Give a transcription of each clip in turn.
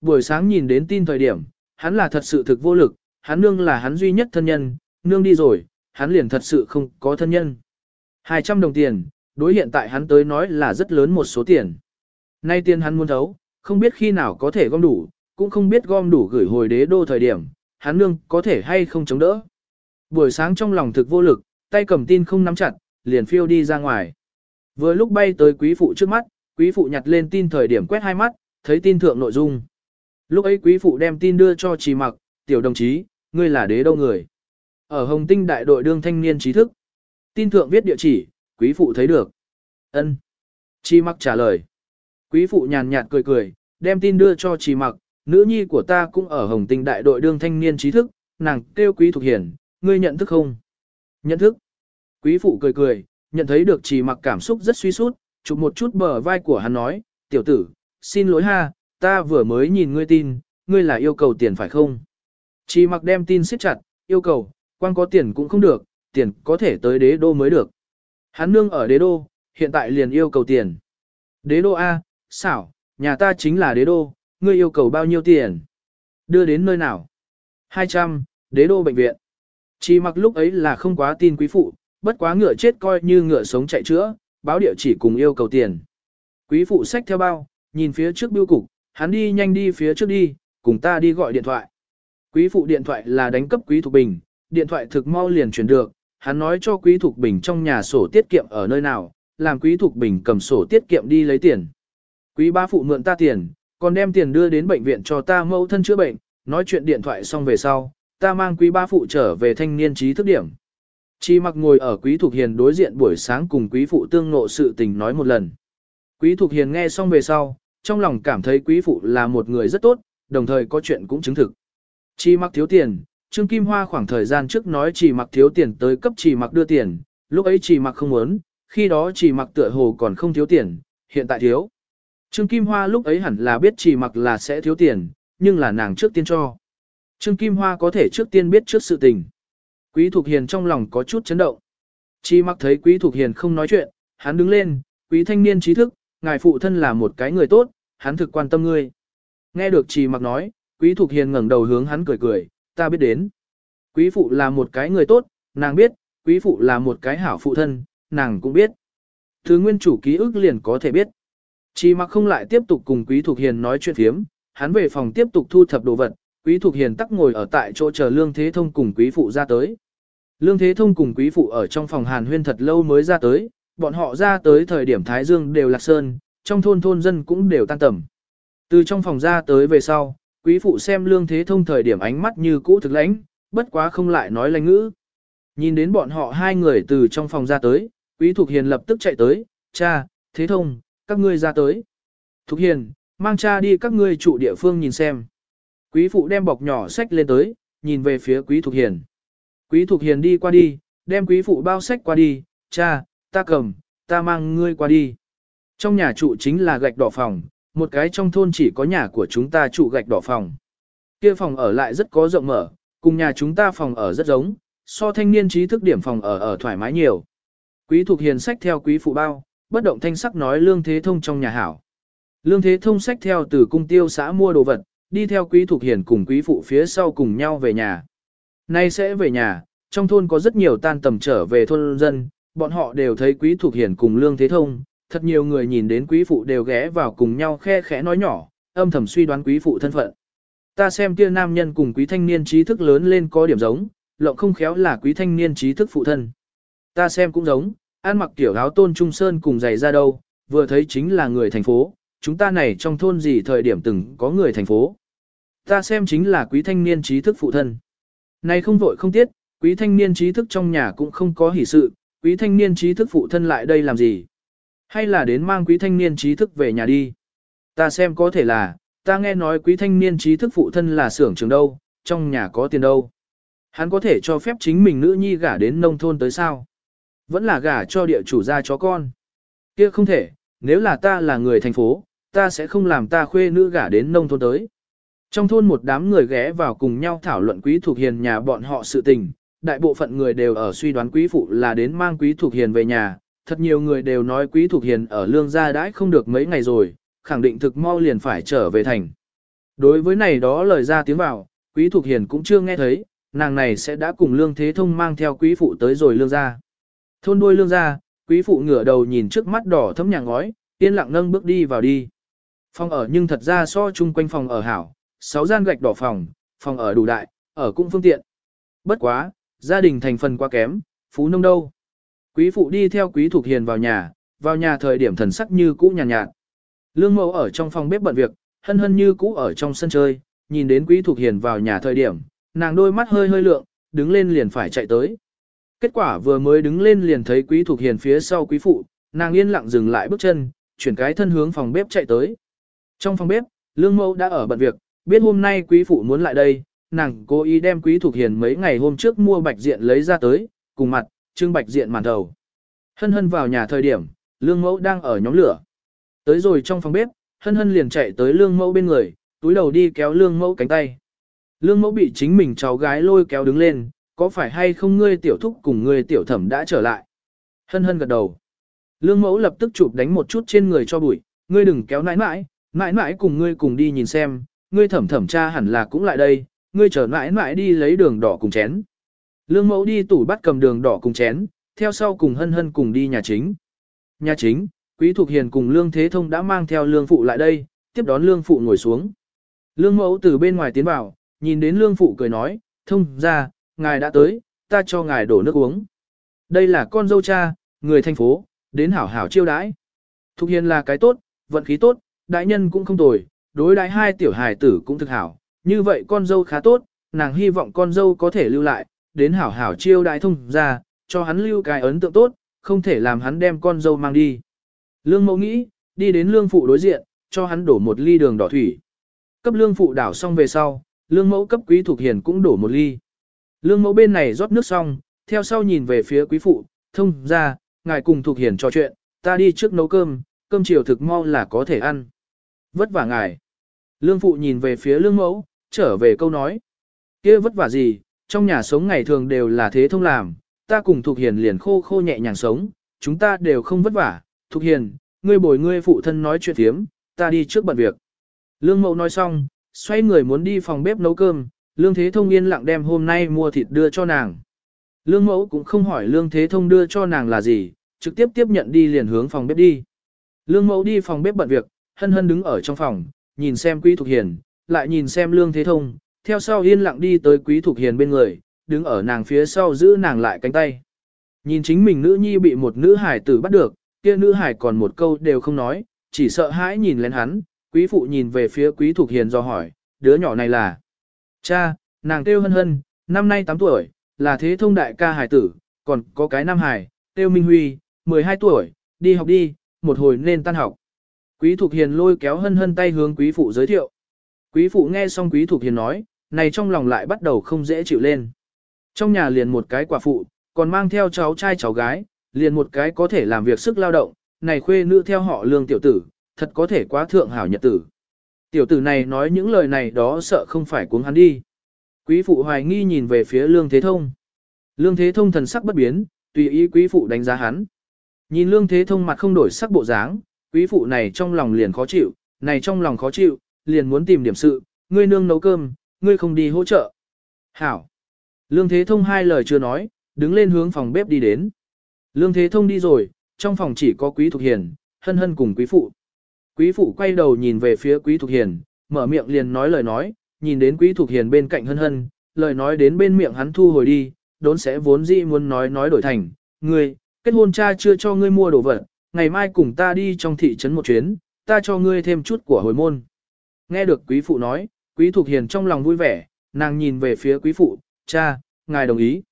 Buổi sáng nhìn đến tin thời điểm, hắn là thật sự thực vô lực, hắn nương là hắn duy nhất thân nhân, nương đi rồi, hắn liền thật sự không có thân nhân. 200 đồng tiền, đối hiện tại hắn tới nói là rất lớn một số tiền. Nay tiền hắn muốn thấu, không biết khi nào có thể gom đủ, cũng không biết gom đủ gửi hồi đế đô thời điểm, hắn nương có thể hay không chống đỡ. Buổi sáng trong lòng thực vô lực, tay cầm tin không nắm chặt, liền phiêu đi ra ngoài. Vừa lúc bay tới quý phụ trước mắt, quý phụ nhặt lên tin thời điểm quét hai mắt, thấy tin thượng nội dung. Lúc ấy quý phụ đem tin đưa cho trì mặc, tiểu đồng chí, ngươi là đế đâu người. Ở Hồng Tinh đại đội đương thanh niên trí thức. Tin thượng viết địa chỉ, quý phụ thấy được. ân trì mặc trả lời. Quý phụ nhàn nhạt cười cười, đem tin đưa cho trì mặc, nữ nhi của ta cũng ở Hồng Tinh đại đội đương thanh niên trí thức, nàng kêu quý thuộc hiển, ngươi nhận thức không? Nhận thức. Quý phụ cười cười, nhận thấy được trì mặc cảm xúc rất suy sút, chụp một chút bờ vai của hắn nói, tiểu tử, xin lỗi ha, ta vừa mới nhìn ngươi tin, ngươi là yêu cầu tiền phải không? Chỉ mặc đem tin siết chặt, yêu cầu, quan có tiền cũng không được, tiền có thể tới đế đô mới được. Hắn nương ở đế đô, hiện tại liền yêu cầu tiền. Đế đô A, xảo, nhà ta chính là đế đô, ngươi yêu cầu bao nhiêu tiền? Đưa đến nơi nào? 200, đế đô bệnh viện. Chỉ mặc lúc ấy là không quá tin quý phụ, bất quá ngựa chết coi như ngựa sống chạy chữa, báo địa chỉ cùng yêu cầu tiền. Quý phụ sách theo bao, nhìn phía trước biêu cục, hắn đi nhanh đi phía trước đi, cùng ta đi gọi điện thoại. Quý phụ điện thoại là đánh cấp quý thục bình, điện thoại thực mau liền chuyển được, hắn nói cho quý thục bình trong nhà sổ tiết kiệm ở nơi nào, làm quý thục bình cầm sổ tiết kiệm đi lấy tiền. Quý ba phụ mượn ta tiền, còn đem tiền đưa đến bệnh viện cho ta mẫu thân chữa bệnh, nói chuyện điện thoại xong về sau, ta mang quý ba phụ trở về thanh niên trí thức điểm. Chi mặc ngồi ở quý thục hiền đối diện buổi sáng cùng quý phụ tương ngộ sự tình nói một lần. Quý thục hiền nghe xong về sau, trong lòng cảm thấy quý phụ là một người rất tốt, đồng thời có chuyện cũng chứng thực. chỉ mặc thiếu tiền, Trương Kim Hoa khoảng thời gian trước nói chỉ mặc thiếu tiền tới cấp chỉ mặc đưa tiền, lúc ấy chỉ mặc không muốn, khi đó chỉ mặc tựa hồ còn không thiếu tiền, hiện tại thiếu. Trương Kim Hoa lúc ấy hẳn là biết chỉ mặc là sẽ thiếu tiền, nhưng là nàng trước tiên cho. Trương Kim Hoa có thể trước tiên biết trước sự tình. Quý Thục Hiền trong lòng có chút chấn động. chỉ mặc thấy Quý Thục Hiền không nói chuyện, hắn đứng lên, quý thanh niên trí thức, ngài phụ thân là một cái người tốt, hắn thực quan tâm ngươi. Nghe được Chi mặc nói, Quý Thục Hiền ngẩng đầu hướng hắn cười cười, ta biết đến. Quý phụ là một cái người tốt, nàng biết, quý phụ là một cái hảo phụ thân, nàng cũng biết. Thứ nguyên chủ ký ức liền có thể biết. Chi mặc không lại tiếp tục cùng Quý Thục Hiền nói chuyện phiếm, hắn về phòng tiếp tục thu thập đồ vật, Quý Thục Hiền tắc ngồi ở tại chỗ chờ Lương Thế Thông cùng Quý Phụ ra tới. Lương Thế Thông cùng Quý Phụ ở trong phòng hàn huyên thật lâu mới ra tới, bọn họ ra tới thời điểm Thái Dương đều lạc sơn, trong thôn thôn dân cũng đều tan tầm. Từ trong phòng ra tới về sau, Quý Phụ xem Lương Thế Thông thời điểm ánh mắt như cũ thực lãnh, bất quá không lại nói lanh ngữ. Nhìn đến bọn họ hai người từ trong phòng ra tới, Quý Thục Hiền lập tức chạy tới, cha, Thế Thông, các ngươi ra tới. Thục Hiền, mang cha đi các ngươi trụ địa phương nhìn xem. Quý phụ đem bọc nhỏ sách lên tới, nhìn về phía quý thục hiền. Quý thục hiền đi qua đi, đem quý phụ bao sách qua đi, cha, ta cầm, ta mang ngươi qua đi. Trong nhà trụ chính là gạch đỏ phòng, một cái trong thôn chỉ có nhà của chúng ta trụ gạch đỏ phòng. Kia phòng ở lại rất có rộng mở, cùng nhà chúng ta phòng ở rất giống, so thanh niên trí thức điểm phòng ở ở thoải mái nhiều. Quý thuộc hiền sách theo quý phụ bao, bất động thanh sắc nói lương thế thông trong nhà hảo. Lương thế thông sách theo từ cung tiêu xã mua đồ vật, đi theo quý thuộc hiền cùng quý phụ phía sau cùng nhau về nhà. Nay sẽ về nhà, trong thôn có rất nhiều tan tầm trở về thôn dân, bọn họ đều thấy quý thuộc hiển cùng lương thế thông, thật nhiều người nhìn đến quý phụ đều ghé vào cùng nhau khe khẽ nói nhỏ, âm thầm suy đoán quý phụ thân phận. Ta xem kia nam nhân cùng quý thanh niên trí thức lớn lên có điểm giống, lộng không khéo là quý thanh niên trí thức phụ thân. Ta xem cũng giống, ăn mặc tiểu áo tôn trung sơn cùng giày ra đâu, vừa thấy chính là người thành phố, chúng ta này trong thôn gì thời điểm từng có người thành phố. Ta xem chính là quý thanh niên trí thức phụ thân. Này không vội không tiết, quý thanh niên trí thức trong nhà cũng không có hỷ sự, quý thanh niên trí thức phụ thân lại đây làm gì? Hay là đến mang quý thanh niên trí thức về nhà đi? Ta xem có thể là, ta nghe nói quý thanh niên trí thức phụ thân là xưởng trường đâu, trong nhà có tiền đâu. Hắn có thể cho phép chính mình nữ nhi gả đến nông thôn tới sao? Vẫn là gả cho địa chủ gia chó con. kia không thể, nếu là ta là người thành phố, ta sẽ không làm ta khuê nữ gả đến nông thôn tới. Trong thôn một đám người ghé vào cùng nhau thảo luận quý thuộc hiền nhà bọn họ sự tình, đại bộ phận người đều ở suy đoán quý phụ là đến mang quý thuộc hiền về nhà, thật nhiều người đều nói quý thuộc hiền ở lương gia đãi không được mấy ngày rồi, khẳng định thực mau liền phải trở về thành. Đối với này đó lời ra tiếng vào, Quý Thục Hiền cũng chưa nghe thấy, nàng này sẽ đã cùng Lương Thế Thông mang theo quý phụ tới rồi lương Gia. Thôn đuôi lương Gia, quý phụ ngửa đầu nhìn trước mắt đỏ thấm nhà ngói, yên lặng nâng bước đi vào đi. Phòng ở nhưng thật ra so chung quanh phòng ở hảo, sáu gian gạch đỏ phòng, phòng ở đủ đại, ở cũng phương tiện. Bất quá, gia đình thành phần quá kém, phú nông đâu. Quý phụ đi theo quý thuộc hiền vào nhà, vào nhà thời điểm thần sắc như cũ nhàn nhạt, nhạt. Lương mẫu ở trong phòng bếp bận việc, hân hân như cũ ở trong sân chơi, nhìn đến quý thuộc hiền vào nhà thời điểm, nàng đôi mắt hơi hơi lượng, đứng lên liền phải chạy tới. Kết quả vừa mới đứng lên liền thấy quý thuộc hiền phía sau quý phụ, nàng yên lặng dừng lại bước chân, chuyển cái thân hướng phòng bếp chạy tới. Trong phòng bếp, lương mẫu đã ở bận việc, biết hôm nay quý phụ muốn lại đây, nàng cố ý đem quý thuộc hiền mấy ngày hôm trước mua bạch diện lấy ra tới, cùng mặt, trưng bạch diện màn đầu. Hân hân vào nhà thời điểm, lương mẫu đang ở nhóm lửa. Tới rồi trong phòng bếp, hân hân liền chạy tới lương mẫu bên người, túi đầu đi kéo lương mẫu cánh tay. Lương mẫu bị chính mình cháu gái lôi kéo đứng lên, có phải hay không ngươi tiểu thúc cùng ngươi tiểu thẩm đã trở lại? Hân hân gật đầu. Lương mẫu lập tức chụp đánh một chút trên người cho bụi, ngươi đừng kéo nãi nãi, nãi nãi cùng ngươi cùng đi nhìn xem, ngươi thẩm thẩm cha hẳn là cũng lại đây, ngươi trở mãi mãi đi lấy đường đỏ cùng chén. Lương mẫu đi tủ bắt cầm đường đỏ cùng chén, theo sau cùng hân hân cùng đi nhà chính. Nhà chính, quý thuộc hiền cùng lương thế thông đã mang theo lương phụ lại đây, tiếp đón lương phụ ngồi xuống. Lương mẫu từ bên ngoài tiến vào, nhìn đến lương phụ cười nói, thông ra, ngài đã tới, ta cho ngài đổ nước uống. Đây là con dâu cha, người thành phố, đến hảo hảo chiêu đãi. Thục hiền là cái tốt, vận khí tốt, đại nhân cũng không tồi, đối đãi hai tiểu hài tử cũng thực hảo, như vậy con dâu khá tốt, nàng hy vọng con dâu có thể lưu lại, đến hảo hảo chiêu đại thông ra, cho hắn lưu cái ấn tượng tốt, không thể làm hắn đem con dâu mang đi. Lương mẫu nghĩ, đi đến lương phụ đối diện, cho hắn đổ một ly đường đỏ thủy. Cấp lương phụ đảo xong về sau, lương mẫu cấp quý thuộc hiền cũng đổ một ly. Lương mẫu bên này rót nước xong, theo sau nhìn về phía quý phụ, thông ra, ngài cùng thuộc hiền trò chuyện, ta đi trước nấu cơm, cơm chiều thực mau là có thể ăn. Vất vả ngài. Lương phụ nhìn về phía lương mẫu, trở về câu nói. kia vất vả gì, trong nhà sống ngày thường đều là thế thông làm, ta cùng Thục hiền liền khô khô nhẹ nhàng sống, chúng ta đều không vất vả. Thục hiền, ngươi bồi ngươi phụ thân nói chuyện thiếm, ta đi trước bận việc. Lương mẫu nói xong, xoay người muốn đi phòng bếp nấu cơm, Lương Thế Thông yên lặng đem hôm nay mua thịt đưa cho nàng. Lương mẫu cũng không hỏi Lương Thế Thông đưa cho nàng là gì, trực tiếp tiếp nhận đi liền hướng phòng bếp đi. Lương mẫu đi phòng bếp bận việc, hân hân đứng ở trong phòng, nhìn xem Quý Thục Hiền, lại nhìn xem Lương Thế Thông, theo sau yên lặng đi tới Quý Thục Hiền bên người, đứng ở nàng phía sau giữ nàng lại cánh tay. Nhìn chính mình nữ nhi bị một nữ hải tử bắt được, kia nữ hải còn một câu đều không nói, chỉ sợ hãi nhìn lên hắn, quý phụ nhìn về phía quý Thục Hiền do hỏi, đứa nhỏ này là Cha, nàng kêu hân hân, năm nay 8 tuổi, là thế thông đại ca hải tử, còn có cái nam hải, kêu Minh Huy, 12 tuổi, đi học đi, một hồi nên tan học. Quý Thục Hiền lôi kéo hân hân tay hướng quý phụ giới thiệu. Quý phụ nghe xong quý Thục Hiền nói, này trong lòng lại bắt đầu không dễ chịu lên. Trong nhà liền một cái quả phụ, còn mang theo cháu trai cháu gái, liền một cái có thể làm việc sức lao động, này khuê nữ theo họ lương tiểu tử, thật có thể quá thượng hảo nhật tử. Tiểu tử này nói những lời này đó sợ không phải cuống hắn đi. Quý phụ hoài nghi nhìn về phía Lương Thế Thông. Lương Thế Thông thần sắc bất biến, tùy ý quý phụ đánh giá hắn. Nhìn Lương Thế Thông mặt không đổi sắc bộ dáng, quý phụ này trong lòng liền khó chịu, này trong lòng khó chịu, liền muốn tìm điểm sự, ngươi nương nấu cơm, ngươi không đi hỗ trợ. Hảo. Lương Thế Thông hai lời chưa nói, đứng lên hướng phòng bếp đi đến. Lương Thế Thông đi rồi, trong phòng chỉ có quý Thục hiền, hân hân cùng quý phụ. Quý phụ quay đầu nhìn về phía quý thục hiền, mở miệng liền nói lời nói, nhìn đến quý thục hiền bên cạnh hân hân, lời nói đến bên miệng hắn thu hồi đi, đốn sẽ vốn dĩ muốn nói nói đổi thành, ngươi, kết hôn cha chưa cho ngươi mua đồ vật, ngày mai cùng ta đi trong thị trấn một chuyến, ta cho ngươi thêm chút của hồi môn. Nghe được quý phụ nói, quý thuộc hiền trong lòng vui vẻ, nàng nhìn về phía quý phụ, cha, ngài đồng ý.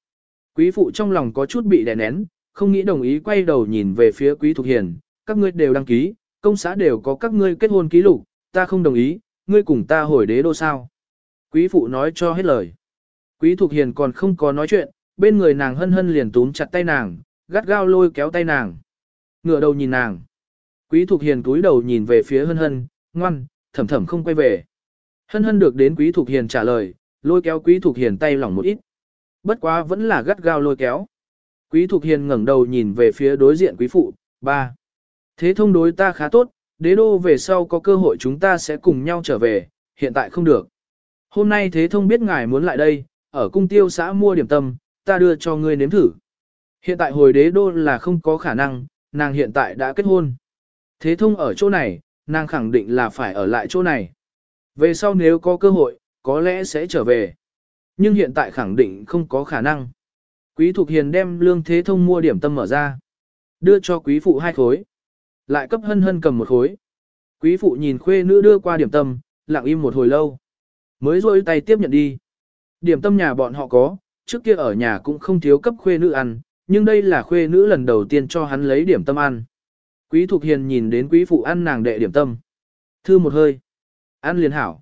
Quý phụ trong lòng có chút bị đè nén, không nghĩ đồng ý quay đầu nhìn về phía quý thuộc hiền, các ngươi đều đăng ký, công xã đều có các ngươi kết hôn ký lục, ta không đồng ý, ngươi cùng ta hồi đế đô sao. Quý phụ nói cho hết lời. Quý thuộc Hiền còn không có nói chuyện, bên người nàng hân hân liền túm chặt tay nàng, gắt gao lôi kéo tay nàng. Ngựa đầu nhìn nàng. Quý thuộc Hiền túi đầu nhìn về phía hân hân, ngoan, thầm thầm không quay về. Hân hân được đến Quý Thục Hiền trả lời, lôi kéo Quý Thục Hiền tay lỏng một ít. Bất quá vẫn là gắt gao lôi kéo. Quý Thục Hiền ngẩng đầu nhìn về phía đối diện Quý Phụ, ba. Thế thông đối ta khá tốt, đế đô về sau có cơ hội chúng ta sẽ cùng nhau trở về, hiện tại không được. Hôm nay thế thông biết ngài muốn lại đây, ở cung tiêu xã mua điểm tâm, ta đưa cho ngươi nếm thử. Hiện tại hồi đế đô là không có khả năng, nàng hiện tại đã kết hôn. Thế thông ở chỗ này, nàng khẳng định là phải ở lại chỗ này. Về sau nếu có cơ hội, có lẽ sẽ trở về. Nhưng hiện tại khẳng định không có khả năng. Quý Thục Hiền đem lương thế thông mua điểm tâm mở ra. Đưa cho quý phụ hai khối. Lại cấp hân hân cầm một khối. Quý phụ nhìn khuê nữ đưa qua điểm tâm, lặng im một hồi lâu. Mới rôi tay tiếp nhận đi. Điểm tâm nhà bọn họ có, trước kia ở nhà cũng không thiếu cấp khuê nữ ăn, nhưng đây là khuê nữ lần đầu tiên cho hắn lấy điểm tâm ăn. Quý Thục Hiền nhìn đến quý phụ ăn nàng đệ điểm tâm. Thư một hơi. Ăn liền hảo.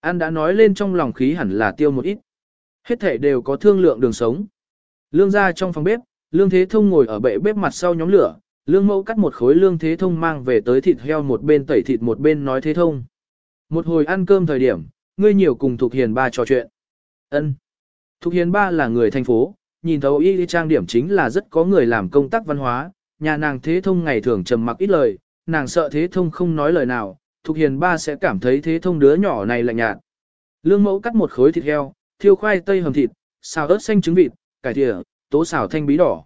Ăn đã nói lên trong lòng khí hẳn là tiêu một ít. Hết thể đều có thương lượng đường sống. Lương ra trong phòng bếp, Lương Thế Thông ngồi ở bệ bếp mặt sau nhóm lửa, Lương Mẫu cắt một khối Lương Thế Thông mang về tới thịt heo một bên tẩy thịt một bên nói Thế Thông. Một hồi ăn cơm thời điểm, ngươi nhiều cùng Thục Hiền ba trò chuyện. Ân. Thục Hiền ba là người thành phố, nhìn thấu y trang điểm chính là rất có người làm công tác văn hóa, nhà nàng Thế Thông ngày thường trầm mặc ít lời, nàng sợ Thế Thông không nói lời nào, Thục Hiền ba sẽ cảm thấy Thế Thông đứa nhỏ này lạnh nhạt. Lương Mẫu cắt một khối thịt heo, thiêu khoai tây hầm thịt, xào ớt xanh trứng vịt, cải thìa, tố xào thanh bí đỏ.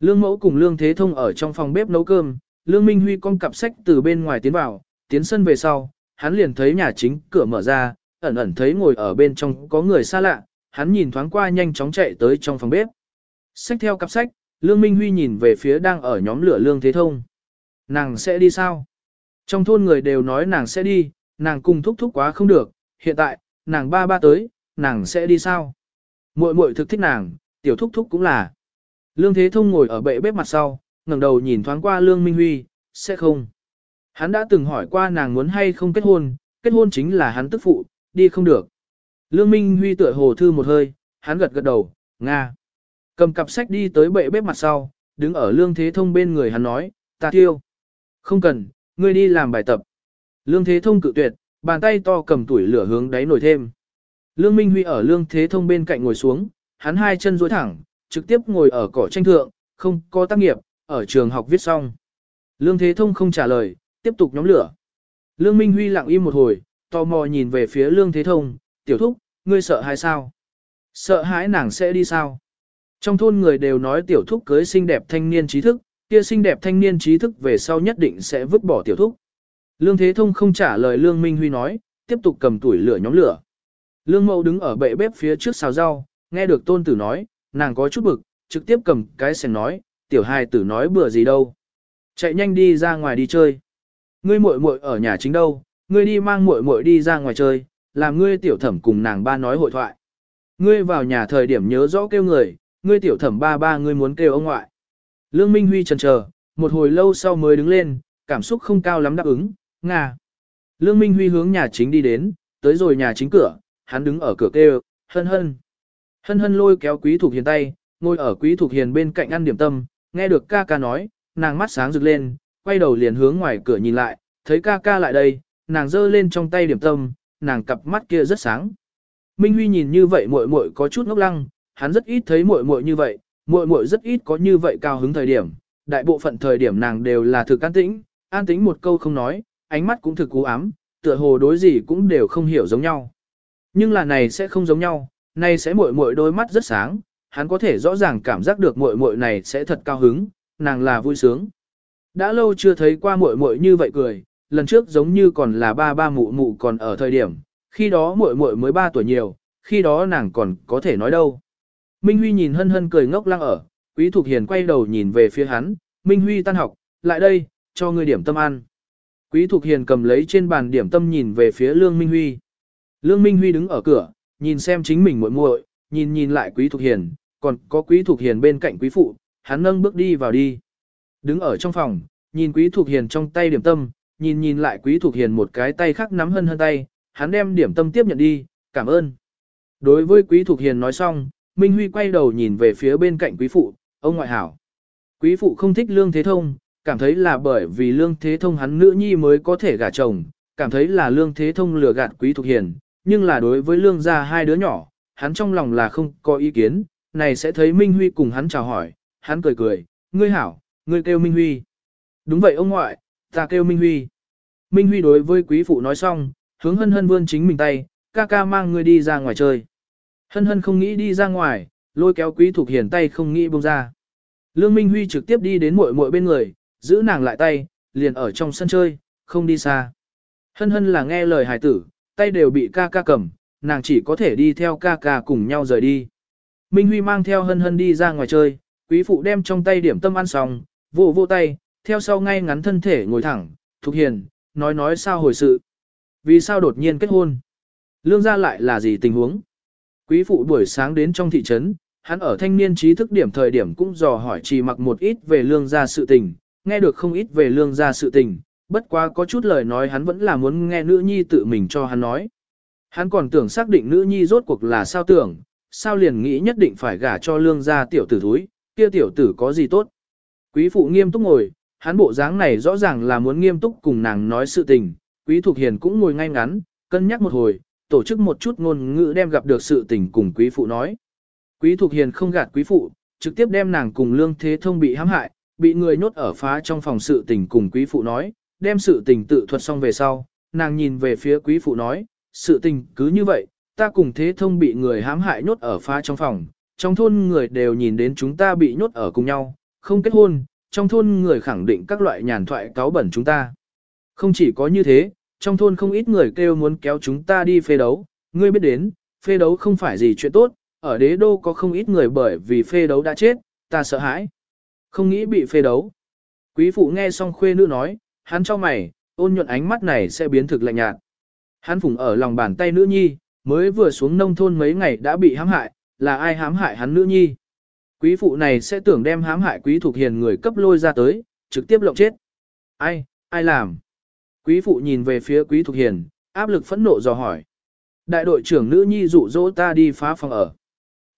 Lương mẫu cùng Lương Thế Thông ở trong phòng bếp nấu cơm, Lương Minh Huy con cặp sách từ bên ngoài tiến vào, tiến sân về sau, hắn liền thấy nhà chính cửa mở ra, ẩn ẩn thấy ngồi ở bên trong có người xa lạ, hắn nhìn thoáng qua nhanh chóng chạy tới trong phòng bếp. Sách theo cặp sách, Lương Minh Huy nhìn về phía đang ở nhóm lửa Lương Thế Thông. Nàng sẽ đi sao? Trong thôn người đều nói nàng sẽ đi, nàng cùng thúc thúc quá không được, hiện tại, nàng ba ba tới, nàng sẽ đi sao? Muội muội thực thích nàng, tiểu thúc thúc cũng là. Lương Thế Thông ngồi ở bệ bếp mặt sau, ngẩng đầu nhìn thoáng qua Lương Minh Huy, sẽ không. Hắn đã từng hỏi qua nàng muốn hay không kết hôn, kết hôn chính là hắn tức phụ, đi không được. Lương Minh Huy tựa hồ thư một hơi, hắn gật gật đầu, Nga. Cầm cặp sách đi tới bệ bếp mặt sau, đứng ở Lương Thế Thông bên người hắn nói, ta tiêu. Không cần, ngươi đi làm bài tập. Lương Thế Thông cự tuyệt, bàn tay to cầm tuổi lửa hướng đáy nổi thêm. Lương Minh Huy ở Lương Thế Thông bên cạnh ngồi xuống, hắn hai chân duỗi thẳng, trực tiếp ngồi ở cỏ tranh thượng, không có tác nghiệp, ở trường học viết xong. Lương Thế Thông không trả lời, tiếp tục nhóm lửa. Lương Minh Huy lặng im một hồi, tò mò nhìn về phía Lương Thế Thông, tiểu thúc, ngươi sợ hay sao? Sợ hãi nàng sẽ đi sao? Trong thôn người đều nói tiểu thúc cưới xinh đẹp thanh niên trí thức, kia xinh đẹp thanh niên trí thức về sau nhất định sẽ vứt bỏ tiểu thúc. Lương Thế Thông không trả lời Lương Minh Huy nói, tiếp tục cầm tuổi lửa nhóm lửa. Lương Mậu đứng ở bệ bếp phía trước xào rau, nghe được tôn tử nói, nàng có chút bực, trực tiếp cầm cái sèn nói, tiểu hài tử nói bừa gì đâu. Chạy nhanh đi ra ngoài đi chơi. Ngươi muội muội ở nhà chính đâu, ngươi đi mang muội muội đi ra ngoài chơi, làm ngươi tiểu thẩm cùng nàng ba nói hội thoại. Ngươi vào nhà thời điểm nhớ rõ kêu người, ngươi tiểu thẩm ba ba ngươi muốn kêu ông ngoại. Lương Minh Huy chần chờ, một hồi lâu sau mới đứng lên, cảm xúc không cao lắm đáp ứng, Nga. Lương Minh Huy hướng nhà chính đi đến, tới rồi nhà chính cửa, hắn đứng ở cửa kêu, hân hân. Hân hân lôi kéo quý thuộc hiền tay, ngồi ở quý thuộc hiền bên cạnh ăn điểm tâm, nghe được ca ca nói, nàng mắt sáng rực lên, quay đầu liền hướng ngoài cửa nhìn lại, thấy ca ca lại đây, nàng giơ lên trong tay điểm tâm, nàng cặp mắt kia rất sáng. Minh Huy nhìn như vậy muội muội có chút ngốc lăng, hắn rất ít thấy muội muội như vậy, muội muội rất ít có như vậy cao hứng thời điểm, đại bộ phận thời điểm nàng đều là thực an tĩnh, an tĩnh một câu không nói, ánh mắt cũng thực cú ám, tựa hồ đối gì cũng đều không hiểu giống nhau. Nhưng là này sẽ không giống nhau, này sẽ muội muội đôi mắt rất sáng, hắn có thể rõ ràng cảm giác được muội muội này sẽ thật cao hứng, nàng là vui sướng. Đã lâu chưa thấy qua muội muội như vậy cười, lần trước giống như còn là ba ba mụ mụ còn ở thời điểm, khi đó muội muội mới 3 tuổi nhiều, khi đó nàng còn có thể nói đâu. Minh Huy nhìn hân hân cười ngốc lăng ở, Quý Thục Hiền quay đầu nhìn về phía hắn, Minh Huy tan học, lại đây, cho ngươi điểm tâm ăn. Quý Thục Hiền cầm lấy trên bàn điểm tâm nhìn về phía Lương Minh Huy. Lương Minh Huy đứng ở cửa, nhìn xem chính mình muội muội, nhìn nhìn lại Quý Thục Hiền, còn có Quý Thục Hiền bên cạnh Quý Phụ, hắn nâng bước đi vào đi. Đứng ở trong phòng, nhìn Quý Thục Hiền trong tay điểm tâm, nhìn nhìn lại Quý Thục Hiền một cái tay khác nắm hân hân tay, hắn đem điểm tâm tiếp nhận đi, cảm ơn. Đối với Quý Thục Hiền nói xong, Minh Huy quay đầu nhìn về phía bên cạnh Quý Phụ, ông ngoại hảo. Quý Phụ không thích Lương Thế Thông, cảm thấy là bởi vì Lương Thế Thông hắn nữ nhi mới có thể gả chồng, cảm thấy là Lương Thế Thông lừa gạt Quý Thục Hiền, nhưng là đối với Lương gia hai đứa nhỏ, hắn trong lòng là không có ý kiến, này sẽ thấy Minh Huy cùng hắn chào hỏi, hắn cười cười, ngươi hảo, ngươi kêu Minh Huy. Đúng vậy ông ngoại, ta kêu Minh Huy. Minh Huy đối với quý phụ nói xong, hướng hân hân vươn chính mình tay, ca ca mang ngươi đi ra ngoài chơi. Hân hân không nghĩ đi ra ngoài, lôi kéo quý thục hiền tay không nghĩ buông ra. Lương Minh Huy trực tiếp đi đến muội muội bên người, giữ nàng lại tay, liền ở trong sân chơi, không đi xa. Hân hân là nghe lời hài tử, tay đều bị ca ca cầm, nàng chỉ có thể đi theo ca ca cùng nhau rời đi. Minh Huy mang theo hân hân đi ra ngoài chơi, quý phụ đem trong tay điểm tâm ăn xong, vỗ vỗ tay, theo sau ngay ngắn thân thể ngồi thẳng, thục hiền, nói nói sao hồi sự. Vì sao đột nhiên kết hôn? Lương gia lại là gì tình huống? Quý phụ buổi sáng đến trong thị trấn, hắn ở thanh niên trí thức điểm thời điểm cũng dò hỏi chỉ mặc một ít về lương gia sự tình, nghe được không ít về lương gia sự tình, bất quá có chút lời nói hắn vẫn là muốn nghe nữ nhi tự mình cho hắn nói. Hắn còn tưởng xác định nữ nhi rốt cuộc là sao tưởng, sao liền nghĩ nhất định phải gả cho lương gia tiểu tử thúi, kia tiểu tử có gì tốt. Quý phụ nghiêm túc ngồi, hắn bộ dáng này rõ ràng là muốn nghiêm túc cùng nàng nói sự tình, quý thuộc hiền cũng ngồi ngay ngắn, cân nhắc một hồi, tổ chức một chút ngôn ngữ đem gặp được sự tình cùng quý phụ nói. Quý thuộc hiền không gạt quý phụ, trực tiếp đem nàng cùng lương thế thông bị hãm hại, bị người nhốt ở phá trong phòng sự tình cùng quý phụ nói, đem sự tình tự thuật xong về sau, nàng nhìn về phía quý phụ nói, sự tình cứ như vậy, ta cùng thế thông bị người hãm hại nhốt ở phá trong phòng, trong thôn người đều nhìn đến chúng ta bị nhốt ở cùng nhau, không kết hôn, trong thôn người khẳng định các loại nhàn thoại cáo bẩn chúng ta. Không chỉ có như thế, trong thôn không ít người kêu muốn kéo chúng ta đi phê đấu, ngươi biết đến, phê đấu không phải gì chuyện tốt, ở đế đô có không ít người bởi vì phê đấu đã chết, ta sợ hãi. Không nghĩ bị phê đấu. Quý phụ nghe xong khuê nữ nói, hắn cho mày, ôn nhuận ánh mắt này sẽ biến thực lạnh nhạt. Hắn phủng ở lòng bàn tay nữ nhi, mới vừa xuống nông thôn mấy ngày đã bị hãm hại, là ai hãm hại hắn nữ nhi. Quý phụ này sẽ tưởng đem hãm hại quý thuộc hiền người cấp lôi ra tới, trực tiếp lộng chết. Ai, ai làm? Quý phụ nhìn về phía quý thục hiền, áp lực phẫn nộ dò hỏi. Đại đội trưởng nữ nhi dụ dỗ ta đi phá phòng ở.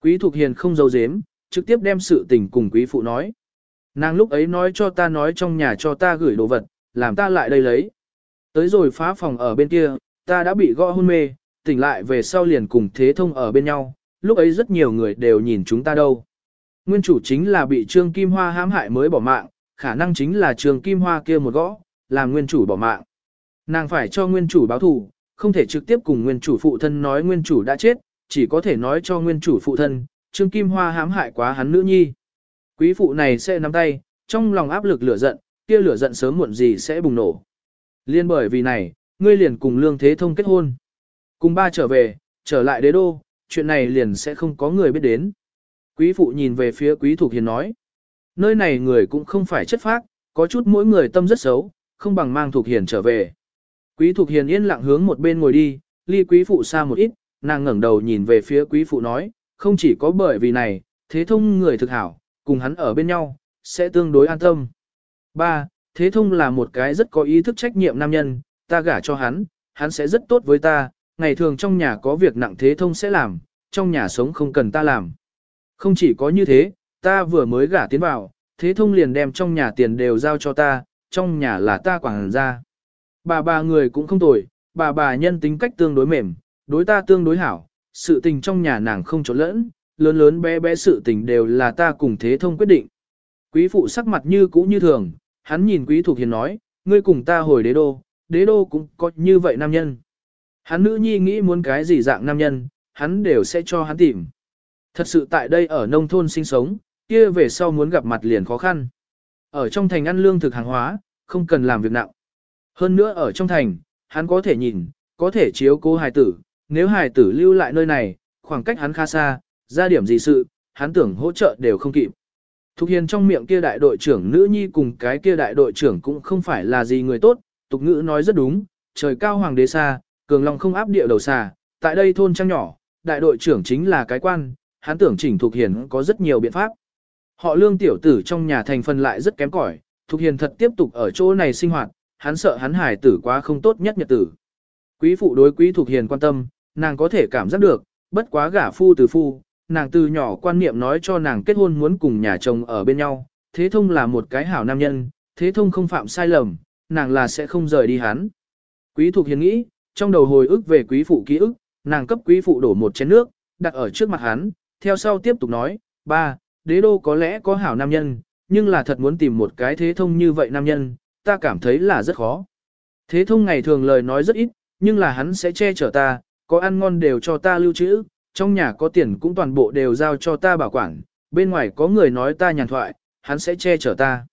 Quý thục hiền không giấu giếm, trực tiếp đem sự tình cùng quý phụ nói. Nàng lúc ấy nói cho ta nói trong nhà cho ta gửi đồ vật, làm ta lại đây lấy. Tới rồi phá phòng ở bên kia, ta đã bị gõ hôn mê, tỉnh lại về sau liền cùng thế thông ở bên nhau, lúc ấy rất nhiều người đều nhìn chúng ta đâu. Nguyên chủ chính là bị Trương Kim Hoa hãm hại mới bỏ mạng, khả năng chính là Trương Kim Hoa kia một gõ, làm nguyên chủ bỏ mạng. Nàng phải cho nguyên chủ báo thù, không thể trực tiếp cùng nguyên chủ phụ thân nói nguyên chủ đã chết, chỉ có thể nói cho nguyên chủ phụ thân, Trương Kim Hoa hãm hại quá hắn nữ nhi. Quý phụ này sẽ nắm tay, trong lòng áp lực lửa giận, kia lửa giận sớm muộn gì sẽ bùng nổ. Liên bởi vì này, ngươi liền cùng Lương Thế Thông kết hôn. Cùng ba trở về, trở lại đế đô, chuyện này liền sẽ không có người biết đến. Quý phụ nhìn về phía quý thuộc hiền nói. Nơi này người cũng không phải chất phác, có chút mỗi người tâm rất xấu, không bằng mang thuộc hiền trở về. Quý thuộc hiền yên lặng hướng một bên ngồi đi, ly quý phụ xa một ít, nàng ngẩng đầu nhìn về phía quý phụ nói, không chỉ có bởi vì này, thế thông người thực hảo, cùng hắn ở bên nhau, sẽ tương đối an tâm. Ba, Thế thông là một cái rất có ý thức trách nhiệm nam nhân, ta gả cho hắn, hắn sẽ rất tốt với ta, ngày thường trong nhà có việc nặng thế thông sẽ làm, trong nhà sống không cần ta làm. Không chỉ có như thế, ta vừa mới gả tiến vào, thế thông liền đem trong nhà tiền đều giao cho ta, trong nhà là ta quản ra. Bà bà người cũng không tồi, bà bà nhân tính cách tương đối mềm, đối ta tương đối hảo, sự tình trong nhà nàng không trộn lẫn, lớn lớn bé bé sự tình đều là ta cùng thế thông quyết định. Quý phụ sắc mặt như cũ như thường, hắn nhìn quý thuộc hiền nói, ngươi cùng ta hồi đế đô, đế đô cũng có như vậy nam nhân. Hắn nữ nhi nghĩ muốn cái gì dạng nam nhân, hắn đều sẽ cho hắn tìm. Thật sự tại đây ở nông thôn sinh sống, kia về sau muốn gặp mặt liền khó khăn. Ở trong thành ăn lương thực hàng hóa, không cần làm việc nặng. Hơn nữa ở trong thành, hắn có thể nhìn, có thể chiếu cố hài tử, nếu hài tử lưu lại nơi này, khoảng cách hắn khá xa, ra điểm gì sự, hắn tưởng hỗ trợ đều không kịp. Thục Hiền trong miệng kia đại đội trưởng nữ nhi cùng cái kia đại đội trưởng cũng không phải là gì người tốt, tục ngữ nói rất đúng, trời cao hoàng đế xa, cường long không áp địa đầu xa, tại đây thôn trang nhỏ, đại đội trưởng chính là cái quan, hắn tưởng chỉnh Thục Hiền có rất nhiều biện pháp. Họ lương tiểu tử trong nhà thành phần lại rất kém cỏi, Thục Hiền thật tiếp tục ở chỗ này sinh hoạt, hắn sợ hắn hải tử quá không tốt nhất nhật tử. Quý phụ đối quý thuộc Hiền quan tâm, nàng có thể cảm giác được, bất quá gả phu từ phu, nàng từ nhỏ quan niệm nói cho nàng kết hôn muốn cùng nhà chồng ở bên nhau, thế thông là một cái hảo nam nhân, thế thông không phạm sai lầm, nàng là sẽ không rời đi hắn. Quý thuộc Hiền nghĩ, trong đầu hồi ức về quý phụ ký ức, nàng cấp quý phụ đổ một chén nước, đặt ở trước mặt hắn, theo sau tiếp tục nói, ba, đế đô có lẽ có hảo nam nhân, nhưng là thật muốn tìm một cái thế thông như vậy nam nhân, ta cảm thấy là rất khó. Thế thông ngày thường lời nói rất ít, nhưng là hắn sẽ che chở ta, có ăn ngon đều cho ta lưu trữ, trong nhà có tiền cũng toàn bộ đều giao cho ta bảo quản, bên ngoài có người nói ta nhàn thoại, hắn sẽ che chở ta.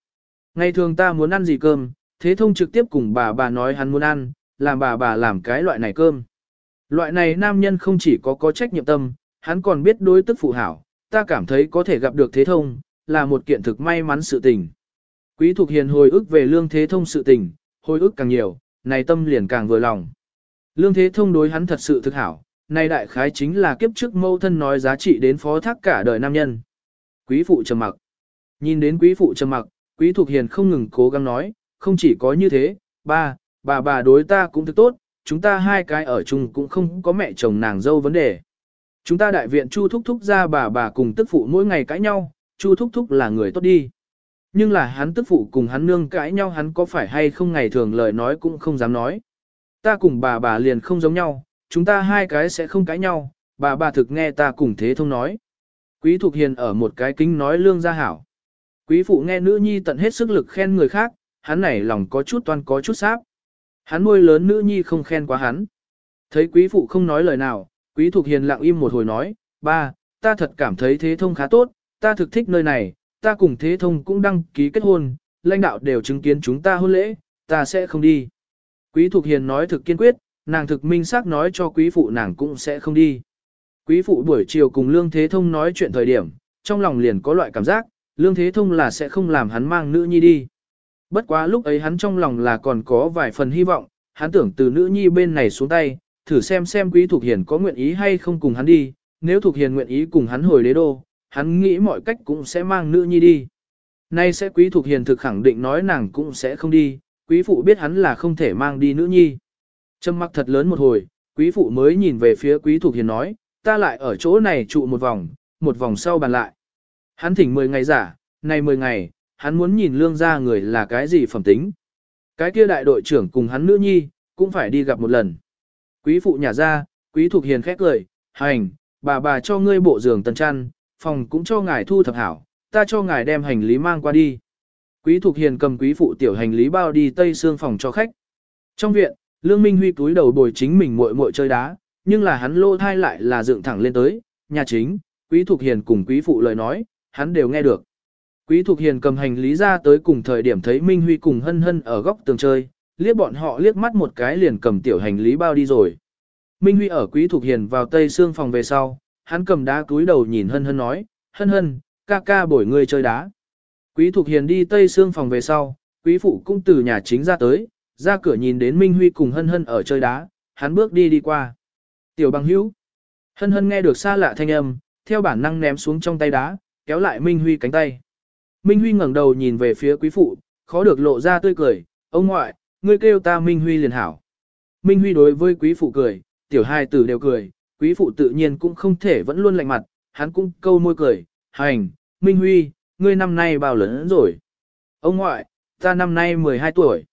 Ngày thường ta muốn ăn gì cơm, thế thông trực tiếp cùng bà bà nói hắn muốn ăn, làm bà bà làm cái loại này cơm. Loại này nam nhân không chỉ có có trách nhiệm tâm, hắn còn biết đối tức phụ hảo, ta cảm thấy có thể gặp được thế thông, là một kiện thực may mắn sự tình. Quý Thục Hiền hồi ức về lương thế thông sự tình, hồi ức càng nhiều, này tâm liền càng vừa lòng. Lương thế thông đối hắn thật sự thực hảo, này đại khái chính là kiếp trước mâu thân nói giá trị đến phó thác cả đời nam nhân. Quý phụ trầm mặc. Nhìn đến quý phụ trầm mặc, quý Thục Hiền không ngừng cố gắng nói, không chỉ có như thế, ba, bà bà đối ta cũng thực tốt, chúng ta hai cái ở chung cũng không có mẹ chồng nàng dâu vấn đề. Chúng ta đại viện Chu Thúc Thúc ra bà bà cùng tức phụ mỗi ngày cãi nhau, Chu Thúc Thúc là người tốt đi. Nhưng là hắn tức phụ cùng hắn nương cãi nhau hắn có phải hay không ngày thường lời nói cũng không dám nói. Ta cùng bà bà liền không giống nhau, chúng ta hai cái sẽ không cãi nhau, bà bà thực nghe ta cùng thế thông nói. Quý Thục Hiền ở một cái kính nói lương gia hảo. Quý phụ nghe nữ nhi tận hết sức lực khen người khác, hắn này lòng có chút toan có chút sáp. Hắn nuôi lớn nữ nhi không khen quá hắn. Thấy quý phụ không nói lời nào, quý Thục Hiền lặng im một hồi nói, ba, ta thật cảm thấy thế thông khá tốt, ta thực thích nơi này, ta cùng thế thông cũng đăng ký kết hôn, lãnh đạo đều chứng kiến chúng ta hôn lễ, ta sẽ không đi. Quý Thục Hiền nói thực kiên quyết, nàng thực minh xác nói cho quý phụ nàng cũng sẽ không đi. Quý phụ buổi chiều cùng Lương Thế Thông nói chuyện thời điểm, trong lòng liền có loại cảm giác, Lương Thế Thông là sẽ không làm hắn mang nữ nhi đi. Bất quá lúc ấy hắn trong lòng là còn có vài phần hy vọng, hắn tưởng từ nữ nhi bên này xuống tay, thử xem xem quý Thục Hiền có nguyện ý hay không cùng hắn đi, nếu Thục Hiền nguyện ý cùng hắn hồi đế đô, hắn nghĩ mọi cách cũng sẽ mang nữ nhi đi. Nay sẽ quý thuộc Hiền thực khẳng định nói nàng cũng sẽ không đi, quý phụ biết hắn là không thể mang đi nữ nhi. Trâm mặc thật lớn một hồi, quý phụ mới nhìn về phía quý thuộc Hiền nói, ta lại ở chỗ này trụ một vòng, một vòng sau bàn lại. Hắn thỉnh 10 ngày giả, này 10 ngày, hắn muốn nhìn lương ra người là cái gì phẩm tính. Cái kia đại đội trưởng cùng hắn nữ nhi, cũng phải đi gặp một lần. Quý phụ nhà ra, quý thuộc Hiền khét lời, hành, bà bà cho ngươi bộ giường tần chăn, phòng cũng cho ngài thu thập hảo, ta cho ngài đem hành lý mang qua đi. Quý Thục Hiền cầm quý phụ tiểu hành lý bao đi tây xương phòng cho khách. Trong viện, Lương Minh Huy túi đầu bồi chính mình muội muội chơi đá, nhưng là hắn lô thai lại là dựng thẳng lên tới, nhà chính, Quý Thục Hiền cùng quý phụ lời nói, hắn đều nghe được. Quý Thục Hiền cầm hành lý ra tới cùng thời điểm thấy Minh Huy cùng hân hân ở góc tường chơi, liếc bọn họ liếc mắt một cái liền cầm tiểu hành lý bao đi rồi. Minh Huy ở Quý Thục Hiền vào tây xương phòng về sau, hắn cầm đá túi đầu nhìn hân hân nói, hân hân, ca ca bổi ngươi chơi đá. Quý Thục Hiền đi tây xương phòng về sau, quý phụ cũng từ nhà chính ra tới, ra cửa nhìn đến Minh Huy cùng hân hân ở chơi đá, hắn bước đi đi qua. Tiểu bằng hữu. Hân hân nghe được xa lạ thanh âm, theo bản năng ném xuống trong tay đá, kéo lại Minh Huy cánh tay. Minh Huy ngẩng đầu nhìn về phía quý phụ, khó được lộ ra tươi cười, ông ngoại, ngươi kêu ta Minh Huy liền hảo. Minh Huy đối với quý phụ cười, tiểu hai tử đều cười, quý phụ tự nhiên cũng không thể vẫn luôn lạnh mặt, hắn cũng câu môi cười, hành, Minh Huy, ngươi năm nay bao lớn rồi? Ông ngoại, ta năm nay 12 tuổi.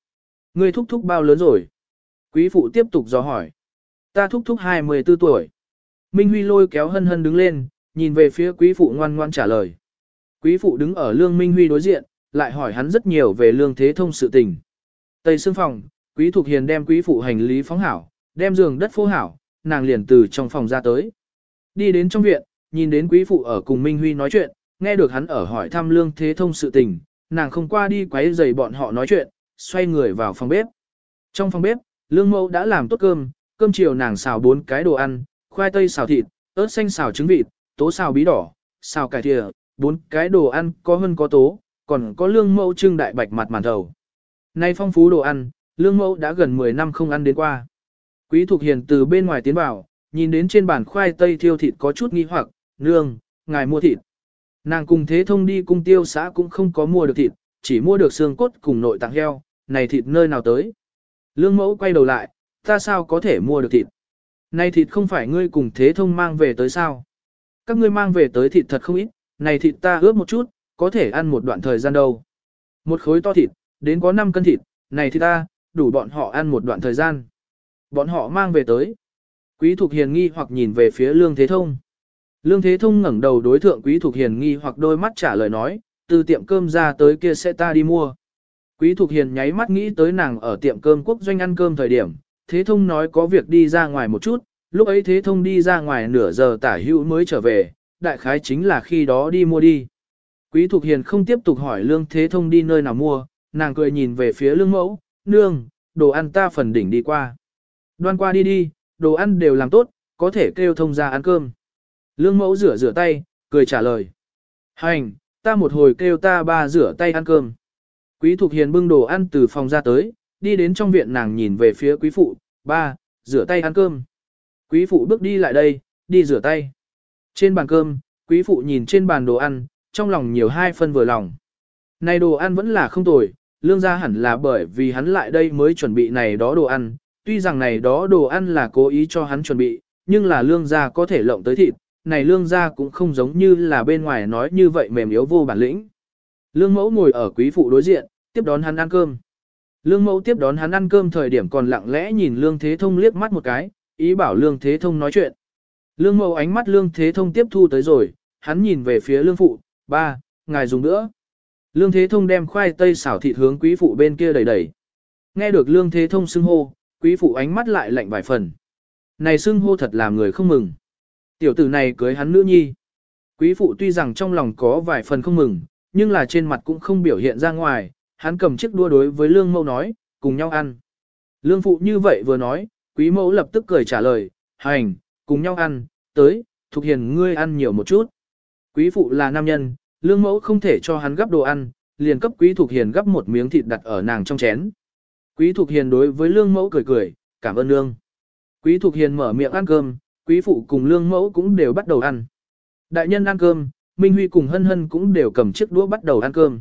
Ngươi thúc thúc bao lớn rồi? Quý phụ tiếp tục dò hỏi. Ta thúc thúc 24 tuổi. Minh Huy lôi kéo hân hân đứng lên, nhìn về phía quý phụ ngoan ngoan trả lời. Quý phụ đứng ở lương Minh Huy đối diện, lại hỏi hắn rất nhiều về lương thế thông sự tình. Tây xương phòng, quý thục hiền đem quý phụ hành lý phóng hảo, đem giường đất phô hảo, nàng liền từ trong phòng ra tới. Đi đến trong viện, nhìn đến quý phụ ở cùng Minh Huy nói chuyện, nghe được hắn ở hỏi thăm lương thế thông sự tình, nàng không qua đi quấy rầy bọn họ nói chuyện, xoay người vào phòng bếp. Trong phòng bếp, lương mẫu đã làm tốt cơm, cơm chiều nàng xào bốn cái đồ ăn, khoai tây xào thịt, ớt xanh xào trứng vịt, tố xào bí đỏ, xào cải thìa, bốn cái đồ ăn có hơn có tố, còn có lương mẫu trưng đại bạch mặt màn thầu. Nay phong phú đồ ăn, lương mẫu đã gần 10 năm không ăn đến qua. Quý Thục Hiền từ bên ngoài tiến vào, nhìn đến trên bàn khoai tây thiêu thịt có chút nghi hoặc, nương, ngài mua thịt. Nàng cùng thế thông đi cung tiêu xã cũng không có mua được thịt, chỉ mua được xương cốt cùng nội tạng heo, này thịt nơi nào tới. Lương mẫu quay đầu lại, ta sao có thể mua được thịt? Này thịt không phải ngươi cùng thế thông mang về tới sao? Các ngươi mang về tới thịt thật không ít, này thịt ta ướp một chút, có thể ăn một đoạn thời gian đâu. Một khối to thịt, đến có 5 cân thịt, này thịt ta, đủ bọn họ ăn một đoạn thời gian. Bọn họ mang về tới. Quý Thục Hiền nghi hoặc nhìn về phía Lương Thế Thông. Lương Thế Thông ngẩng đầu đối thượng Quý Thục Hiền nghi hoặc đôi mắt trả lời nói, từ tiệm cơm ra tới kia sẽ ta đi mua. Quý Thục Hiền nháy mắt nghĩ tới nàng ở tiệm cơm quốc doanh ăn cơm thời điểm, thế thông nói có việc đi ra ngoài một chút, lúc ấy thế thông đi ra ngoài nửa giờ tả hữu mới trở về, đại khái chính là khi đó đi mua đi. Quý Thục Hiền không tiếp tục hỏi lương thế thông đi nơi nào mua, nàng cười nhìn về phía lương mẫu, nương, đồ ăn ta phần đỉnh đi qua. Đoan qua đi đi, đồ ăn đều làm tốt, có thể kêu thông ra ăn cơm. Lương mẫu rửa rửa tay, cười trả lời. Hành, ta một hồi kêu ta ba rửa tay ăn cơm. Quý Thục Hiền bưng đồ ăn từ phòng ra tới, đi đến trong viện nàng nhìn về phía quý phụ, ba, rửa tay ăn cơm. Quý phụ bước đi lại đây, đi rửa tay. Trên bàn cơm, quý phụ nhìn trên bàn đồ ăn, trong lòng nhiều hai phân vừa lòng. Này đồ ăn vẫn là không tồi, lương gia hẳn là bởi vì hắn lại đây mới chuẩn bị này đó đồ ăn, tuy rằng này đó đồ ăn là cố ý cho hắn chuẩn bị, nhưng là lương gia có thể lộng tới thịt, này lương gia cũng không giống như là bên ngoài nói như vậy mềm yếu vô bản lĩnh. Lương mẫu ngồi ở quý phụ đối diện, tiếp đón hắn ăn cơm. Lương mẫu tiếp đón hắn ăn cơm thời điểm còn lặng lẽ nhìn lương thế thông liếc mắt một cái, ý bảo lương thế thông nói chuyện. Lương mẫu ánh mắt lương thế thông tiếp thu tới rồi, hắn nhìn về phía lương phụ, ba, ngài dùng nữa. Lương thế thông đem khoai tây xảo thịt hướng quý phụ bên kia đẩy đẩy. Nghe được lương thế thông xưng hô, quý phụ ánh mắt lại lạnh vài phần. Này xưng hô thật làm người không mừng. Tiểu tử này cưới hắn nữ nhi. Quý phụ tuy rằng trong lòng có vài phần không mừng, nhưng là trên mặt cũng không biểu hiện ra ngoài, hắn cầm chiếc đua đối với lương mẫu nói, cùng nhau ăn. Lương phụ như vậy vừa nói, quý mẫu lập tức cười trả lời, hành, cùng nhau ăn, tới, thuộc hiền ngươi ăn nhiều một chút. Quý phụ là nam nhân, lương mẫu không thể cho hắn gấp đồ ăn, liền cấp quý thuộc hiền gấp một miếng thịt đặt ở nàng trong chén. Quý Thục hiền đối với lương mẫu cười cười, cảm ơn lương. Quý Thục hiền mở miệng ăn cơm, quý phụ cùng lương mẫu cũng đều bắt đầu ăn. Đại nhân ăn cơm, Minh Huy cùng Hân Hân cũng đều cầm chiếc đũa bắt đầu ăn cơm.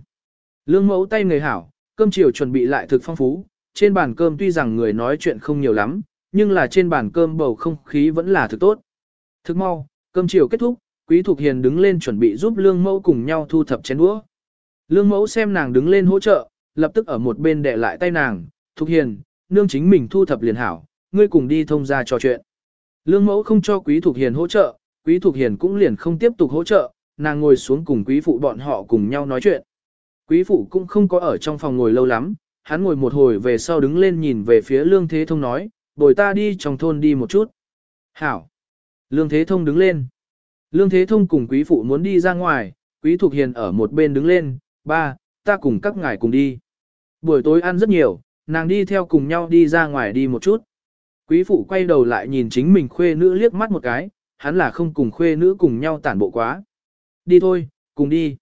Lương mẫu tay người hảo, cơm chiều chuẩn bị lại thực phong phú, trên bàn cơm tuy rằng người nói chuyện không nhiều lắm, nhưng là trên bàn cơm bầu không khí vẫn là thực tốt. Thức mau, cơm chiều kết thúc, Quý Thục Hiền đứng lên chuẩn bị giúp Lương Mẫu cùng nhau thu thập chén đũa. Lương Mẫu xem nàng đứng lên hỗ trợ, lập tức ở một bên đè lại tay nàng, Thục Hiền, nương chính mình thu thập liền hảo, ngươi cùng đi thông ra trò chuyện. Lương Mẫu không cho Quý Thục Hiền hỗ trợ, Quý Thục Hiền cũng liền không tiếp tục hỗ trợ, nàng ngồi xuống cùng Quý Phụ bọn họ cùng nhau nói chuyện. Quý Phụ cũng không có ở trong phòng ngồi lâu lắm, hắn ngồi một hồi về sau đứng lên nhìn về phía Lương Thế Thông nói, bồi ta đi trong thôn đi một chút. Hảo. Lương Thế Thông đứng lên. Lương Thế Thông cùng quý phụ muốn đi ra ngoài, quý Thục Hiền ở một bên đứng lên, ba, ta cùng các ngài cùng đi. Buổi tối ăn rất nhiều, nàng đi theo cùng nhau đi ra ngoài đi một chút. Quý phụ quay đầu lại nhìn chính mình khuê nữ liếc mắt một cái, hắn là không cùng khuê nữ cùng nhau tản bộ quá. Đi thôi, cùng đi.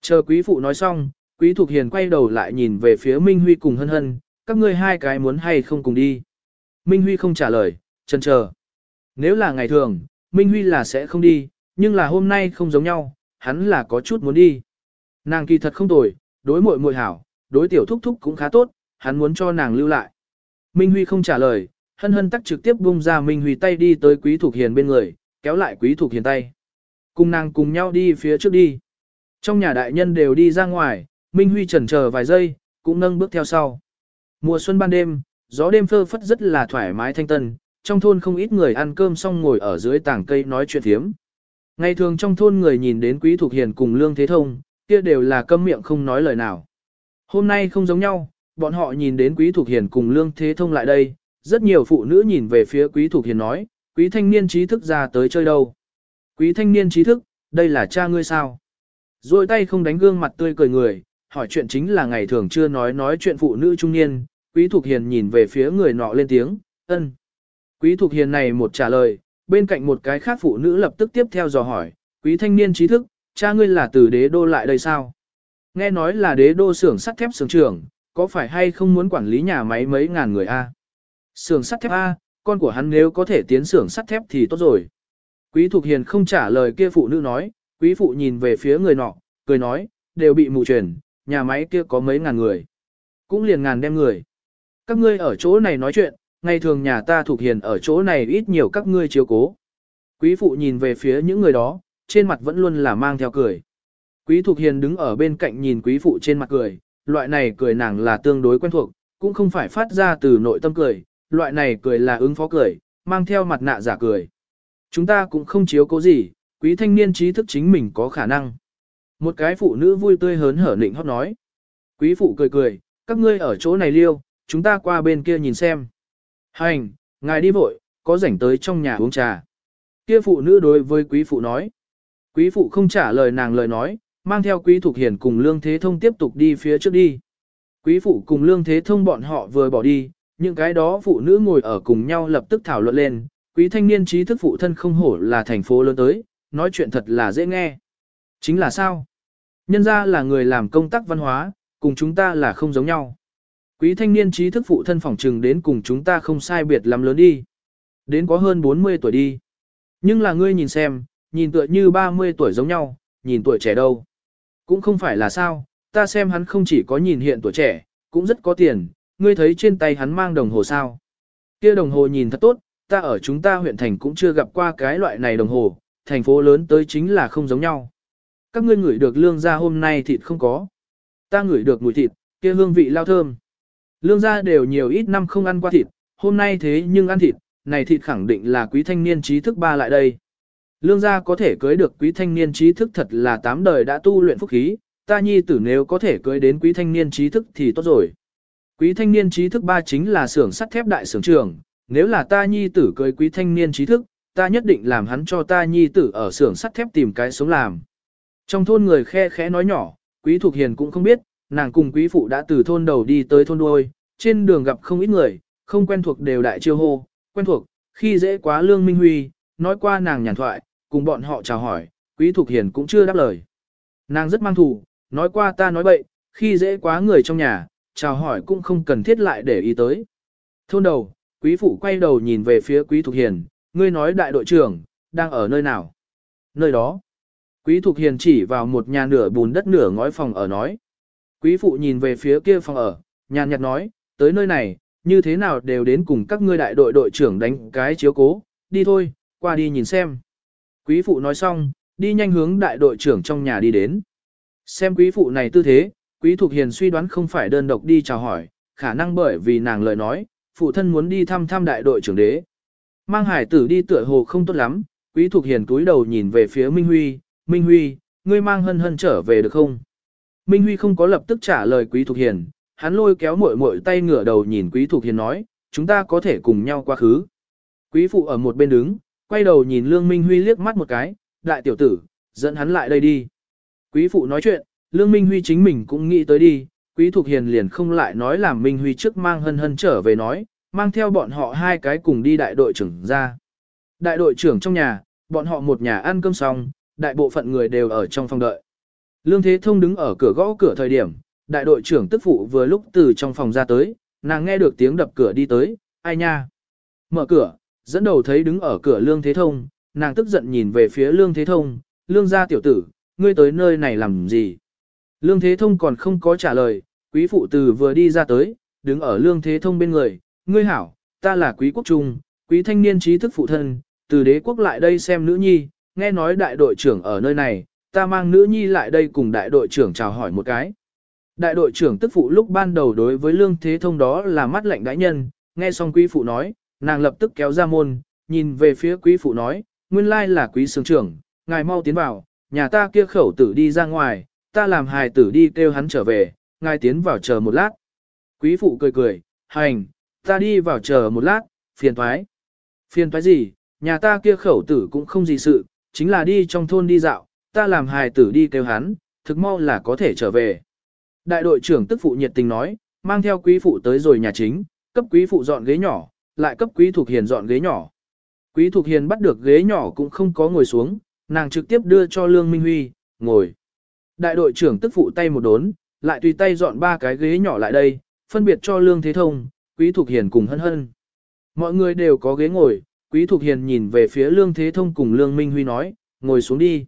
Chờ quý phụ nói xong, quý Thục Hiền quay đầu lại nhìn về phía Minh Huy cùng hân hân, các ngươi hai cái muốn hay không cùng đi. Minh Huy không trả lời, chân chờ. Nếu là ngày thường, Minh Huy là sẽ không đi, nhưng là hôm nay không giống nhau, hắn là có chút muốn đi. Nàng kỳ thật không tồi, đối muội muội hảo, đối tiểu thúc thúc cũng khá tốt, hắn muốn cho nàng lưu lại. Minh Huy không trả lời, hân hân tắc trực tiếp bung ra Minh Huy tay đi tới Quý Thục Hiền bên người, kéo lại Quý Thục Hiền tay. Cùng nàng cùng nhau đi phía trước đi. Trong nhà đại nhân đều đi ra ngoài, Minh Huy chần chờ vài giây, cũng nâng bước theo sau. Mùa xuân ban đêm, gió đêm phơ phất rất là thoải mái thanh tân, trong thôn không ít người ăn cơm xong ngồi ở dưới tảng cây nói chuyện thiếm. Ngày thường trong thôn người nhìn đến Quý Thục Hiền cùng Lương Thế Thông, kia đều là câm miệng không nói lời nào. Hôm nay không giống nhau, bọn họ nhìn đến Quý Thục Hiền cùng Lương Thế Thông lại đây, rất nhiều phụ nữ nhìn về phía Quý Thục Hiền nói, Quý thanh niên trí thức ra tới chơi đâu. Quý thanh niên trí thức, đây là cha ngươi sao? Rồi tay không đánh gương mặt tươi cười người, hỏi chuyện chính là ngày thường chưa nói nói chuyện phụ nữ trung niên, Quý Thục Hiền nhìn về phía người nọ lên tiếng, ân. Quý Thục Hiền này một trả lời, bên cạnh một cái khác phụ nữ lập tức tiếp theo dò hỏi, quý thanh niên trí thức, cha ngươi là từ đế đô lại đây sao? Nghe nói là đế đô xưởng sắt thép xưởng trưởng, có phải hay không muốn quản lý nhà máy mấy ngàn người a? Xưởng sắt thép a, con của hắn nếu có thể tiến xưởng sắt thép thì tốt rồi. Quý Thục Hiền không trả lời kia phụ nữ nói, quý phụ nhìn về phía người nọ, cười nói, đều bị mù truyền, nhà máy kia có mấy ngàn người. Cũng liền ngàn đem người. Các ngươi ở chỗ này nói chuyện, ngày thường nhà ta Thục hiền ở chỗ này ít nhiều các ngươi chiếu cố. Quý phụ nhìn về phía những người đó, trên mặt vẫn luôn là mang theo cười. Quý Thục Hiền đứng ở bên cạnh nhìn quý phụ trên mặt cười, loại này cười nàng là tương đối quen thuộc, cũng không phải phát ra từ nội tâm cười, loại này cười là ứng phó cười, mang theo mặt nạ giả cười. Chúng ta cũng không chiếu cố gì, quý thanh niên trí thức chính mình có khả năng. Một cái phụ nữ vui tươi hớn hở nịnh hót nói. Quý phụ cười cười, các ngươi ở chỗ này liêu, chúng ta qua bên kia nhìn xem. Hành, ngài đi vội, có rảnh tới trong nhà uống trà. Kia phụ nữ đối với quý phụ nói. Quý phụ không trả lời nàng lời nói, mang theo quý thuộc hiền cùng lương thế thông tiếp tục đi phía trước đi. Quý phụ cùng lương thế thông bọn họ vừa bỏ đi, những cái đó phụ nữ ngồi ở cùng nhau lập tức thảo luận lên, quý thanh niên trí thức phụ thân không hổ là thành phố lớn tới, nói chuyện thật là dễ nghe. Chính là sao? Nhân ra là người làm công tác văn hóa, cùng chúng ta là không giống nhau. Quý thanh niên trí thức phụ thân phỏng trừng đến cùng chúng ta không sai biệt lắm lớn đi. Đến có hơn 40 tuổi đi. Nhưng là ngươi nhìn xem, nhìn tựa như 30 tuổi giống nhau, nhìn tuổi trẻ đâu. Cũng không phải là sao, ta xem hắn không chỉ có nhìn hiện tuổi trẻ, cũng rất có tiền, ngươi thấy trên tay hắn mang đồng hồ sao. kia đồng hồ nhìn thật tốt, ta ở chúng ta huyện thành cũng chưa gặp qua cái loại này đồng hồ, thành phố lớn tới chính là không giống nhau. Các ngươi ngửi được lương gia hôm nay thịt không có. Ta ngửi được mùi thịt, kia hương vị lao thơm. Lương gia đều nhiều ít năm không ăn qua thịt, hôm nay thế nhưng ăn thịt, này thịt khẳng định là quý thanh niên trí thức ba lại đây. Lương gia có thể cưới được quý thanh niên trí thức thật là tám đời đã tu luyện phúc khí, ta nhi tử nếu có thể cưới đến quý thanh niên trí thức thì tốt rồi. Quý thanh niên trí thức ba chính là xưởng sắt thép đại xưởng trường, nếu là ta nhi tử cưới quý thanh niên trí thức, ta nhất định làm hắn cho ta nhi tử ở xưởng sắt thép tìm cái sống làm. Trong thôn người khe khẽ nói nhỏ, quý thuộc hiền cũng không biết, nàng cùng quý phụ đã từ thôn đầu đi tới thôn đuôi, trên đường gặp không ít người, không quen thuộc đều đại chiêu hô, quen thuộc, khi dễ quá lương minh huy, nói qua nàng nhàn thoại, cùng bọn họ chào hỏi, quý thuộc hiền cũng chưa đáp lời. Nàng rất mang thù, nói qua ta nói bậy, khi dễ quá người trong nhà, chào hỏi cũng không cần thiết lại để ý tới. Thôn đầu, quý phụ quay đầu nhìn về phía quý thuộc hiền, ngươi nói đại đội trưởng, đang ở nơi nào? Nơi đó. Quý thuộc hiền chỉ vào một nhà nửa bùn đất nửa ngói phòng ở nói. Quý phụ nhìn về phía kia phòng ở, nhàn nhạt nói, tới nơi này, như thế nào đều đến cùng các ngươi đại đội đội trưởng đánh cái chiếu cố, đi thôi, qua đi nhìn xem. Quý phụ nói xong, đi nhanh hướng đại đội trưởng trong nhà đi đến. Xem quý phụ này tư thế, quý thục hiền suy đoán không phải đơn độc đi chào hỏi, khả năng bởi vì nàng lời nói, phụ thân muốn đi thăm thăm đại đội trưởng đế. Mang hải tử đi tựa hồ không tốt lắm, quý thục hiền túi đầu nhìn về phía Minh Huy, Minh Huy, ngươi mang hân hân trở về được không? Minh Huy không có lập tức trả lời quý thục hiền, hắn lôi kéo muội muội tay ngửa đầu nhìn quý thục hiền nói, chúng ta có thể cùng nhau quá khứ. Quý phụ ở một bên đứng, quay đầu nhìn Lương Minh Huy liếc mắt một cái, đại tiểu tử, dẫn hắn lại đây đi. Quý phụ nói chuyện, Lương Minh Huy chính mình cũng nghĩ tới đi, Quý Thục Hiền liền không lại nói làm Minh Huy trước mang hân hân trở về nói, mang theo bọn họ hai cái cùng đi đại đội trưởng ra. Đại đội trưởng trong nhà, bọn họ một nhà ăn cơm xong, đại bộ phận người đều ở trong phòng đợi. Lương Thế Thông đứng ở cửa gõ cửa thời điểm, đại đội trưởng tức phụ vừa lúc từ trong phòng ra tới, nàng nghe được tiếng đập cửa đi tới, ai nha. Mở cửa, dẫn đầu thấy đứng ở cửa Lương Thế Thông, nàng tức giận nhìn về phía Lương Thế Thông, Lương gia tiểu tử, ngươi tới nơi này làm gì? Lương Thế Thông còn không có trả lời, quý phụ từ vừa đi ra tới, đứng ở Lương Thế Thông bên người, ngươi hảo, ta là quý quốc trung, quý thanh niên trí thức phụ thân, từ đế quốc lại đây xem nữ nhi, nghe nói đại đội trưởng ở nơi này, ta mang nữ nhi lại đây cùng đại đội trưởng chào hỏi một cái. Đại đội trưởng tức phụ lúc ban đầu đối với Lương Thế Thông đó là mắt lạnh đãi nhân, nghe xong quý phụ nói, nàng lập tức kéo ra môn, nhìn về phía quý phụ nói, nguyên lai là quý sướng trưởng, ngài mau tiến vào, nhà ta kia khẩu tử đi ra ngoài, ta làm hài tử đi kêu hắn trở về, ngài tiến vào chờ một lát. Quý phụ cười cười, hành, ta đi vào chờ một lát, phiền thoái. Phiền thoái gì, nhà ta kia khẩu tử cũng không gì sự, chính là đi trong thôn đi dạo, ta làm hài tử đi kêu hắn, thực mau là có thể trở về. Đại đội trưởng tức phụ nhiệt tình nói, mang theo quý phụ tới rồi nhà chính, cấp quý phụ dọn ghế nhỏ, lại cấp quý Thục hiền dọn ghế nhỏ. Quý Thục hiền bắt được ghế nhỏ cũng không có ngồi xuống, nàng trực tiếp đưa cho Lương Minh Huy, ngồi. Đại đội trưởng tức phụ tay một đốn, lại tùy tay dọn ba cái ghế nhỏ lại đây, phân biệt cho Lương Thế Thông, Quý Thục Hiền cùng hân hân. Mọi người đều có ghế ngồi, Quý Thục Hiền nhìn về phía Lương Thế Thông cùng Lương Minh Huy nói, ngồi xuống đi.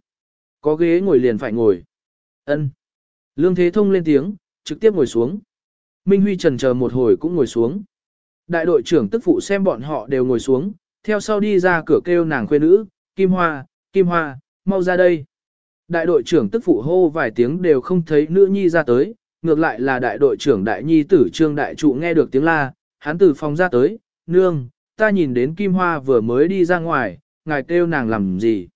Có ghế ngồi liền phải ngồi. Ân. Lương Thế Thông lên tiếng, trực tiếp ngồi xuống. Minh Huy trần chờ một hồi cũng ngồi xuống. Đại đội trưởng tức phụ xem bọn họ đều ngồi xuống, theo sau đi ra cửa kêu nàng khuê nữ, Kim Hoa, Kim Hoa, mau ra đây. Đại đội trưởng tức phụ hô vài tiếng đều không thấy nữ nhi ra tới, ngược lại là đại đội trưởng đại nhi tử trương đại trụ nghe được tiếng la, hắn từ phòng ra tới, nương, ta nhìn đến Kim Hoa vừa mới đi ra ngoài, ngài kêu nàng làm gì.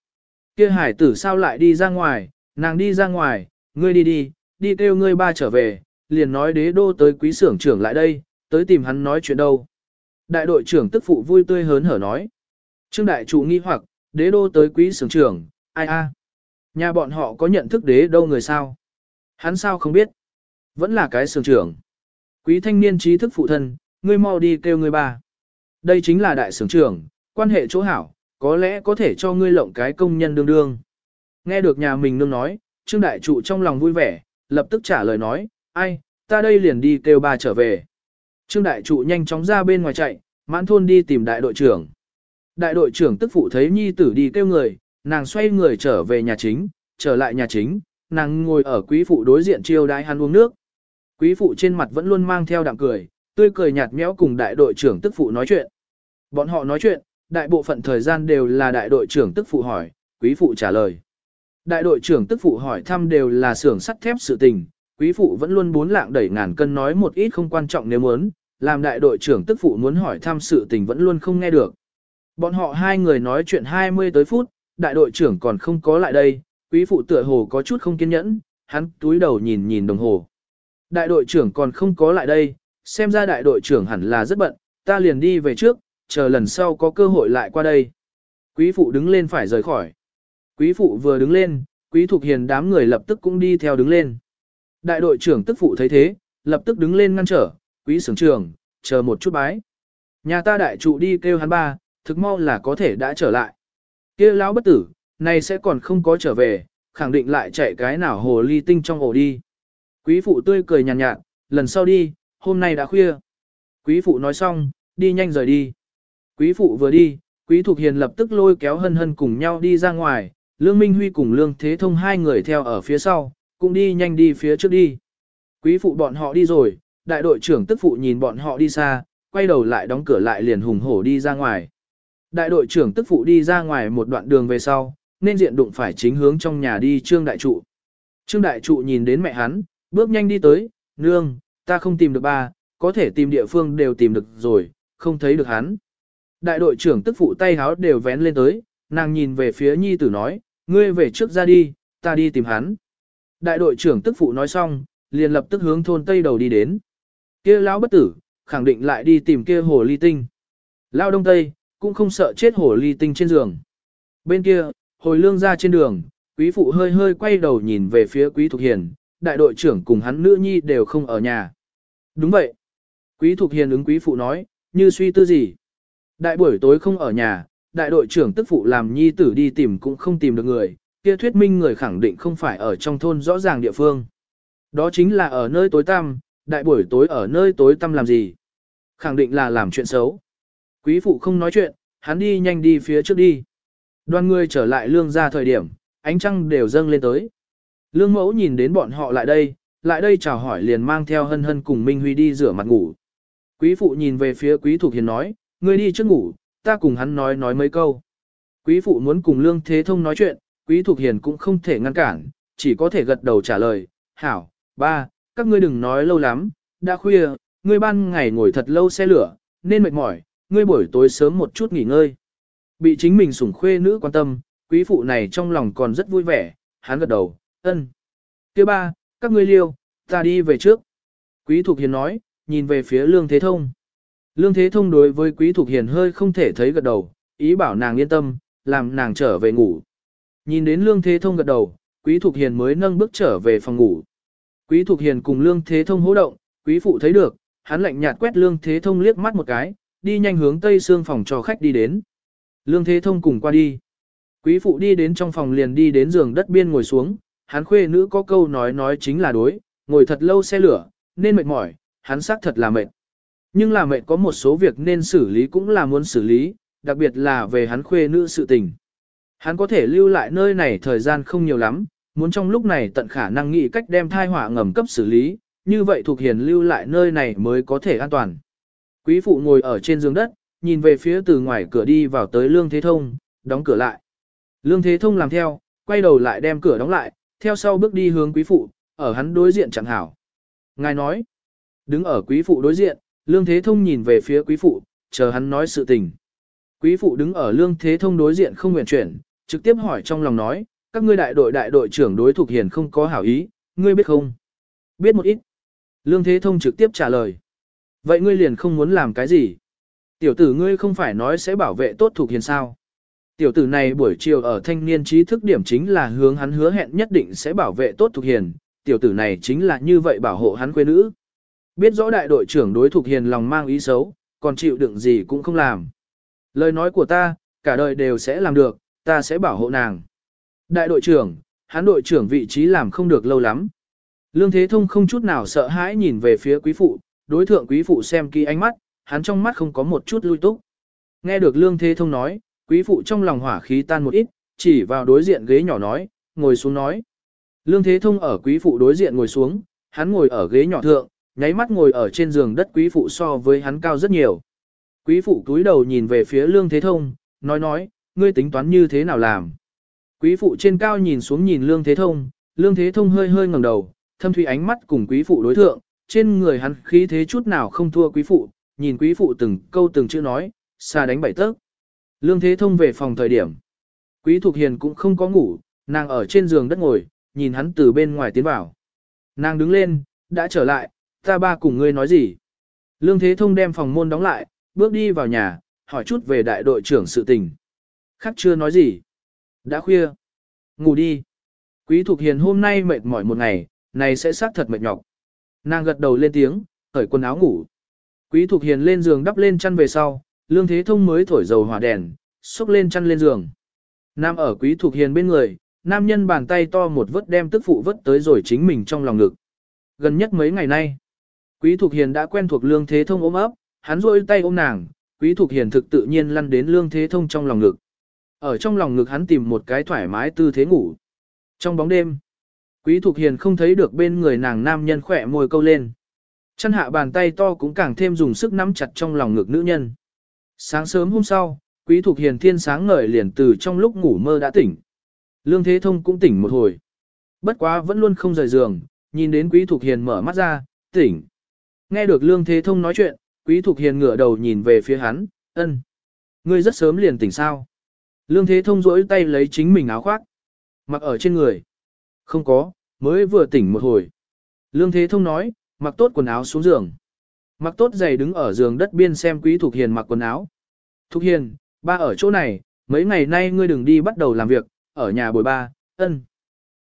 kia hải tử sao lại đi ra ngoài, nàng đi ra ngoài, ngươi đi đi, đi kêu ngươi ba trở về, liền nói đế đô tới quý xưởng trưởng lại đây, tới tìm hắn nói chuyện đâu. Đại đội trưởng tức phụ vui tươi hớn hở nói. Trương đại trụ nghi hoặc, đế đô tới quý sưởng trưởng, ai a? Nhà bọn họ có nhận thức đế đâu người sao? Hắn sao không biết? Vẫn là cái sưởng trưởng. Quý thanh niên trí thức phụ thân, ngươi mau đi kêu ngươi bà Đây chính là đại sưởng trưởng, quan hệ chỗ hảo, có lẽ có thể cho ngươi lộng cái công nhân đương đương. Nghe được nhà mình nương nói, Trương Đại Trụ trong lòng vui vẻ, lập tức trả lời nói, ai, ta đây liền đi kêu bà trở về. Trương Đại Trụ nhanh chóng ra bên ngoài chạy, mãn thôn đi tìm đại đội trưởng. Đại đội trưởng tức phụ thấy nhi tử đi kêu người, nàng xoay người trở về nhà chính, trở lại nhà chính, nàng ngồi ở quý phụ đối diện chiêu đái hắn uống nước. Quý phụ trên mặt vẫn luôn mang theo đạm cười, tươi cười nhạt nhẽo cùng đại đội trưởng tức phụ nói chuyện. Bọn họ nói chuyện, đại bộ phận thời gian đều là đại đội trưởng tức phụ hỏi, quý phụ trả lời. Đại đội trưởng tức phụ hỏi thăm đều là xưởng sắt thép sự tình, quý phụ vẫn luôn bốn lạng đẩy ngàn cân nói một ít không quan trọng nếu muốn, làm đại đội trưởng tức phụ muốn hỏi thăm sự tình vẫn luôn không nghe được. Bọn họ hai người nói chuyện 20 tới phút, đại đội trưởng còn không có lại đây, quý phụ tựa hồ có chút không kiên nhẫn, hắn túi đầu nhìn nhìn đồng hồ. Đại đội trưởng còn không có lại đây, xem ra đại đội trưởng hẳn là rất bận, ta liền đi về trước, chờ lần sau có cơ hội lại qua đây. Quý phụ đứng lên phải rời khỏi. Quý phụ vừa đứng lên, quý thuộc hiền đám người lập tức cũng đi theo đứng lên. Đại đội trưởng tức phụ thấy thế, lập tức đứng lên ngăn trở, quý sưởng trưởng, chờ một chút bái. Nhà ta đại trụ đi kêu hắn ba, thực mau là có thể đã trở lại. kia lão bất tử, này sẽ còn không có trở về, khẳng định lại chạy cái nào hồ ly tinh trong ổ đi. Quý phụ tươi cười nhàn nhạt, nhạt, lần sau đi, hôm nay đã khuya. Quý phụ nói xong, đi nhanh rời đi. Quý phụ vừa đi, quý thục hiền lập tức lôi kéo hân hân cùng nhau đi ra ngoài, Lương Minh Huy cùng Lương Thế Thông hai người theo ở phía sau, cũng đi nhanh đi phía trước đi. Quý phụ bọn họ đi rồi, đại đội trưởng tức phụ nhìn bọn họ đi xa, quay đầu lại đóng cửa lại liền hùng hổ đi ra ngoài. Đại đội trưởng tức phụ đi ra ngoài một đoạn đường về sau, nên diện đụng phải chính hướng trong nhà đi Trương Đại Trụ. Trương Đại Trụ nhìn đến mẹ hắn, bước nhanh đi tới, nương, ta không tìm được ba, có thể tìm địa phương đều tìm được rồi, không thấy được hắn. Đại đội trưởng tức phụ tay háo đều vén lên tới, nàng nhìn về phía nhi tử nói, ngươi về trước ra đi, ta đi tìm hắn. Đại đội trưởng tức phụ nói xong, liền lập tức hướng thôn Tây đầu đi đến. Kia lão bất tử, khẳng định lại đi tìm kia hồ ly tinh. Lao đông Tây, cũng không sợ chết hồ ly tinh trên giường. Bên kia, hồi lương ra trên đường, quý phụ hơi hơi quay đầu nhìn về phía quý thục hiền, đại đội trưởng cùng hắn nữ nhi đều không ở nhà. Đúng vậy. Quý thục hiền ứng quý phụ nói, như suy tư gì. Đại buổi tối không ở nhà, đại đội trưởng tức phụ làm nhi tử đi tìm cũng không tìm được người, kia thuyết minh người khẳng định không phải ở trong thôn rõ ràng địa phương. Đó chính là ở nơi tối tăm, đại buổi tối ở nơi tối tăm làm gì? Khẳng định là làm chuyện xấu. Quý phụ không nói chuyện, hắn đi nhanh đi phía trước đi. Đoàn người trở lại lương ra thời điểm, ánh trăng đều dâng lên tới. Lương mẫu nhìn đến bọn họ lại đây, lại đây chào hỏi liền mang theo hân hân cùng Minh Huy đi rửa mặt ngủ. Quý phụ nhìn về phía quý thục hiền nói, ngươi đi trước ngủ, ta cùng hắn nói nói mấy câu. Quý phụ muốn cùng Lương Thế Thông nói chuyện, Quý Thục Hiền cũng không thể ngăn cản, chỉ có thể gật đầu trả lời, hảo, ba, các ngươi đừng nói lâu lắm, đã khuya, ngươi ban ngày ngồi thật lâu xe lửa, nên mệt mỏi, ngươi buổi tối sớm một chút nghỉ ngơi. Bị chính mình sủng khuê nữ quan tâm, quý phụ này trong lòng còn rất vui vẻ, hắn gật đầu, ân. kia ba, các ngươi liêu, ta đi về trước. Quý Thục Hiền nói, nhìn về phía Lương Thế Thông. Lương Thế Thông đối với Quý Thục Hiền hơi không thể thấy gật đầu, ý bảo nàng yên tâm, làm nàng trở về ngủ. Nhìn đến Lương Thế Thông gật đầu, Quý Thục Hiền mới nâng bước trở về phòng ngủ. Quý Thục Hiền cùng Lương Thế Thông hỗ động, Quý Phụ thấy được, hắn lạnh nhạt quét Lương Thế Thông liếc mắt một cái, đi nhanh hướng tây xương phòng cho khách đi đến. Lương Thế Thông cùng qua đi. Quý Phụ đi đến trong phòng liền đi đến giường đất biên ngồi xuống, hắn khuê nữ có câu nói nói chính là đối, ngồi thật lâu xe lửa, nên mệt mỏi, hắn xác thật là mệt. Nhưng là mệt có một số việc nên xử lý cũng là muốn xử lý, đặc biệt là về hắn khuê nữ sự tình. Hắn có thể lưu lại nơi này thời gian không nhiều lắm, muốn trong lúc này tận khả năng nghĩ cách đem thai họa ngầm cấp xử lý, như vậy thuộc hiền lưu lại nơi này mới có thể an toàn. Quý phụ ngồi ở trên giường đất, nhìn về phía từ ngoài cửa đi vào tới Lương Thế Thông, đóng cửa lại. Lương Thế Thông làm theo, quay đầu lại đem cửa đóng lại, theo sau bước đi hướng quý phụ, ở hắn đối diện chẳng hảo. Ngài nói, đứng ở quý phụ đối diện, Lương Thế Thông nhìn về phía quý phụ, chờ hắn nói sự tình. Quý phụ đứng ở Lương Thế Thông đối diện không nguyện chuyển, trực tiếp hỏi trong lòng nói, các ngươi đại đội đại đội trưởng đối thuộc hiền không có hảo ý, ngươi biết không? Biết một ít. Lương Thế Thông trực tiếp trả lời. Vậy ngươi liền không muốn làm cái gì? Tiểu tử ngươi không phải nói sẽ bảo vệ tốt thuộc hiền sao. Tiểu tử này buổi chiều ở thanh niên trí thức điểm chính là hướng hắn hứa hẹn nhất định sẽ bảo vệ tốt thuộc hiền, tiểu tử này chính là như vậy bảo hộ hắn quê nữ. Biết rõ đại đội trưởng đối thuộc hiền lòng mang ý xấu, còn chịu đựng gì cũng không làm. Lời nói của ta, cả đời đều sẽ làm được, ta sẽ bảo hộ nàng. Đại đội trưởng, hắn đội trưởng vị trí làm không được lâu lắm. Lương Thế Thông không chút nào sợ hãi nhìn về phía quý phụ, đối thượng quý phụ xem kỹ ánh mắt, hắn trong mắt không có một chút lui túc. Nghe được Lương Thế Thông nói, quý phụ trong lòng hỏa khí tan một ít, chỉ vào đối diện ghế nhỏ nói, ngồi xuống nói. Lương Thế Thông ở quý phụ đối diện ngồi xuống, hắn ngồi ở ghế nhỏ thượng, nháy mắt ngồi ở trên giường đất quý phụ so với hắn cao rất nhiều. Quý phụ cúi đầu nhìn về phía Lương Thế Thông, nói nói, ngươi tính toán như thế nào làm. Quý phụ trên cao nhìn xuống nhìn Lương Thế Thông, Lương Thế Thông hơi hơi ngẩng đầu, thâm thủy ánh mắt cùng quý phụ đối thượng, trên người hắn khí thế chút nào không thua quý phụ, nhìn quý phụ từng câu từng chữ nói, xa đánh bảy tấc. Lương Thế Thông về phòng thời điểm. Quý Thục Hiền cũng không có ngủ, nàng ở trên giường đất ngồi, nhìn hắn từ bên ngoài tiến vào. Nàng đứng lên, đã trở lại, ta ba cùng ngươi nói gì. Lương Thế Thông đem phòng môn đóng lại, bước đi vào nhà, hỏi chút về đại đội trưởng sự tình. Khác chưa nói gì. Đã khuya. Ngủ đi. Quý Thục Hiền hôm nay mệt mỏi một ngày, này sẽ xác thật mệt nhọc. Nàng gật đầu lên tiếng, cởi quần áo ngủ. Quý Thục Hiền lên giường đắp lên chăn về sau, Lương Thế Thông mới thổi dầu hỏa đèn, xúc lên chăn lên giường. Nam ở Quý Thục Hiền bên người, nam nhân bàn tay to một vớt đem tức phụ vớt tới rồi chính mình trong lòng ngực. Gần nhất mấy ngày nay, Quý Thục Hiền đã quen thuộc Lương Thế Thông ôm ấp, hắn rôi tay ôm nàng, Quý Thục Hiền thực tự nhiên lăn đến Lương Thế Thông trong lòng ngực. Ở trong lòng ngực hắn tìm một cái thoải mái tư thế ngủ. Trong bóng đêm, Quý Thục Hiền không thấy được bên người nàng nam nhân khỏe môi câu lên. Chân hạ bàn tay to cũng càng thêm dùng sức nắm chặt trong lòng ngực nữ nhân. Sáng sớm hôm sau, Quý Thục Hiền thiên sáng ngời liền từ trong lúc ngủ mơ đã tỉnh. Lương Thế Thông cũng tỉnh một hồi. Bất quá vẫn luôn không rời giường, nhìn đến Quý Thục Hiền mở mắt ra, tỉnh. Nghe được Lương Thế Thông nói chuyện, Quý Thục Hiền ngửa đầu nhìn về phía hắn, ân. Ngươi rất sớm liền tỉnh sao. Lương Thế Thông rỗi tay lấy chính mình áo khoác. Mặc ở trên người. Không có, mới vừa tỉnh một hồi. Lương Thế Thông nói, mặc tốt quần áo xuống giường. Mặc tốt giày đứng ở giường đất biên xem Quý Thục Hiền mặc quần áo. Thục Hiền, ba ở chỗ này, mấy ngày nay ngươi đừng đi bắt đầu làm việc, ở nhà bồi ba, ân.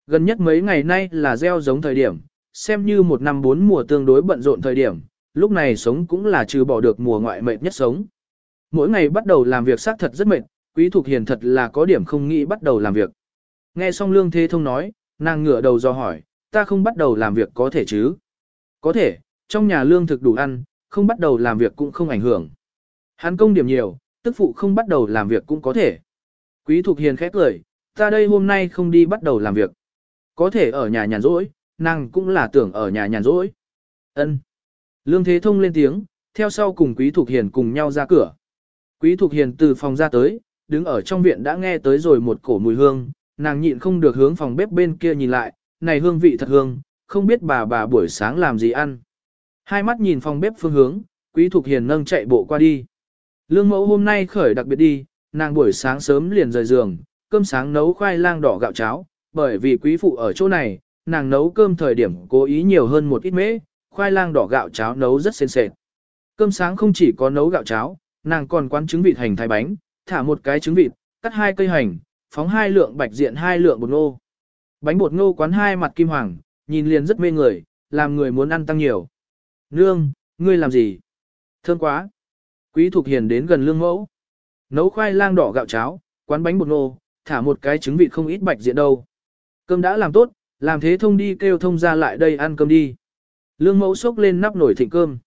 Gần nhất mấy ngày nay là gieo giống thời điểm, xem như một năm bốn mùa tương đối bận rộn thời điểm, lúc này sống cũng là trừ bỏ được mùa ngoại mệt nhất sống. Mỗi ngày bắt đầu làm việc xác thật rất mệt, Quý Thục Hiền thật là có điểm không nghĩ bắt đầu làm việc. Nghe xong Lương Thế Thông nói, nàng ngửa đầu do hỏi, ta không bắt đầu làm việc có thể chứ? Có thể, trong nhà lương thực đủ ăn, không bắt đầu làm việc cũng không ảnh hưởng. Hắn công điểm nhiều, tức phụ không bắt đầu làm việc cũng có thể. Quý Thục Hiền khép cười, ta đây hôm nay không đi bắt đầu làm việc. Có thể ở nhà nhàn rỗi, nàng cũng là tưởng ở nhà nhàn rỗi. Ân. Lương Thế Thông lên tiếng, theo sau cùng Quý Thục Hiền cùng nhau ra cửa. Quý Thục Hiền từ phòng ra tới, đứng ở trong viện đã nghe tới rồi một cổ mùi hương, nàng nhịn không được hướng phòng bếp bên kia nhìn lại, này hương vị thật hương, không biết bà bà buổi sáng làm gì ăn. Hai mắt nhìn phòng bếp phương hướng, Quý Thục Hiền nâng chạy bộ qua đi. Lương mẫu hôm nay khởi đặc biệt đi, nàng buổi sáng sớm liền rời giường, cơm sáng nấu khoai lang đỏ gạo cháo, bởi vì quý phụ ở chỗ này, nàng nấu cơm thời điểm cố ý nhiều hơn một ít mễ, khoai lang đỏ gạo cháo nấu rất sền sệt. Cơm sáng không chỉ có nấu gạo cháo, nàng còn quán trứng vịt hành thái bánh, thả một cái trứng vịt, cắt hai cây hành, phóng hai lượng bạch diện hai lượng bột ngô. Bánh bột ngô quán hai mặt kim hoàng, nhìn liền rất mê người, làm người muốn ăn tăng nhiều. Nương, ngươi làm gì? Thơm quá. Quý Thục Hiền đến gần lương mẫu. Nấu khoai lang đỏ gạo cháo, quán bánh bột ngô, thả một cái trứng vịt không ít bạch diện đâu. Cơm đã làm tốt, làm thế thông đi kêu thông ra lại đây ăn cơm đi. Lương mẫu xốc lên nắp nổi thịnh cơm.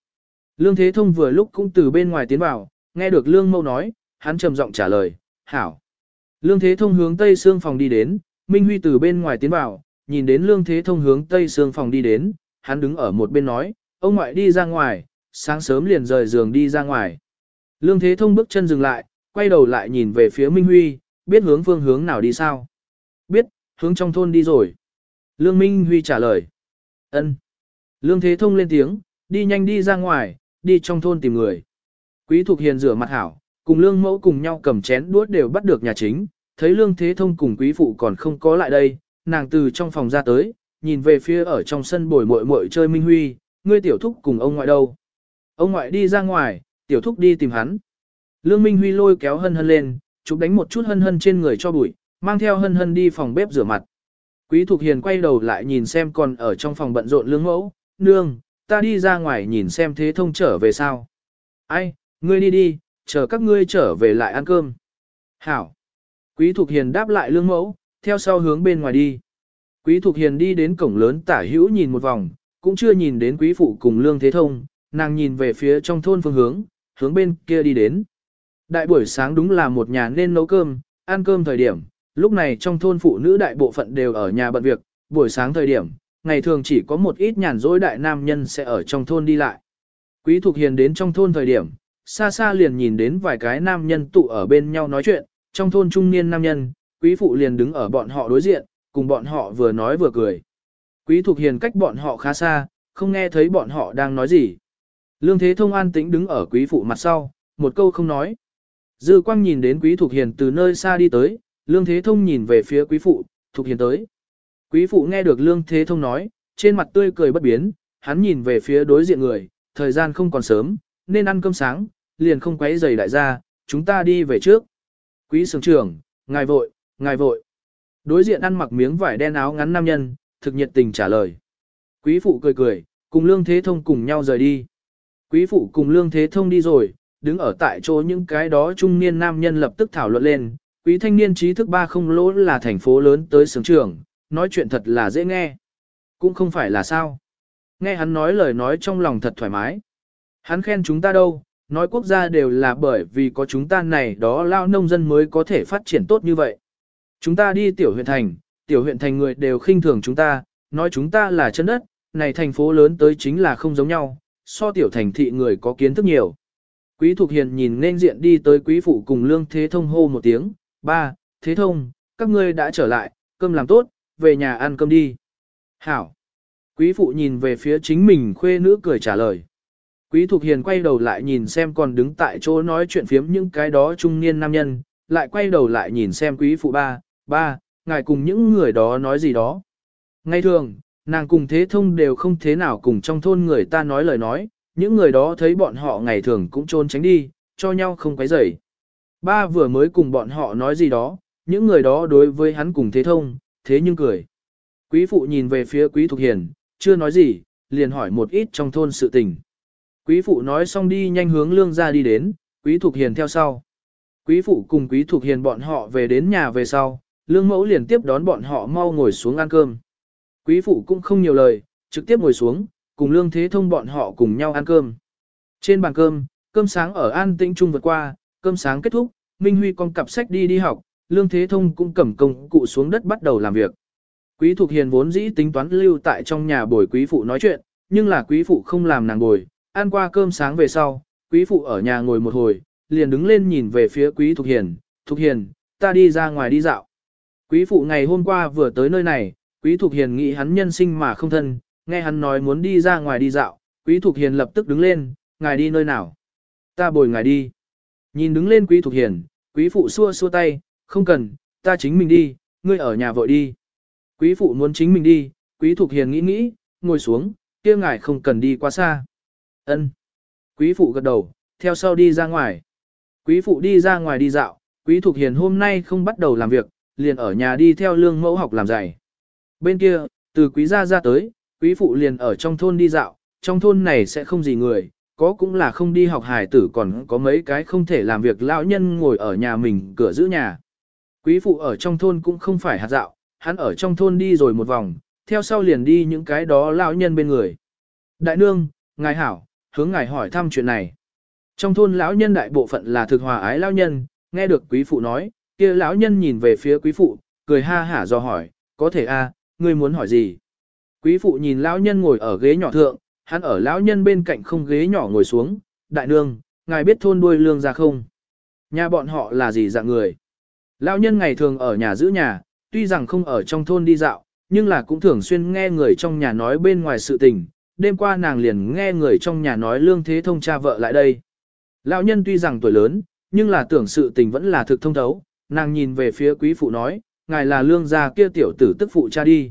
Lương thế thông vừa lúc cũng từ bên ngoài tiến vào, nghe được lương mẫu nói, hắn trầm giọng trả lời, hảo. Lương thế thông hướng tây sương phòng đi đến, Minh Huy từ bên ngoài tiến vào, nhìn đến lương thế thông hướng tây sương phòng đi đến, hắn đứng ở một bên nói, ông ngoại đi ra ngoài, sáng sớm liền rời giường đi ra ngoài. Lương thế thông bước chân dừng lại, quay đầu lại nhìn về phía Minh Huy, biết hướng phương hướng nào đi sao? Biết, hướng trong thôn đi rồi. Lương Minh Huy trả lời. ân. Lương Thế Thông lên tiếng, đi nhanh đi ra ngoài, đi trong thôn tìm người. Quý Thục Hiền rửa mặt hảo, cùng Lương Mẫu cùng nhau cầm chén đuốt đều bắt được nhà chính, thấy Lương Thế Thông cùng Quý Phụ còn không có lại đây, nàng từ trong phòng ra tới, nhìn về phía ở trong sân bồi muội muội chơi Minh Huy, ngươi tiểu thúc cùng ông ngoại đâu. Ông ngoại đi ra ngoài, tiểu thúc đi tìm hắn. Lương Minh Huy lôi kéo hân hân lên, chụp đánh một chút hân hân trên người cho bụi, mang theo hân hân đi phòng bếp rửa mặt. Quý Thục Hiền quay đầu lại nhìn xem còn ở trong phòng bận rộn lương mẫu, nương, ta đi ra ngoài nhìn xem thế thông trở về sao. Ai, ngươi đi đi, chờ các ngươi trở về lại ăn cơm. Hảo. Quý Thục Hiền đáp lại lương mẫu, theo sau hướng bên ngoài đi. Quý Thục Hiền đi đến cổng lớn tả hữu nhìn một vòng, cũng chưa nhìn đến quý phụ cùng lương thế thông, nàng nhìn về phía trong thôn phương hướng, hướng bên kia đi đến. Đại buổi sáng đúng là một nhà nên nấu cơm, ăn cơm thời điểm, lúc này trong thôn phụ nữ đại bộ phận đều ở nhà bận việc, buổi sáng thời điểm, ngày thường chỉ có một ít nhàn rỗi đại nam nhân sẽ ở trong thôn đi lại. Quý Thục Hiền đến trong thôn thời điểm, xa xa liền nhìn đến vài cái nam nhân tụ ở bên nhau nói chuyện, trong thôn trung niên nam nhân, quý phụ liền đứng ở bọn họ đối diện, cùng bọn họ vừa nói vừa cười. Quý Thục Hiền cách bọn họ khá xa, không nghe thấy bọn họ đang nói gì. Lương Thế Thông an tĩnh đứng ở quý phụ mặt sau, một câu không nói. Dư Quang nhìn đến quý Thục Hiền từ nơi xa đi tới, Lương Thế Thông nhìn về phía quý phụ, Thục Hiền tới. Quý phụ nghe được Lương Thế Thông nói, trên mặt tươi cười bất biến, hắn nhìn về phía đối diện người, thời gian không còn sớm, nên ăn cơm sáng, liền không quấy giày đại gia, chúng ta đi về trước. Quý sướng trưởng, ngài vội, ngài vội. Đối diện ăn mặc miếng vải đen áo ngắn nam nhân, thực nhiệt tình trả lời. Quý phụ cười cười, cùng Lương Thế Thông cùng nhau rời đi. Quý phụ cùng Lương Thế Thông đi rồi, đứng ở tại chỗ những cái đó trung niên nam nhân lập tức thảo luận lên. Quý thanh niên trí thức ba không lỗ là thành phố lớn tới sướng trường, nói chuyện thật là dễ nghe. Cũng không phải là sao. Nghe hắn nói lời nói trong lòng thật thoải mái. Hắn khen chúng ta đâu, nói quốc gia đều là bởi vì có chúng ta này đó lao nông dân mới có thể phát triển tốt như vậy. Chúng ta đi tiểu huyện thành, tiểu huyện thành người đều khinh thường chúng ta, nói chúng ta là chân đất, này thành phố lớn tới chính là không giống nhau, so tiểu thành thị người có kiến thức nhiều. Quý Thục Hiền nhìn nên diện đi tới quý phụ cùng Lương Thế Thông hô một tiếng, ba, Thế Thông, các ngươi đã trở lại, cơm làm tốt, về nhà ăn cơm đi. Hảo. Quý phụ nhìn về phía chính mình khuê nữ cười trả lời. Quý Thục Hiền quay đầu lại nhìn xem còn đứng tại chỗ nói chuyện phiếm những cái đó trung niên nam nhân, lại quay đầu lại nhìn xem quý phụ ba, ba, ngài cùng những người đó nói gì đó. Ngay thường, nàng cùng thế thông đều không thế nào cùng trong thôn người ta nói lời nói, những người đó thấy bọn họ ngày thường cũng trôn tránh đi, cho nhau không quấy rầy. Ba vừa mới cùng bọn họ nói gì đó, những người đó đối với hắn cùng thế thông, thế nhưng cười. Quý phụ nhìn về phía quý thục hiền, chưa nói gì, liền hỏi một ít trong thôn sự tình. Quý phụ nói xong đi nhanh hướng lương ra đi đến, quý thục hiền theo sau. Quý phụ cùng quý thục hiền bọn họ về đến nhà về sau, lương mẫu liền tiếp đón bọn họ mau ngồi xuống ăn cơm. Quý phụ cũng không nhiều lời, trực tiếp ngồi xuống, cùng lương thế thông bọn họ cùng nhau ăn cơm. Trên bàn cơm, cơm sáng ở an tĩnh trung vượt qua, cơm sáng kết thúc, Minh Huy con cặp sách đi đi học, lương thế thông cũng cầm công cụ xuống đất bắt đầu làm việc. Quý Thục Hiền vốn dĩ tính toán lưu tại trong nhà bồi quý phụ nói chuyện, nhưng là quý phụ không làm nàng bồi, ăn qua cơm sáng về sau, quý phụ ở nhà ngồi một hồi, liền đứng lên nhìn về phía quý Thục Hiền, Thục Hiền, ta đi ra ngoài đi dạo. Quý phụ ngày hôm qua vừa tới nơi này, quý Thục Hiền nghĩ hắn nhân sinh mà không thân, nghe hắn nói muốn đi ra ngoài đi dạo, quý Thục Hiền lập tức đứng lên, ngài đi nơi nào? Ta bồi ngài đi. Nhìn đứng lên quý Thục Hiền, quý phụ xua xua tay, không cần, ta chính mình đi, ngươi ở nhà vội đi. Quý phụ muốn chính mình đi, quý Thục Hiền nghĩ nghĩ, ngồi xuống, kia ngài không cần đi quá xa. Ân. Quý phụ gật đầu, theo sau đi ra ngoài. Quý phụ đi ra ngoài đi dạo, quý Thục Hiền hôm nay không bắt đầu làm việc, liền ở nhà đi theo lương mẫu học làm giày. Bên kia, từ quý gia ra tới, quý phụ liền ở trong thôn đi dạo, trong thôn này sẽ không gì người, có cũng là không đi học hài tử còn có mấy cái không thể làm việc lão nhân ngồi ở nhà mình cửa giữ nhà. Quý phụ ở trong thôn cũng không phải hạt dạo, hắn ở trong thôn đi rồi một vòng, theo sau liền đi những cái đó lão nhân bên người. Đại nương, ngài hảo, hướng ngài hỏi thăm chuyện này. Trong thôn lão nhân đại bộ phận là thực hòa ái lão nhân, nghe được quý phụ nói, kia lão nhân nhìn về phía quý phụ, cười ha hả do hỏi, có thể a, ngươi muốn hỏi gì? Quý phụ nhìn lão nhân ngồi ở ghế nhỏ thượng, hắn ở lão nhân bên cạnh không ghế nhỏ ngồi xuống, đại nương, ngài biết thôn đuôi lương ra không? Nhà bọn họ là gì dạng người? Lão nhân ngày thường ở nhà giữ nhà, tuy rằng không ở trong thôn đi dạo, nhưng là cũng thường xuyên nghe người trong nhà nói bên ngoài sự tình, đêm qua nàng liền nghe người trong nhà nói lương thế thông cha vợ lại đây. Lão nhân tuy rằng tuổi lớn, nhưng là tưởng sự tình vẫn là thực thông thấu, nàng nhìn về phía quý phụ nói, ngài là lương gia kia tiểu tử tức phụ cha đi.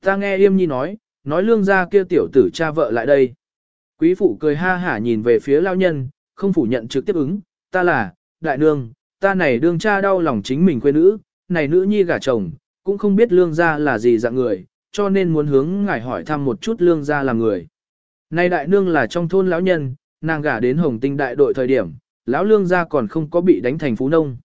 Ta nghe yêm nhi nói, nói lương gia kia tiểu tử cha vợ lại đây. Quý phụ cười ha hả nhìn về phía lão nhân, không phủ nhận trực tiếp ứng, ta là, đại nương, ta này đương cha đau lòng chính mình quê nữ, này nữ nhi gả chồng, cũng không biết lương gia là gì dạng người, cho nên muốn hướng ngài hỏi thăm một chút lương gia làm người. Nay đại nương là trong thôn lão nhân, nàng gả đến hồng tinh đại đội thời điểm, lão lương gia còn không có bị đánh thành phú nông.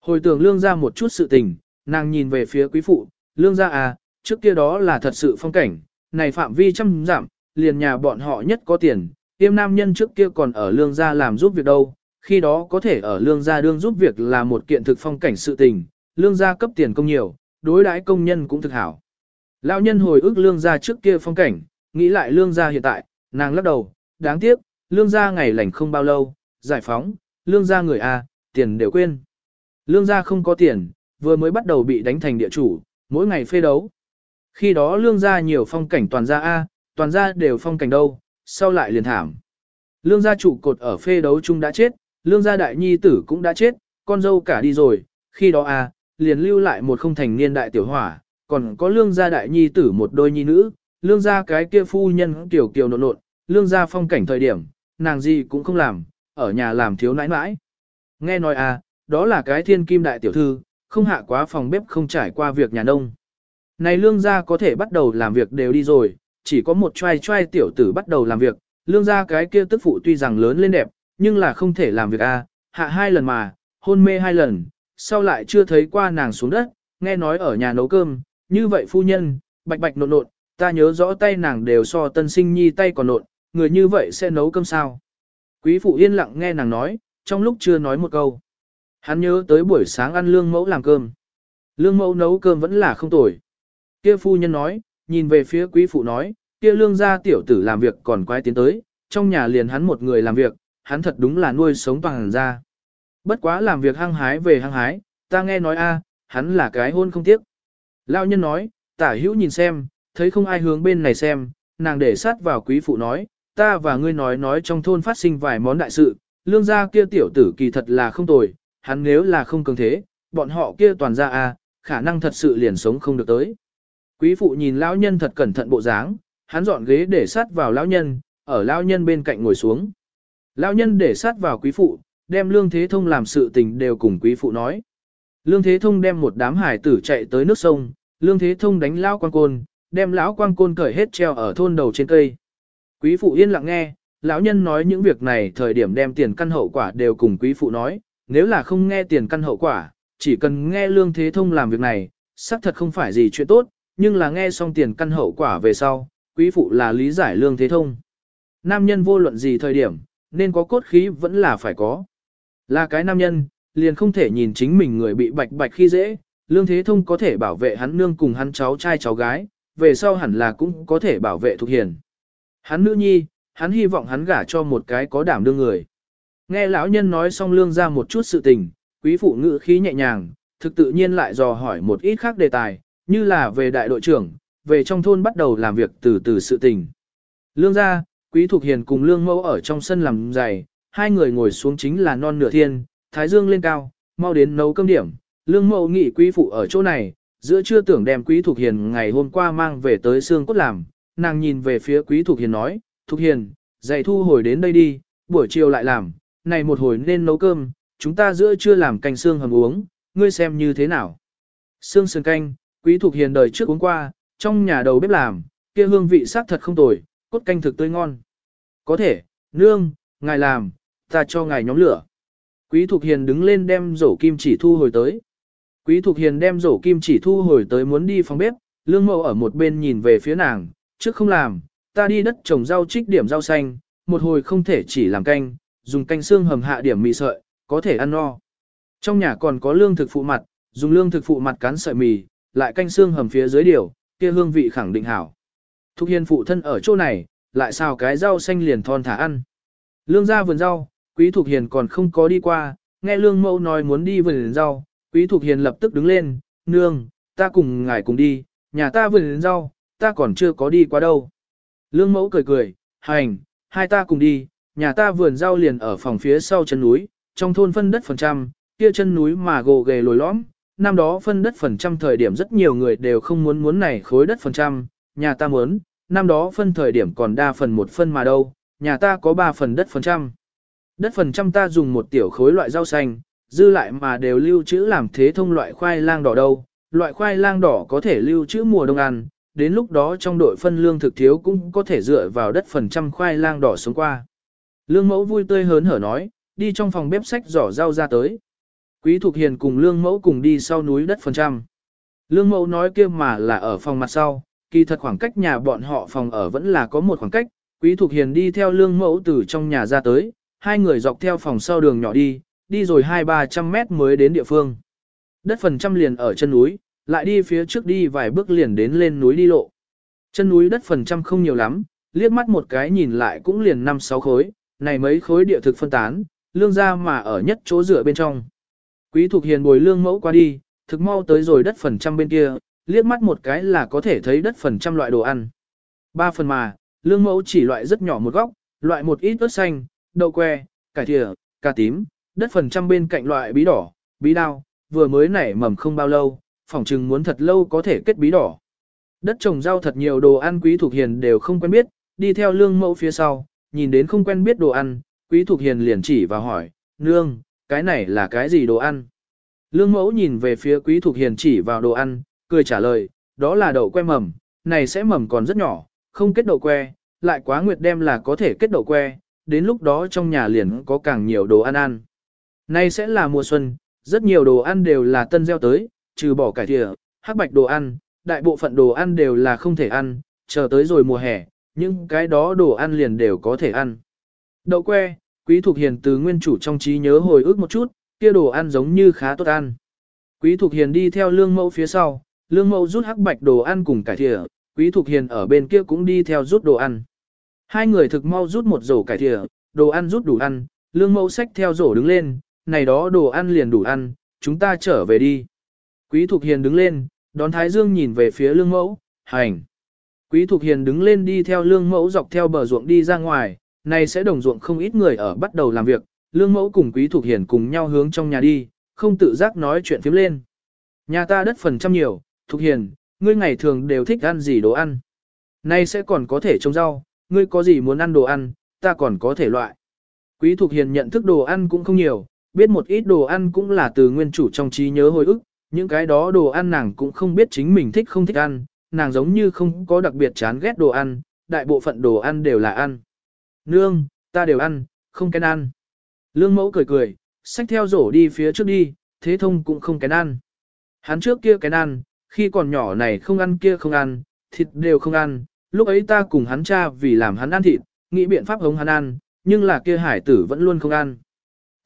Hồi tưởng lương gia một chút sự tình, nàng nhìn về phía quý phụ, lương gia à, trước kia đó là thật sự phong cảnh, này phạm vi trăm giảm, liền nhà bọn họ nhất có tiền, tiêm nam nhân trước kia còn ở lương gia làm giúp việc đâu, khi đó có thể ở lương gia đương giúp việc là một kiện thực phong cảnh sự tình, lương gia cấp tiền công nhiều, đối đãi công nhân cũng thực hảo. Lão nhân hồi ức lương gia trước kia phong cảnh, nghĩ lại lương gia hiện tại, nàng lắc đầu, đáng tiếc, lương gia ngày lành không bao lâu, giải phóng, lương gia người A, tiền đều quên. Lương gia không có tiền, vừa mới bắt đầu bị đánh thành địa chủ, mỗi ngày phê đấu. Khi đó lương gia nhiều phong cảnh toàn gia A, toàn gia đều phong cảnh đâu, sau lại liền thảm. Lương gia trụ cột ở phê đấu chung đã chết, lương gia đại nhi tử cũng đã chết, con dâu cả đi rồi, khi đó A, liền lưu lại một không thành niên đại tiểu hỏa, còn có lương gia đại nhi tử một đôi nhi nữ, lương gia cái kia phu nhân tiểu kiều nộn nộn, lương gia phong cảnh thời điểm, nàng gì cũng không làm, ở nhà làm thiếu nãi nãi. Nghe nói à, đó là cái thiên kim đại tiểu thư, không hạ quá phòng bếp không trải qua việc nhà nông. Này lương gia có thể bắt đầu làm việc đều đi rồi, chỉ có một trai trai tiểu tử bắt đầu làm việc, lương gia cái kia tức phụ tuy rằng lớn lên đẹp, nhưng là không thể làm việc à, hạ hai lần mà, hôn mê hai lần, sau lại chưa thấy qua nàng xuống đất, nghe nói ở nhà nấu cơm, như vậy phu nhân, bạch bạch nộn nộn, ta nhớ rõ tay nàng đều so tân sinh nhi tay còn nộn, người như vậy sẽ nấu cơm sao. Quý phụ yên lặng nghe nàng nói, trong lúc chưa nói một câu. Hắn nhớ tới buổi sáng ăn lương mẫu làm cơm. Lương mẫu nấu cơm vẫn là không tồi. Kia phu nhân nói, nhìn về phía quý phụ nói, kia lương gia tiểu tử làm việc còn quái tiến tới, trong nhà liền hắn một người làm việc, hắn thật đúng là nuôi sống toàn ra. Bất quá làm việc hăng hái về hăng hái, ta nghe nói a, hắn là cái hôn không tiếc. Lão nhân nói, tả hữu nhìn xem, thấy không ai hướng bên này xem, nàng để sát vào quý phụ nói, ta và ngươi nói nói trong thôn phát sinh vài món đại sự, lương gia kia tiểu tử kỳ thật là không tồi, hắn nếu là không cường thế, bọn họ kia toàn ra à, khả năng thật sự liền sống không được tới. Quý phụ nhìn lão nhân thật cẩn thận bộ dáng, hắn dọn ghế để sát vào lão nhân, ở lão nhân bên cạnh ngồi xuống. Lão nhân để sát vào quý phụ, đem lương thế thông làm sự tình đều cùng quý phụ nói. Lương thế thông đem một đám hải tử chạy tới nước sông, lương thế thông đánh lão quan côn, đem lão quan côn cởi hết treo ở thôn đầu trên cây. Quý phụ yên lặng nghe, lão nhân nói những việc này thời điểm đem tiền căn hậu quả đều cùng quý phụ nói, nếu là không nghe tiền căn hậu quả, chỉ cần nghe lương thế thông làm việc này, xác thật không phải gì chuyện tốt, nhưng là nghe xong tiền căn hậu quả về sau, quý phụ là lý giải lương thế thông. Nam nhân vô luận gì thời điểm, nên có cốt khí vẫn là phải có. Là cái nam nhân, liền không thể nhìn chính mình người bị bạch bạch khi dễ, lương thế thông có thể bảo vệ hắn nương cùng hắn cháu trai cháu gái, về sau hẳn là cũng có thể bảo vệ thuộc hiền. Hắn nữ nhi, hắn hy vọng hắn gả cho một cái có đảm đương người. Nghe lão nhân nói xong lương ra một chút sự tình, quý phụ ngữ khí nhẹ nhàng, thực tự nhiên lại dò hỏi một ít khác đề tài, như là về đại đội trưởng, về trong thôn bắt đầu làm việc từ từ sự tình. Lương ra, quý thuộc hiền cùng lương mẫu ở trong sân làm giày, hai người ngồi xuống chính là non nửa thiên, thái dương lên cao, mau đến nấu cơm điểm, lương mẫu nghị quý phụ ở chỗ này, giữa trưa tưởng đem quý thuộc hiền ngày hôm qua mang về tới xương cốt làm, nàng nhìn về phía quý thuộc hiền nói, thuộc hiền, dạy thu hồi đến đây đi, buổi chiều lại làm, này một hồi nên nấu cơm, chúng ta giữa trưa làm canh xương hầm uống, ngươi xem như thế nào. Xương sườn canh, quý thuộc hiền đời trước uống qua, trong nhà đầu bếp làm, kia hương vị sắc thật không tồi, cốt canh thực tươi ngon. Có thể, nương, ngài làm, ta cho ngài nhóm lửa. Quý Thục Hiền đứng lên đem rổ kim chỉ thu hồi tới. Quý Thục Hiền đem rổ kim chỉ thu hồi tới muốn đi phòng bếp, lương mẫu ở một bên nhìn về phía nàng, trước không làm, ta đi đất trồng rau trích điểm rau xanh, một hồi không thể chỉ làm canh, dùng canh xương hầm hạ điểm mì sợi, có thể ăn no. Trong nhà còn có lương thực phụ mặt, dùng lương thực phụ mặt cán sợi mì, lại canh xương hầm phía dưới điều, kia hương vị khẳng định hảo. Thục Hiền phụ thân ở chỗ này, lại xào cái rau xanh liền thon thả ăn. Lương ra vườn rau, Quý Thục Hiền còn không có đi qua, nghe Lương Mẫu nói muốn đi vườn rau, Quý Thục Hiền lập tức đứng lên, nương, ta cùng ngài cùng đi, nhà ta vườn rau, ta còn chưa có đi qua đâu. Lương Mẫu cười cười, hành, hai ta cùng đi, nhà ta vườn rau liền ở phòng phía sau chân núi, trong thôn phân đất phần trăm, kia chân núi mà gồ ghề lồi lõm, năm đó phân đất phần trăm thời điểm rất nhiều người đều không muốn muốn này khối đất phần trăm, nhà ta muốn, năm đó phân thời điểm còn đa phần một phân mà đâu, nhà ta có ba phần đất phần trăm. Đất phần trăm ta dùng một tiểu khối loại rau xanh, dư lại mà đều lưu trữ làm thế thông loại khoai lang đỏ đâu. Loại khoai lang đỏ có thể lưu trữ mùa đông ăn, đến lúc đó trong đội phân lương thực thiếu cũng có thể dựa vào đất phần trăm khoai lang đỏ sống qua. Lương mẫu vui tươi hớn hở nói, đi trong phòng bếp sách giỏ rau ra tới. Quý Thục Hiền cùng Lương mẫu cùng đi sau núi đất phần trăm. Lương mẫu nói kia mà là ở phòng mặt sau, kỳ thật khoảng cách nhà bọn họ phòng ở vẫn là có một khoảng cách. Quý Thục Hiền đi theo lương mẫu từ trong nhà ra tới, hai người dọc theo phòng sau đường nhỏ đi, đi rồi hai ba trăm mét mới đến địa phương. Đất phần trăm liền ở chân núi, lại đi phía trước đi vài bước liền đến lên núi đi lộ. Chân núi đất phần trăm không nhiều lắm, liếc mắt một cái nhìn lại cũng liền năm sáu khối, này mấy khối địa thực phân tán, lương ra mà ở nhất chỗ rửa bên trong. Quý thuộc Hiền bồi lương mẫu qua đi, thực mau tới rồi đất phần trăm bên kia, liếc mắt một cái là có thể thấy đất phần trăm loại đồ ăn. Ba phần mà, lương mẫu chỉ loại rất nhỏ một góc, loại một ít ớt xanh, đậu que, cải thìa, cà tím, đất phần trăm bên cạnh loại bí đỏ, bí đao, vừa mới nảy mầm không bao lâu, phỏng chừng muốn thật lâu có thể kết bí đỏ. Đất trồng rau thật nhiều đồ ăn quý thuộc hiền đều không quen biết, đi theo lương mẫu phía sau, nhìn đến không quen biết đồ ăn, quý thuộc hiền liền chỉ và hỏi, nương, cái này là cái gì đồ ăn? Lương mẫu nhìn về phía quý thuộc hiền chỉ vào đồ ăn, cười trả lời, đó là đậu que mầm, này sẽ mầm còn rất nhỏ, không kết đậu que, lại quá nguyệt đem là có thể kết đậu que, đến lúc đó trong nhà liền có càng nhiều đồ ăn ăn. Nay sẽ là mùa xuân, rất nhiều đồ ăn đều là tân gieo tới, trừ bỏ cải thịa, hắc bạch đồ ăn, đại bộ phận đồ ăn đều là không thể ăn, chờ tới rồi mùa hè, những cái đó đồ ăn liền đều có thể ăn. Đậu que, quý thuộc hiền từ nguyên chủ trong trí nhớ hồi ức một chút, kia đồ ăn giống như khá tốt ăn. Quý thuộc hiền đi theo lương mẫu phía sau, lương mẫu rút hắc bạch đồ ăn cùng cải thịa, quý thuộc hiền ở bên kia cũng đi theo rút đồ ăn. Hai người thực mau rút một rổ cải thìa, đồ ăn rút đủ ăn, lương mẫu sách theo rổ đứng lên, này đó đồ ăn liền đủ ăn, chúng ta trở về đi. Quý Thục Hiền đứng lên, đón Thái Dương nhìn về phía lương mẫu, hành. Quý Thục Hiền đứng lên đi theo lương mẫu dọc theo bờ ruộng đi ra ngoài, này sẽ đồng ruộng không ít người ở bắt đầu làm việc, lương mẫu cùng Quý Thục Hiền cùng nhau hướng trong nhà đi, không tự giác nói chuyện phiếm lên. Nhà ta đất phần trăm nhiều, Thục Hiền, ngươi ngày thường đều thích ăn gì đồ ăn. Nay sẽ còn có thể trồng rau, ngươi có gì muốn ăn đồ ăn, ta còn có thể loại. Quý Thục Hiền nhận thức đồ ăn cũng không nhiều, biết một ít đồ ăn cũng là từ nguyên chủ trong trí nhớ hồi ức, những cái đó đồ ăn nàng cũng không biết chính mình thích không thích ăn, nàng giống như không có đặc biệt chán ghét đồ ăn, đại bộ phận đồ ăn đều là ăn. Nương, ta đều ăn, không kén ăn. Lương mẫu cười cười, xách theo rổ đi phía trước đi, thế thông cũng không kén ăn. Hắn trước kia kén ăn, khi còn nhỏ này không ăn kia không ăn, thịt đều không ăn, lúc ấy ta cùng hắn cha vì làm hắn ăn thịt, nghĩ biện pháp hống hắn ăn, nhưng là kia hải tử vẫn luôn không ăn.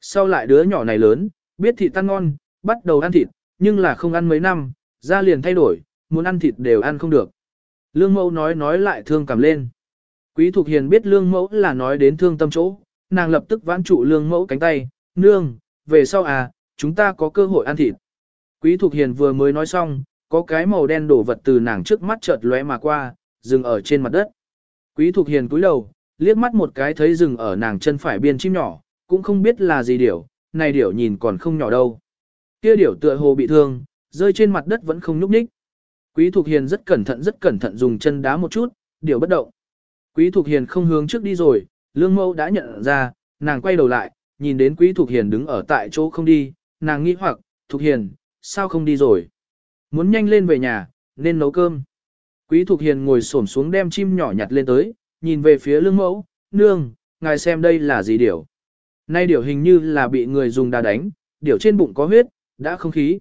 Sau lại đứa nhỏ này lớn, biết thịt tan ngon, bắt đầu ăn thịt, nhưng là không ăn mấy năm, da liền thay đổi, muốn ăn thịt đều ăn không được. Lương mẫu nói nói lại thương cảm lên. Quý Thục Hiền biết lương mẫu là nói đến thương tâm chỗ, nàng lập tức vãn trụ lương mẫu cánh tay, nương, về sau à, chúng ta có cơ hội ăn thịt. Quý Thục Hiền vừa mới nói xong, có cái màu đen đổ vật từ nàng trước mắt chợt lóe mà qua, dừng ở trên mặt đất. Quý Thục Hiền cúi đầu, liếc mắt một cái thấy dừng ở nàng chân phải biên chim nhỏ, cũng không biết là gì điểu, này điểu nhìn còn không nhỏ đâu. Kia điểu tựa hồ bị thương, rơi trên mặt đất vẫn không nhúc nhích. Quý Thục Hiền rất cẩn thận rất cẩn thận dùng chân đá một chút, điểu bất động. Quý Thục Hiền không hướng trước đi rồi, Lương Mâu đã nhận ra, nàng quay đầu lại, nhìn đến Quý Thục Hiền đứng ở tại chỗ không đi, nàng nghĩ hoặc, Thục Hiền, sao không đi rồi? Muốn nhanh lên về nhà, nên nấu cơm. Quý Thục Hiền ngồi xổm xuống đem chim nhỏ nhặt lên tới, nhìn về phía lương mẫu, nương, ngài xem đây là gì điểu. Nay điểu hình như là bị người dùng đá đánh, điểu trên bụng có huyết, đã không khí.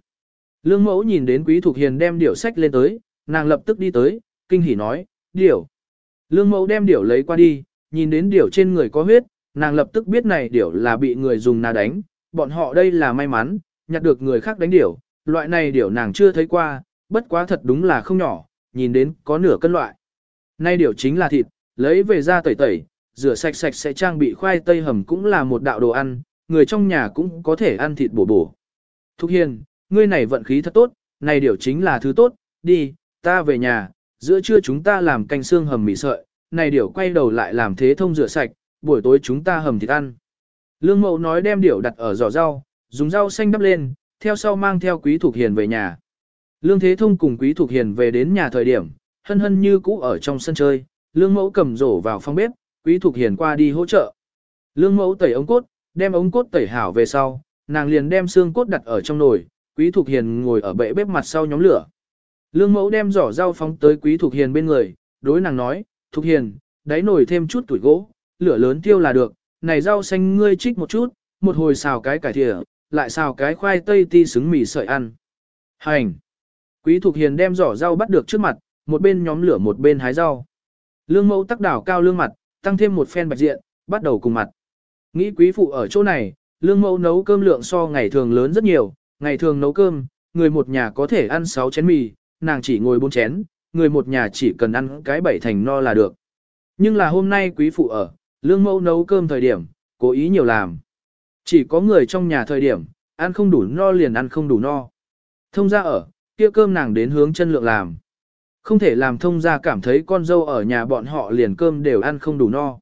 Lương mẫu nhìn đến quý thục hiền đem điểu sách lên tới, nàng lập tức đi tới, kinh hỉ nói, điểu. Lương mẫu đem điểu lấy qua đi, nhìn đến điểu trên người có huyết, nàng lập tức biết này điểu là bị người dùng nà đánh, bọn họ đây là may mắn, nhặt được người khác đánh điểu, loại này điểu nàng chưa thấy qua, bất quá thật đúng là không nhỏ, nhìn đến có nửa cân loại. Nay điều chính là thịt, lấy về ra tẩy tẩy, rửa sạch sạch sẽ trang bị khoai tây hầm cũng là một đạo đồ ăn, người trong nhà cũng có thể ăn thịt bổ bổ. Thục Hiền, ngươi này vận khí thật tốt, này điều chính là thứ tốt, đi, ta về nhà, giữa trưa chúng ta làm canh xương hầm mì sợi, này điều quay đầu lại làm thế thông rửa sạch, buổi tối chúng ta hầm thịt ăn. Lương Mậu nói đem điểu đặt ở giỏ rau, dùng rau xanh đắp lên, theo sau mang theo Quý Thục Hiền về nhà. Lương Thế Thông cùng Quý Thục Hiền về đến nhà thời điểm, hân hân như cũ ở trong sân chơi, Lương Mẫu cầm rổ vào phòng bếp, Quý Thục Hiền qua đi hỗ trợ. Lương Mẫu tẩy ống cốt, Đem ống cốt tẩy hảo về sau, nàng liền đem xương cốt đặt ở trong nồi, Quý Thục Hiền ngồi ở bệ bếp mặt sau nhóm lửa. Lương mẫu đem giỏ rau phóng tới Quý Thục Hiền bên người, đối nàng nói, Thục Hiền, đáy nồi thêm chút tuổi gỗ, lửa lớn tiêu là được, này rau xanh ngươi trích một chút, một hồi xào cái cải thìa, lại xào cái khoai tây ti xứng mì sợi ăn. Hành! Quý Thục Hiền đem giỏ rau bắt được trước mặt, một bên nhóm lửa một bên hái rau. Lương mẫu tắc đảo cao lương mặt, tăng thêm một phen bạch diện, bắt đầu cùng mặt. Nghĩ quý phụ ở chỗ này, lương mẫu nấu cơm lượng so ngày thường lớn rất nhiều, ngày thường nấu cơm, người một nhà có thể ăn 6 chén mì, nàng chỉ ngồi 4 chén, người một nhà chỉ cần ăn cái bảy thành no là được. Nhưng là hôm nay quý phụ ở, lương mẫu nấu cơm thời điểm, cố ý nhiều làm. Chỉ có người trong nhà thời điểm, ăn không đủ no liền ăn không đủ no. Thông ra ở, kia cơm nàng đến hướng chân lượng làm. Không thể làm thông ra cảm thấy con dâu ở nhà bọn họ liền cơm đều ăn không đủ no.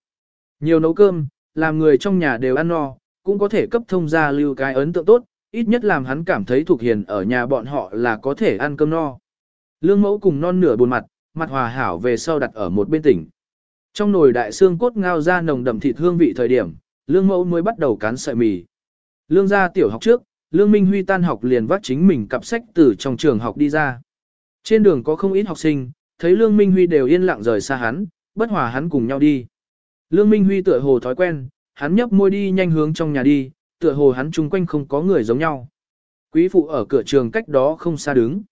Nhiều nấu cơm, làm người trong nhà đều ăn no, cũng có thể cấp thông ra lưu cái ấn tượng tốt, ít nhất làm hắn cảm thấy thuộc hiền ở nhà bọn họ là có thể ăn cơm no. Lương mẫu cùng non nửa buồn mặt, mặt hòa hảo về sau đặt ở một bên tỉnh. Trong nồi đại xương cốt ngao ra nồng đậm thịt hương vị thời điểm, lương mẫu mới bắt đầu cán sợi mì. Lương gia tiểu học trước, lương minh huy tan học liền vác chính mình cặp sách từ trong trường học đi ra. Trên đường có không ít học sinh, thấy lương minh huy đều yên lặng rời xa hắn, bất hòa hắn cùng nhau đi. Lương minh huy tựa hồ thói quen, hắn nhấp môi đi nhanh hướng trong nhà đi, tựa hồ hắn chung quanh không có người giống nhau. Quý phụ ở cửa trường cách đó không xa đứng.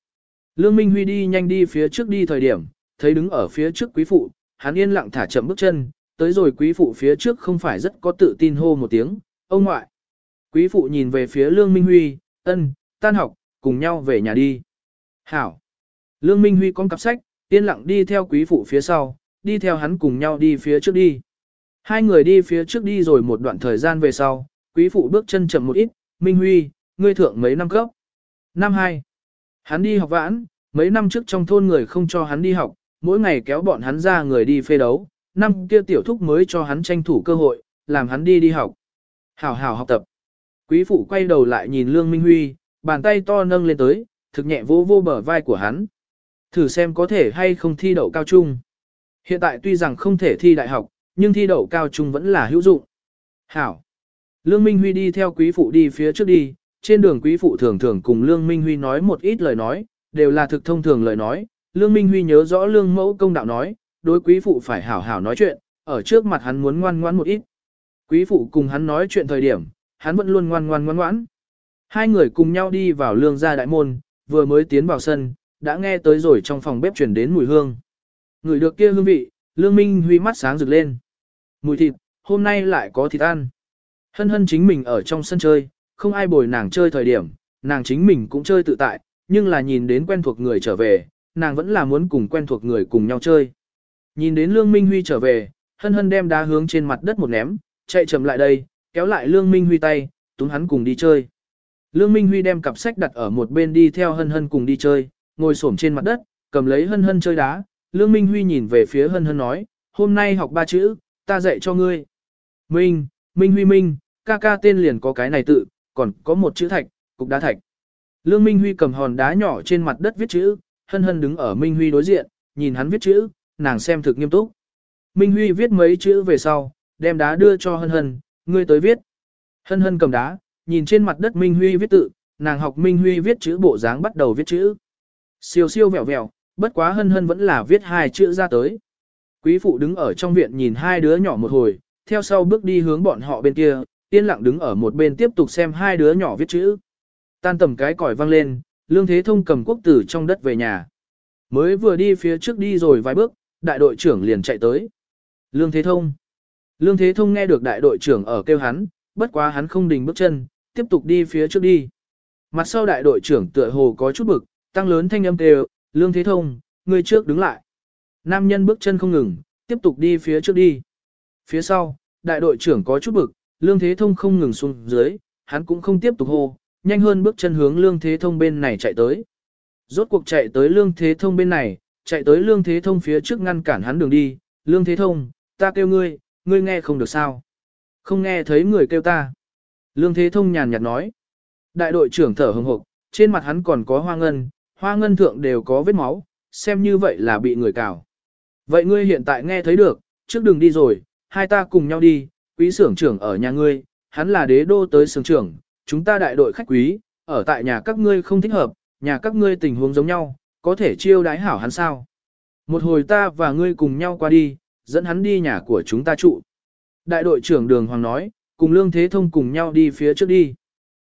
Lương Minh Huy đi nhanh đi phía trước đi thời điểm, thấy đứng ở phía trước quý phụ, hắn yên lặng thả chậm bước chân, tới rồi quý phụ phía trước không phải rất có tự tin hô một tiếng, ông ngoại. Quý phụ nhìn về phía Lương Minh Huy, ân, tan học, cùng nhau về nhà đi. Hảo. Lương Minh Huy con cặp sách, yên lặng đi theo quý phụ phía sau, đi theo hắn cùng nhau đi phía trước đi. Hai người đi phía trước đi rồi một đoạn thời gian về sau, quý phụ bước chân chậm một ít, Minh Huy, ngươi thượng mấy năm cấp. Năm 2. Hắn đi học vãn, mấy năm trước trong thôn người không cho hắn đi học, mỗi ngày kéo bọn hắn ra người đi phê đấu, năm kia tiểu thúc mới cho hắn tranh thủ cơ hội, làm hắn đi đi học. Hảo hảo học tập. Quý phụ quay đầu lại nhìn Lương Minh Huy, bàn tay to nâng lên tới, thực nhẹ vô vô bờ vai của hắn. Thử xem có thể hay không thi đậu cao trung. Hiện tại tuy rằng không thể thi đại học, nhưng thi đậu cao trung vẫn là hữu dụng. Hảo. Lương Minh Huy đi theo quý phụ đi phía trước đi, trên đường quý phụ thường thường cùng Lương Minh Huy nói một ít lời nói, đều là thực thông thường lời nói. Lương Minh Huy nhớ rõ Lương Mẫu công đạo nói, đối quý phụ phải hảo hảo nói chuyện, ở trước mặt hắn muốn ngoan ngoãn một ít. Quý phụ cùng hắn nói chuyện thời điểm, hắn vẫn luôn ngoan ngoan ngoan ngoãn. Hai người cùng nhau đi vào lương gia đại môn, vừa mới tiến vào sân, đã nghe tới rồi trong phòng bếp truyền đến mùi hương. Người được kia hương vị, Lương Minh Huy mắt sáng rực lên. Mùi thịt, hôm nay lại có thịt ăn. Hân hân chính mình ở trong sân chơi, không ai bồi nàng chơi thời điểm, nàng chính mình cũng chơi tự tại, nhưng là nhìn đến quen thuộc người trở về, nàng vẫn là muốn cùng quen thuộc người cùng nhau chơi. Nhìn đến Lương Minh Huy trở về, hân hân đem đá hướng trên mặt đất một ném, chạy chậm lại đây, kéo lại Lương Minh Huy tay, túm hắn cùng đi chơi. Lương Minh Huy đem cặp sách đặt ở một bên đi theo hân hân cùng đi chơi, ngồi xổm trên mặt đất, cầm lấy hân hân chơi đá. Lương Minh Huy nhìn về phía hân hân nói, hôm nay học ba chữ, ta dạy cho ngươi. Minh, Minh Huy Minh, ca ca tên liền có cái này tự, còn có một chữ thạch, cục đá thạch. Lương Minh Huy cầm hòn đá nhỏ trên mặt đất viết chữ, hân hân đứng ở Minh Huy đối diện, nhìn hắn viết chữ, nàng xem thực nghiêm túc. Minh Huy viết mấy chữ về sau, đem đá đưa cho hân hân, ngươi tới viết. Hân hân cầm đá, nhìn trên mặt đất Minh Huy viết tự, nàng học Minh Huy viết chữ bộ dáng bắt đầu viết chữ. Siêu siêu vẹo vẹo, bất quá hân hân vẫn là viết hai chữ ra tới. Quý phụ đứng ở trong viện nhìn hai đứa nhỏ một hồi, theo sau bước đi hướng bọn họ bên kia, yên lặng đứng ở một bên tiếp tục xem hai đứa nhỏ viết chữ. Tan tầm cái còi vang lên, Lương Thế Thông cầm quốc tử trong đất về nhà. Mới vừa đi phía trước đi rồi vài bước, đại đội trưởng liền chạy tới. Lương Thế Thông. Lương Thế Thông nghe được đại đội trưởng ở kêu hắn, bất quá hắn không đình bước chân, tiếp tục đi phía trước đi. Mặt sau đại đội trưởng tựa hồ có chút bực, tăng lớn thanh âm kêu, Lương Thế Thông, người trước đứng lại. Nam nhân bước chân không ngừng, tiếp tục đi phía trước đi. Phía sau, đại đội trưởng có chút bực, Lương Thế Thông không ngừng xuống dưới, hắn cũng không tiếp tục hô, nhanh hơn bước chân hướng Lương Thế Thông bên này chạy tới. Rốt cuộc chạy tới Lương Thế Thông bên này, chạy tới Lương Thế Thông phía trước ngăn cản hắn đường đi. Lương Thế Thông, ta kêu ngươi, ngươi nghe không được sao? Không nghe thấy người kêu ta. Lương Thế Thông nhàn nhạt nói. Đại đội trưởng thở hồng hộc, trên mặt hắn còn có hoa ngân, hoa ngân thượng đều có vết máu, xem như vậy là bị người cào. Vậy ngươi hiện tại nghe thấy được, trước đường đi rồi, hai ta cùng nhau đi, quý xưởng trưởng ở nhà ngươi, hắn là đế đô tới sướng trưởng, chúng ta đại đội khách quý, ở tại nhà các ngươi không thích hợp, nhà các ngươi tình huống giống nhau, có thể chiêu đái hảo hắn sao. Một hồi ta và ngươi cùng nhau qua đi, dẫn hắn đi nhà của chúng ta trụ. Đại đội trưởng Đường Hoàng nói, cùng Lương Thế Thông cùng nhau đi phía trước đi.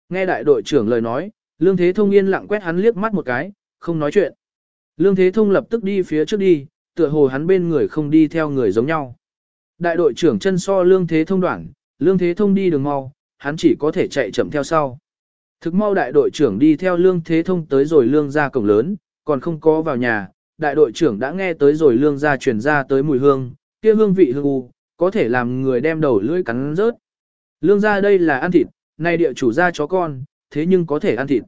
Nghe đại đội trưởng lời nói, Lương Thế Thông yên lặng quét hắn liếc mắt một cái, không nói chuyện. Lương Thế Thông lập tức đi phía trước đi, tựa hồ hắn bên người không đi theo người giống nhau. Đại đội trưởng chân so Lương Thế Thông đoạn, Lương Thế Thông đi đường mau, hắn chỉ có thể chạy chậm theo sau. Thực mau đại đội trưởng đi theo Lương Thế Thông tới rồi Lương ra cổng lớn, còn không có vào nhà, đại đội trưởng đã nghe tới rồi Lương ra truyền ra tới mùi hương, kia hương vị hương u, có thể làm người đem đầu lưỡi cắn rớt. Lương gia đây là ăn thịt, này địa chủ gia chó con, thế nhưng có thể ăn thịt.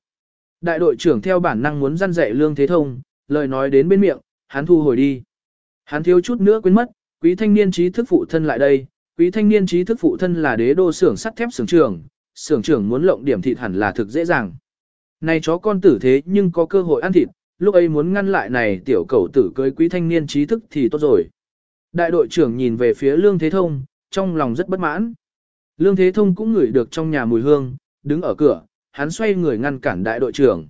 Đại đội trưởng theo bản năng muốn răn dạy Lương Thế Thông, lời nói đến bên miệng, hắn thu hồi đi. Hắn thiếu chút nữa quên mất, quý thanh niên trí thức phụ thân lại đây, quý thanh niên trí thức phụ thân là đế đô xưởng sắt thép xưởng trưởng, xưởng trưởng muốn lộng điểm thịt hẳn là thực dễ dàng. Này chó con tử thế nhưng có cơ hội ăn thịt, lúc ấy muốn ngăn lại này tiểu cầu tử cưới quý thanh niên trí thức thì tốt rồi. Đại đội trưởng nhìn về phía Lương Thế Thông, trong lòng rất bất mãn. Lương Thế Thông cũng ngửi được trong nhà mùi hương, đứng ở cửa, hắn xoay người ngăn cản đại đội trưởng.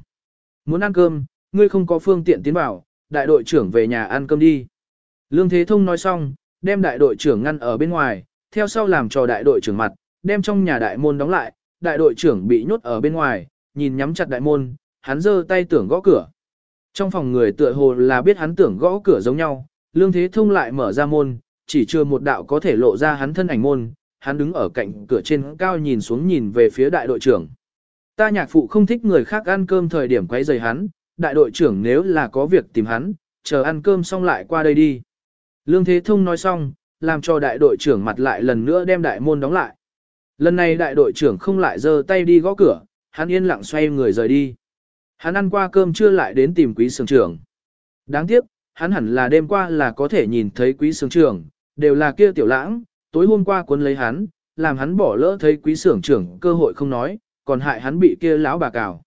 Muốn ăn cơm, ngươi không có phương tiện tiến vào, đại đội trưởng về nhà ăn cơm đi. Lương Thế Thông nói xong, đem đại đội trưởng ngăn ở bên ngoài, theo sau làm cho đại đội trưởng mặt, đem trong nhà đại môn đóng lại, đại đội trưởng bị nhốt ở bên ngoài, nhìn nhắm chặt đại môn, hắn giơ tay tưởng gõ cửa. Trong phòng người tựa hồ là biết hắn tưởng gõ cửa giống nhau, Lương Thế Thông lại mở ra môn, chỉ chưa một đạo có thể lộ ra hắn thân ảnh môn, hắn đứng ở cạnh cửa trên cao nhìn xuống nhìn về phía đại đội trưởng. Ta nhạc phụ không thích người khác ăn cơm thời điểm quấy rầy hắn, đại đội trưởng nếu là có việc tìm hắn, chờ ăn cơm xong lại qua đây đi. Lương Thế Thông nói xong, làm cho đại đội trưởng mặt lại lần nữa đem đại môn đóng lại. Lần này đại đội trưởng không lại giơ tay đi gõ cửa, hắn yên lặng xoay người rời đi. Hắn ăn qua cơm chưa lại đến tìm quý sưởng trưởng. Đáng tiếc, hắn hẳn là đêm qua là có thể nhìn thấy quý sướng trưởng, đều là kia tiểu lãng, tối hôm qua cuốn lấy hắn, làm hắn bỏ lỡ thấy quý sưởng trưởng cơ hội không nói, còn hại hắn bị kia lão bà cào.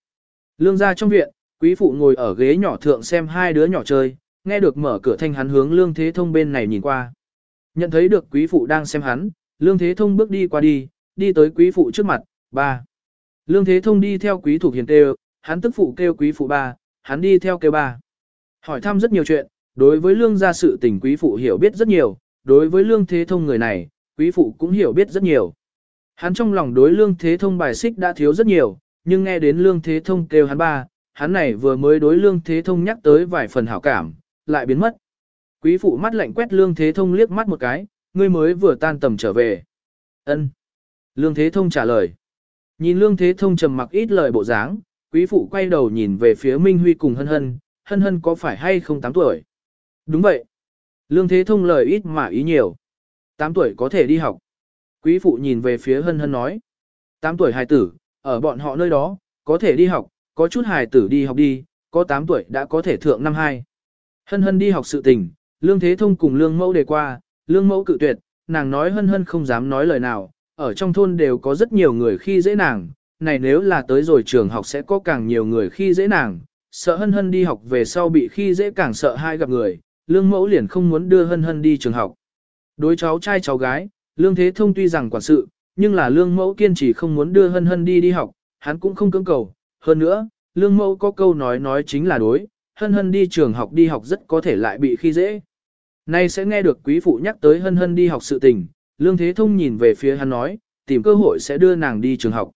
Lương ra trong viện, quý phụ ngồi ở ghế nhỏ thượng xem hai đứa nhỏ chơi, nghe được mở cửa thanh hắn hướng lương thế thông bên này nhìn qua. Nhận thấy được quý phụ đang xem hắn, lương thế thông bước đi qua đi, đi tới quý phụ trước mặt, ba. Lương thế thông đi theo quý thủ hiền kêu, hắn tức phụ kêu quý phụ ba, hắn đi theo kêu ba. Hỏi thăm rất nhiều chuyện, đối với lương gia sự tình quý phụ hiểu biết rất nhiều, đối với lương thế thông người này, quý phụ cũng hiểu biết rất nhiều. Hắn trong lòng đối lương thế thông bài xích đã thiếu rất nhiều, nhưng nghe đến lương thế thông kêu hắn ba, hắn này vừa mới đối lương thế thông nhắc tới vài phần hảo cảm, lại biến mất. Quý phụ mắt lạnh quét lương thế thông liếc mắt một cái, ngươi mới vừa tan tầm trở về. Ân. Lương thế thông trả lời. Nhìn lương thế thông trầm mặc ít lời bộ dáng, quý phụ quay đầu nhìn về phía Minh Huy cùng hân hân, hân hân có phải hay không 8 tuổi? Đúng vậy. Lương thế thông lời ít mà ý nhiều. 8 tuổi có thể đi học. Quý phụ nhìn về phía hân hân nói. 8 tuổi hài tử, ở bọn họ nơi đó, có thể đi học, có chút hài tử đi học đi, có 8 tuổi đã có thể thượng năm 2. Hân hân đi học sự tình, lương thế thông cùng lương mẫu đề qua, lương mẫu cự tuyệt, nàng nói hân hân không dám nói lời nào, ở trong thôn đều có rất nhiều người khi dễ nàng, này nếu là tới rồi trường học sẽ có càng nhiều người khi dễ nàng, sợ hân hân đi học về sau bị khi dễ càng sợ hai gặp người, lương mẫu liền không muốn đưa hân hân đi trường học. Đối cháu trai cháu gái, lương thế thông tuy rằng quản sự, nhưng là lương mẫu kiên trì không muốn đưa hân hân đi đi học, hắn cũng không cưỡng cầu. Hơn nữa, lương mẫu có câu nói nói chính là đối, hân hân đi trường học đi học rất có thể lại bị khi dễ. Nay sẽ nghe được quý phụ nhắc tới hân hân đi học sự tình, lương thế thông nhìn về phía hắn nói, tìm cơ hội sẽ đưa nàng đi trường học.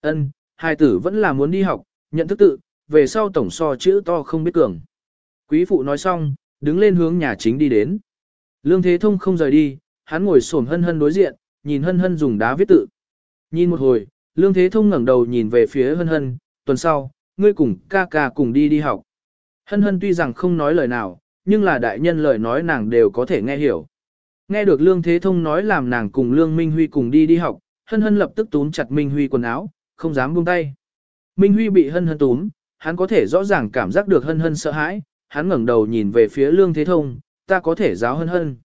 Ân, hai tử vẫn là muốn đi học, nhận thức tự, về sau tổng so chữ to không biết cường. Quý phụ nói xong, đứng lên hướng nhà chính đi đến. Lương Thế Thông không rời đi, hắn ngồi xổm hân hân đối diện, nhìn hân hân dùng đá viết tự. Nhìn một hồi, Lương Thế Thông ngẩng đầu nhìn về phía hân hân, tuần sau, ngươi cùng ca ca cùng đi đi học. Hân hân tuy rằng không nói lời nào, nhưng là đại nhân lời nói nàng đều có thể nghe hiểu. Nghe được Lương Thế Thông nói làm nàng cùng Lương Minh Huy cùng đi đi học, hân hân lập tức túm chặt Minh Huy quần áo, không dám buông tay. Minh Huy bị hân hân túm, hắn có thể rõ ràng cảm giác được hân hân sợ hãi, hắn ngẩng đầu nhìn về phía Lương Thế Thông, ta có thể giáo hân hân.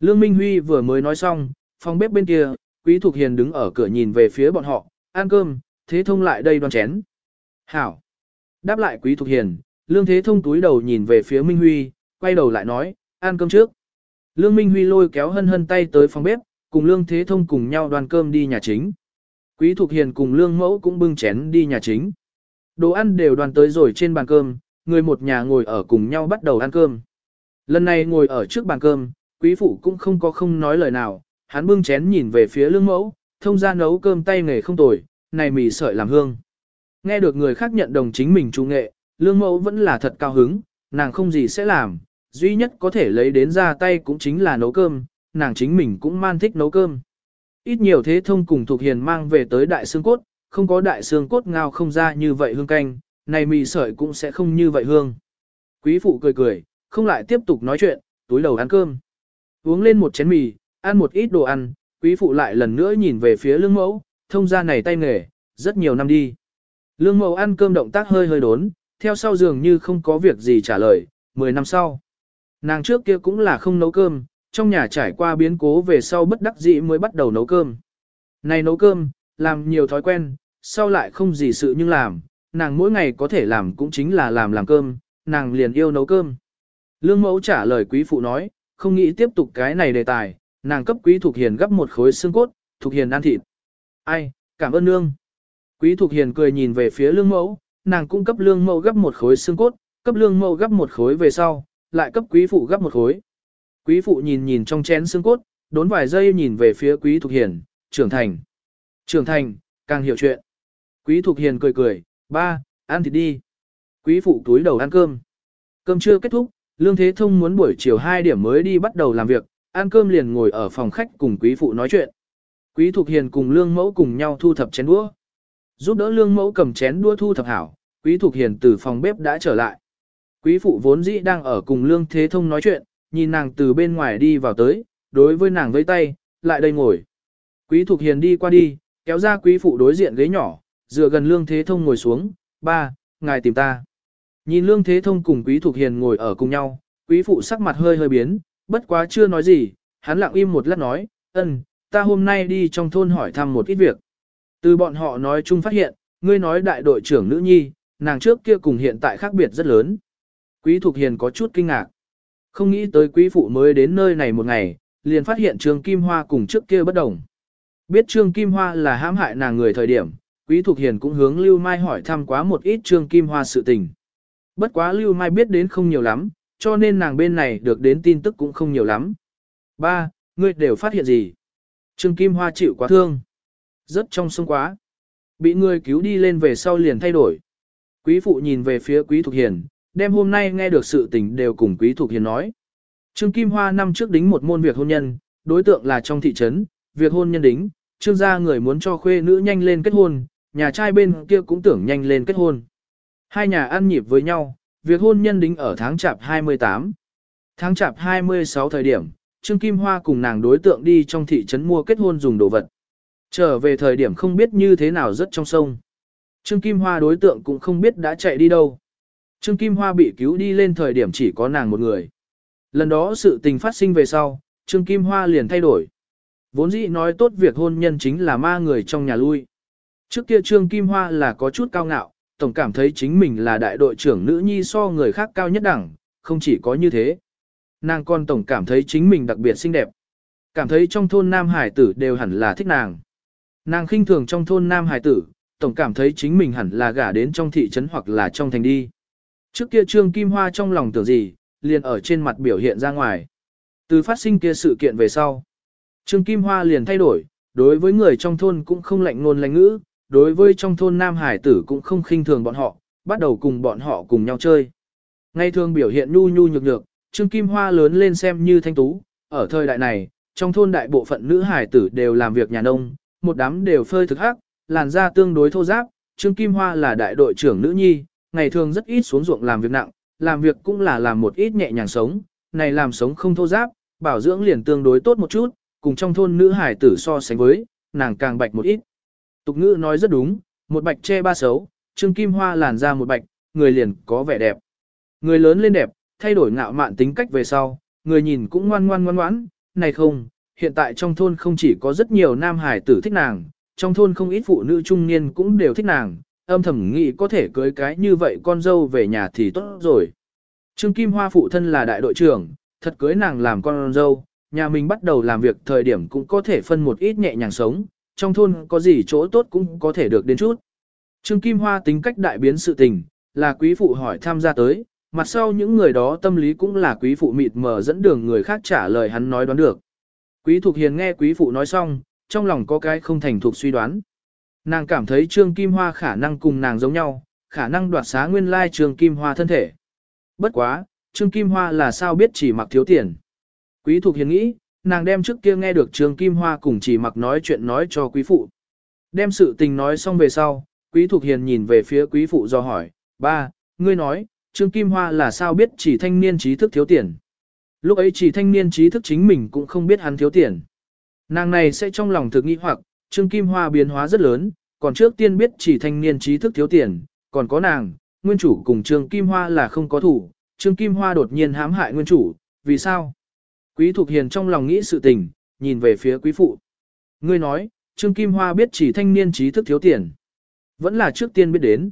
Lương Minh Huy vừa mới nói xong, phòng bếp bên kia, Quý Thục Hiền đứng ở cửa nhìn về phía bọn họ, ăn cơm, Thế Thông lại đây đoan chén. Hảo. Đáp lại Quý Thục Hiền, Lương Thế Thông túi đầu nhìn về phía Minh Huy, quay đầu lại nói, ăn cơm trước. Lương Minh Huy lôi kéo hân hân tay tới phòng bếp, cùng Lương Thế Thông cùng nhau đoàn cơm đi nhà chính. Quý Thục Hiền cùng Lương Mẫu cũng bưng chén đi nhà chính. Đồ ăn đều đoàn tới rồi trên bàn cơm, người một nhà ngồi ở cùng nhau bắt đầu ăn cơm. Lần này ngồi ở trước bàn cơm, quý phụ cũng không có không nói lời nào, hắn bưng chén nhìn về phía lương mẫu, thông ra nấu cơm tay nghề không tồi, này mì sợi làm hương. Nghe được người khác nhận đồng chính mình trung nghệ, lương mẫu vẫn là thật cao hứng, nàng không gì sẽ làm, duy nhất có thể lấy đến ra tay cũng chính là nấu cơm, nàng chính mình cũng man thích nấu cơm. Ít nhiều thế thông cùng thuộc hiền mang về tới đại xương cốt, không có đại xương cốt ngao không ra như vậy hương canh, này mì sợi cũng sẽ không như vậy hương. Quý phụ cười cười, không lại tiếp tục nói chuyện, túi đầu ăn cơm. Uống lên một chén mì, ăn một ít đồ ăn, quý phụ lại lần nữa nhìn về phía lương mẫu, thông ra này tay nghề, rất nhiều năm đi. Lương mẫu ăn cơm động tác hơi hơi đốn, theo sau dường như không có việc gì trả lời, 10 năm sau. Nàng trước kia cũng là không nấu cơm, trong nhà trải qua biến cố về sau bất đắc dĩ mới bắt đầu nấu cơm. Này nấu cơm, làm nhiều thói quen, sau lại không gì sự nhưng làm, nàng mỗi ngày có thể làm cũng chính là làm làm cơm, nàng liền yêu nấu cơm. Lương mẫu trả lời quý phụ nói, không nghĩ tiếp tục cái này đề tài, nàng cấp quý Thục Hiền gấp một khối xương cốt, Thục Hiền ăn thịt. Ai, cảm ơn nương. Quý Thục Hiền cười nhìn về phía lương mẫu, nàng cũng cấp lương mẫu gấp một khối xương cốt, cấp lương mẫu gấp một khối về sau, lại cấp quý phụ gấp một khối. Quý phụ nhìn nhìn trong chén xương cốt, đốn vài giây nhìn về phía quý Thục Hiền, trưởng thành. Trưởng thành, càng hiểu chuyện. Quý Thục Hiền cười cười, ba, ăn thịt đi. Quý phụ túi đầu ăn cơm. Cơm chưa kết thúc, Lương Thế Thông muốn buổi chiều 2 điểm mới đi bắt đầu làm việc, ăn cơm liền ngồi ở phòng khách cùng quý phụ nói chuyện. Quý Thục Hiền cùng Lương Mẫu cùng nhau thu thập chén đũa. Giúp đỡ Lương Mẫu cầm chén đũa thu thập hảo, Quý Thục Hiền từ phòng bếp đã trở lại. Quý phụ vốn dĩ đang ở cùng Lương Thế Thông nói chuyện, nhìn nàng từ bên ngoài đi vào tới, đối với nàng vẫy tay, lại đây ngồi. Quý Thục Hiền đi qua đi, kéo ra quý phụ đối diện ghế nhỏ, dựa gần Lương Thế Thông ngồi xuống, ba, ngài tìm ta. Nhìn Lương Thế Thông cùng Quý Thục Hiền ngồi ở cùng nhau, quý phụ sắc mặt hơi hơi biến, bất quá chưa nói gì, hắn lặng im một lát nói, ơn, ta hôm nay đi trong thôn hỏi thăm một ít việc. Từ bọn họ nói chung phát hiện, ngươi nói đại đội trưởng nữ nhi, nàng trước kia cùng hiện tại khác biệt rất lớn. Quý Thục Hiền có chút kinh ngạc. Không nghĩ tới quý phụ mới đến nơi này một ngày, liền phát hiện Trương Kim Hoa cùng trước kia bất đồng. Biết Trương Kim Hoa là hãm hại nàng người thời điểm, Quý Thục Hiền cũng hướng Lưu Mai hỏi thăm quá một ít Trương Kim Hoa sự tình. Bất quá Lưu Mai biết đến không nhiều lắm, cho nên nàng bên này được đến tin tức cũng không nhiều lắm. Ba, ngươi đều phát hiện gì? Trương Kim Hoa chịu quá thương. Rất trong sông quá. Bị người cứu đi lên về sau liền thay đổi. Quý phụ nhìn về phía Quý Thục Hiền, đem hôm nay nghe được sự tình đều cùng Quý Thục Hiền nói. Trương Kim Hoa năm trước đính một môn việc hôn nhân, đối tượng là trong thị trấn, việc hôn nhân đính, trương gia người muốn cho khuê nữ nhanh lên kết hôn, nhà trai bên kia cũng tưởng nhanh lên kết hôn. Hai nhà ăn nhịp với nhau, việc hôn nhân đính ở tháng chạp 28. Tháng chạp 26 thời điểm, Trương Kim Hoa cùng nàng đối tượng đi trong thị trấn mua kết hôn dùng đồ vật. Trở về thời điểm không biết như thế nào rất trong sông. Trương Kim Hoa đối tượng cũng không biết đã chạy đi đâu. Trương Kim Hoa bị cứu đi lên thời điểm chỉ có nàng một người. Lần đó sự tình phát sinh về sau, Trương Kim Hoa liền thay đổi. Vốn dĩ nói tốt việc hôn nhân chính là ma người trong nhà lui. Trước kia Trương Kim Hoa là có chút cao ngạo, tổng cảm thấy chính mình là đại đội trưởng nữ nhi so người khác cao nhất đẳng, không chỉ có như thế. Nàng còn tổng cảm thấy chính mình đặc biệt xinh đẹp. Cảm thấy trong thôn Nam Hải tử đều hẳn là thích nàng. Nàng khinh thường trong thôn Nam Hải tử, tổng cảm thấy chính mình hẳn là gả đến trong thị trấn hoặc là trong thành đi. Trước kia Trương Kim Hoa trong lòng tưởng gì, liền ở trên mặt biểu hiện ra ngoài. Từ phát sinh kia sự kiện về sau, Trương Kim Hoa liền thay đổi, đối với người trong thôn cũng không lạnh ngôn lạnh ngữ, đối với trong thôn Nam Hải tử cũng không khinh thường bọn họ, bắt đầu cùng bọn họ cùng nhau chơi. Ngay thường biểu hiện nhu nhu nhược nhược, Trương Kim Hoa lớn lên xem như thanh tú, ở thời đại này, trong thôn đại bộ phận nữ hải tử đều làm việc nhà nông, một đám đều phơi thực hắc, làn da tương đối thô ráp, Trương Kim Hoa là đại đội trưởng nữ nhi, ngày thường rất ít xuống ruộng làm việc nặng, làm việc cũng là làm một ít nhẹ nhàng sống, này làm sống không thô ráp, bảo dưỡng liền tương đối tốt một chút, cùng trong thôn nữ hải tử so sánh với, nàng càng bạch một ít. Tục ngữ nói rất đúng, một bạch che ba xấu, Trương Kim Hoa làn ra một bạch, người liền có vẻ đẹp. Người lớn lên đẹp, thay đổi ngạo mạn tính cách về sau, người nhìn cũng ngoan ngoan ngoan ngoãn, này không, hiện tại trong thôn không chỉ có rất nhiều nam hải tử thích nàng, trong thôn không ít phụ nữ trung niên cũng đều thích nàng, âm thầm nghĩ có thể cưới cái như vậy con dâu về nhà thì tốt rồi. Trương Kim Hoa phụ thân là đại đội trưởng, thật cưới nàng làm con dâu, nhà mình bắt đầu làm việc thời điểm cũng có thể phân một ít nhẹ nhàng sống, trong thôn có gì chỗ tốt cũng có thể được đến chút. Trương Kim Hoa tính cách đại biến sự tình, là quý phụ hỏi tham gia tới, mặt sau những người đó tâm lý cũng là quý phụ mịt mờ dẫn đường người khác trả lời hắn nói đoán được. Quý Thục Hiền nghe quý phụ nói xong, trong lòng có cái không thành thục suy đoán. Nàng cảm thấy Trương Kim Hoa khả năng cùng nàng giống nhau, khả năng đoạt xá nguyên lai Trương Kim Hoa thân thể. Bất quá, Trương Kim Hoa là sao biết chỉ mặc thiếu tiền. Quý Thục Hiền nghĩ, nàng đem trước kia nghe được Trương Kim Hoa cùng chỉ mặc nói chuyện nói cho quý phụ. Đem sự tình nói xong về sau, Quý thuộc Hiền nhìn về phía quý phụ do hỏi, ba, ngươi nói, Trương Kim Hoa là sao biết chỉ thanh niên trí thức thiếu tiền. Lúc ấy chỉ thanh niên trí thức chính mình cũng không biết hắn thiếu tiền. Nàng này sẽ trong lòng thực nghĩ hoặc, Trương Kim Hoa biến hóa rất lớn, còn trước tiên biết chỉ thanh niên trí thức thiếu tiền, còn có nàng, nguyên chủ cùng Trương Kim Hoa là không có thủ, Trương Kim Hoa đột nhiên hãm hại nguyên chủ, vì sao? Quý Thục Hiền trong lòng nghĩ sự tình, nhìn về phía quý phụ. Ngươi nói, Trương Kim Hoa biết chỉ thanh niên trí thức thiếu tiền. Vẫn là trước tiên biết đến.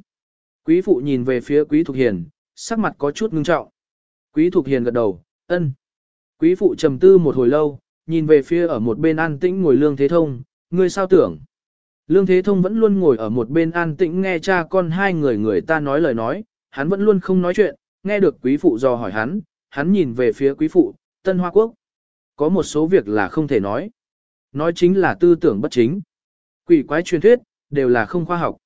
Quý phụ nhìn về phía Quý Thục Hiền, sắc mặt có chút ngưng trọng. Quý Thục Hiền gật đầu, ân. Quý phụ trầm tư một hồi lâu, nhìn về phía ở một bên an tĩnh ngồi Lương Thế Thông, ngươi sao tưởng? Lương Thế Thông vẫn luôn ngồi ở một bên an tĩnh nghe cha con hai người người ta nói lời nói, hắn vẫn luôn không nói chuyện, nghe được quý phụ dò hỏi hắn, hắn nhìn về phía quý phụ, Tân Hoa Quốc. Có một số việc là không thể nói. Nói chính là tư tưởng bất chính. Quỷ quái truyền thuyết, đều là không khoa học.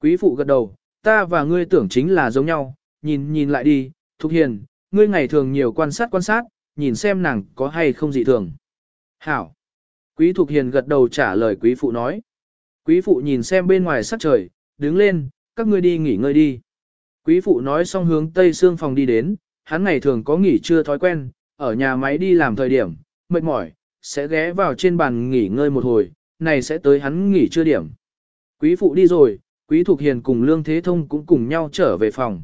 Quý phụ gật đầu, ta và ngươi tưởng chính là giống nhau, nhìn nhìn lại đi, Thục Hiền, ngươi ngày thường nhiều quan sát quan sát, nhìn xem nàng có hay không dị thường. Hảo. Quý Thục Hiền gật đầu trả lời quý phụ nói. Quý phụ nhìn xem bên ngoài sắc trời, đứng lên, các ngươi đi nghỉ ngơi đi. Quý phụ nói xong hướng tây xương phòng đi đến, hắn ngày thường có nghỉ trưa thói quen, ở nhà máy đi làm thời điểm, mệt mỏi, sẽ ghé vào trên bàn nghỉ ngơi một hồi, này sẽ tới hắn nghỉ trưa điểm. Quý phụ đi rồi, Quý Thục Hiền cùng Lương Thế Thông cũng cùng nhau trở về phòng.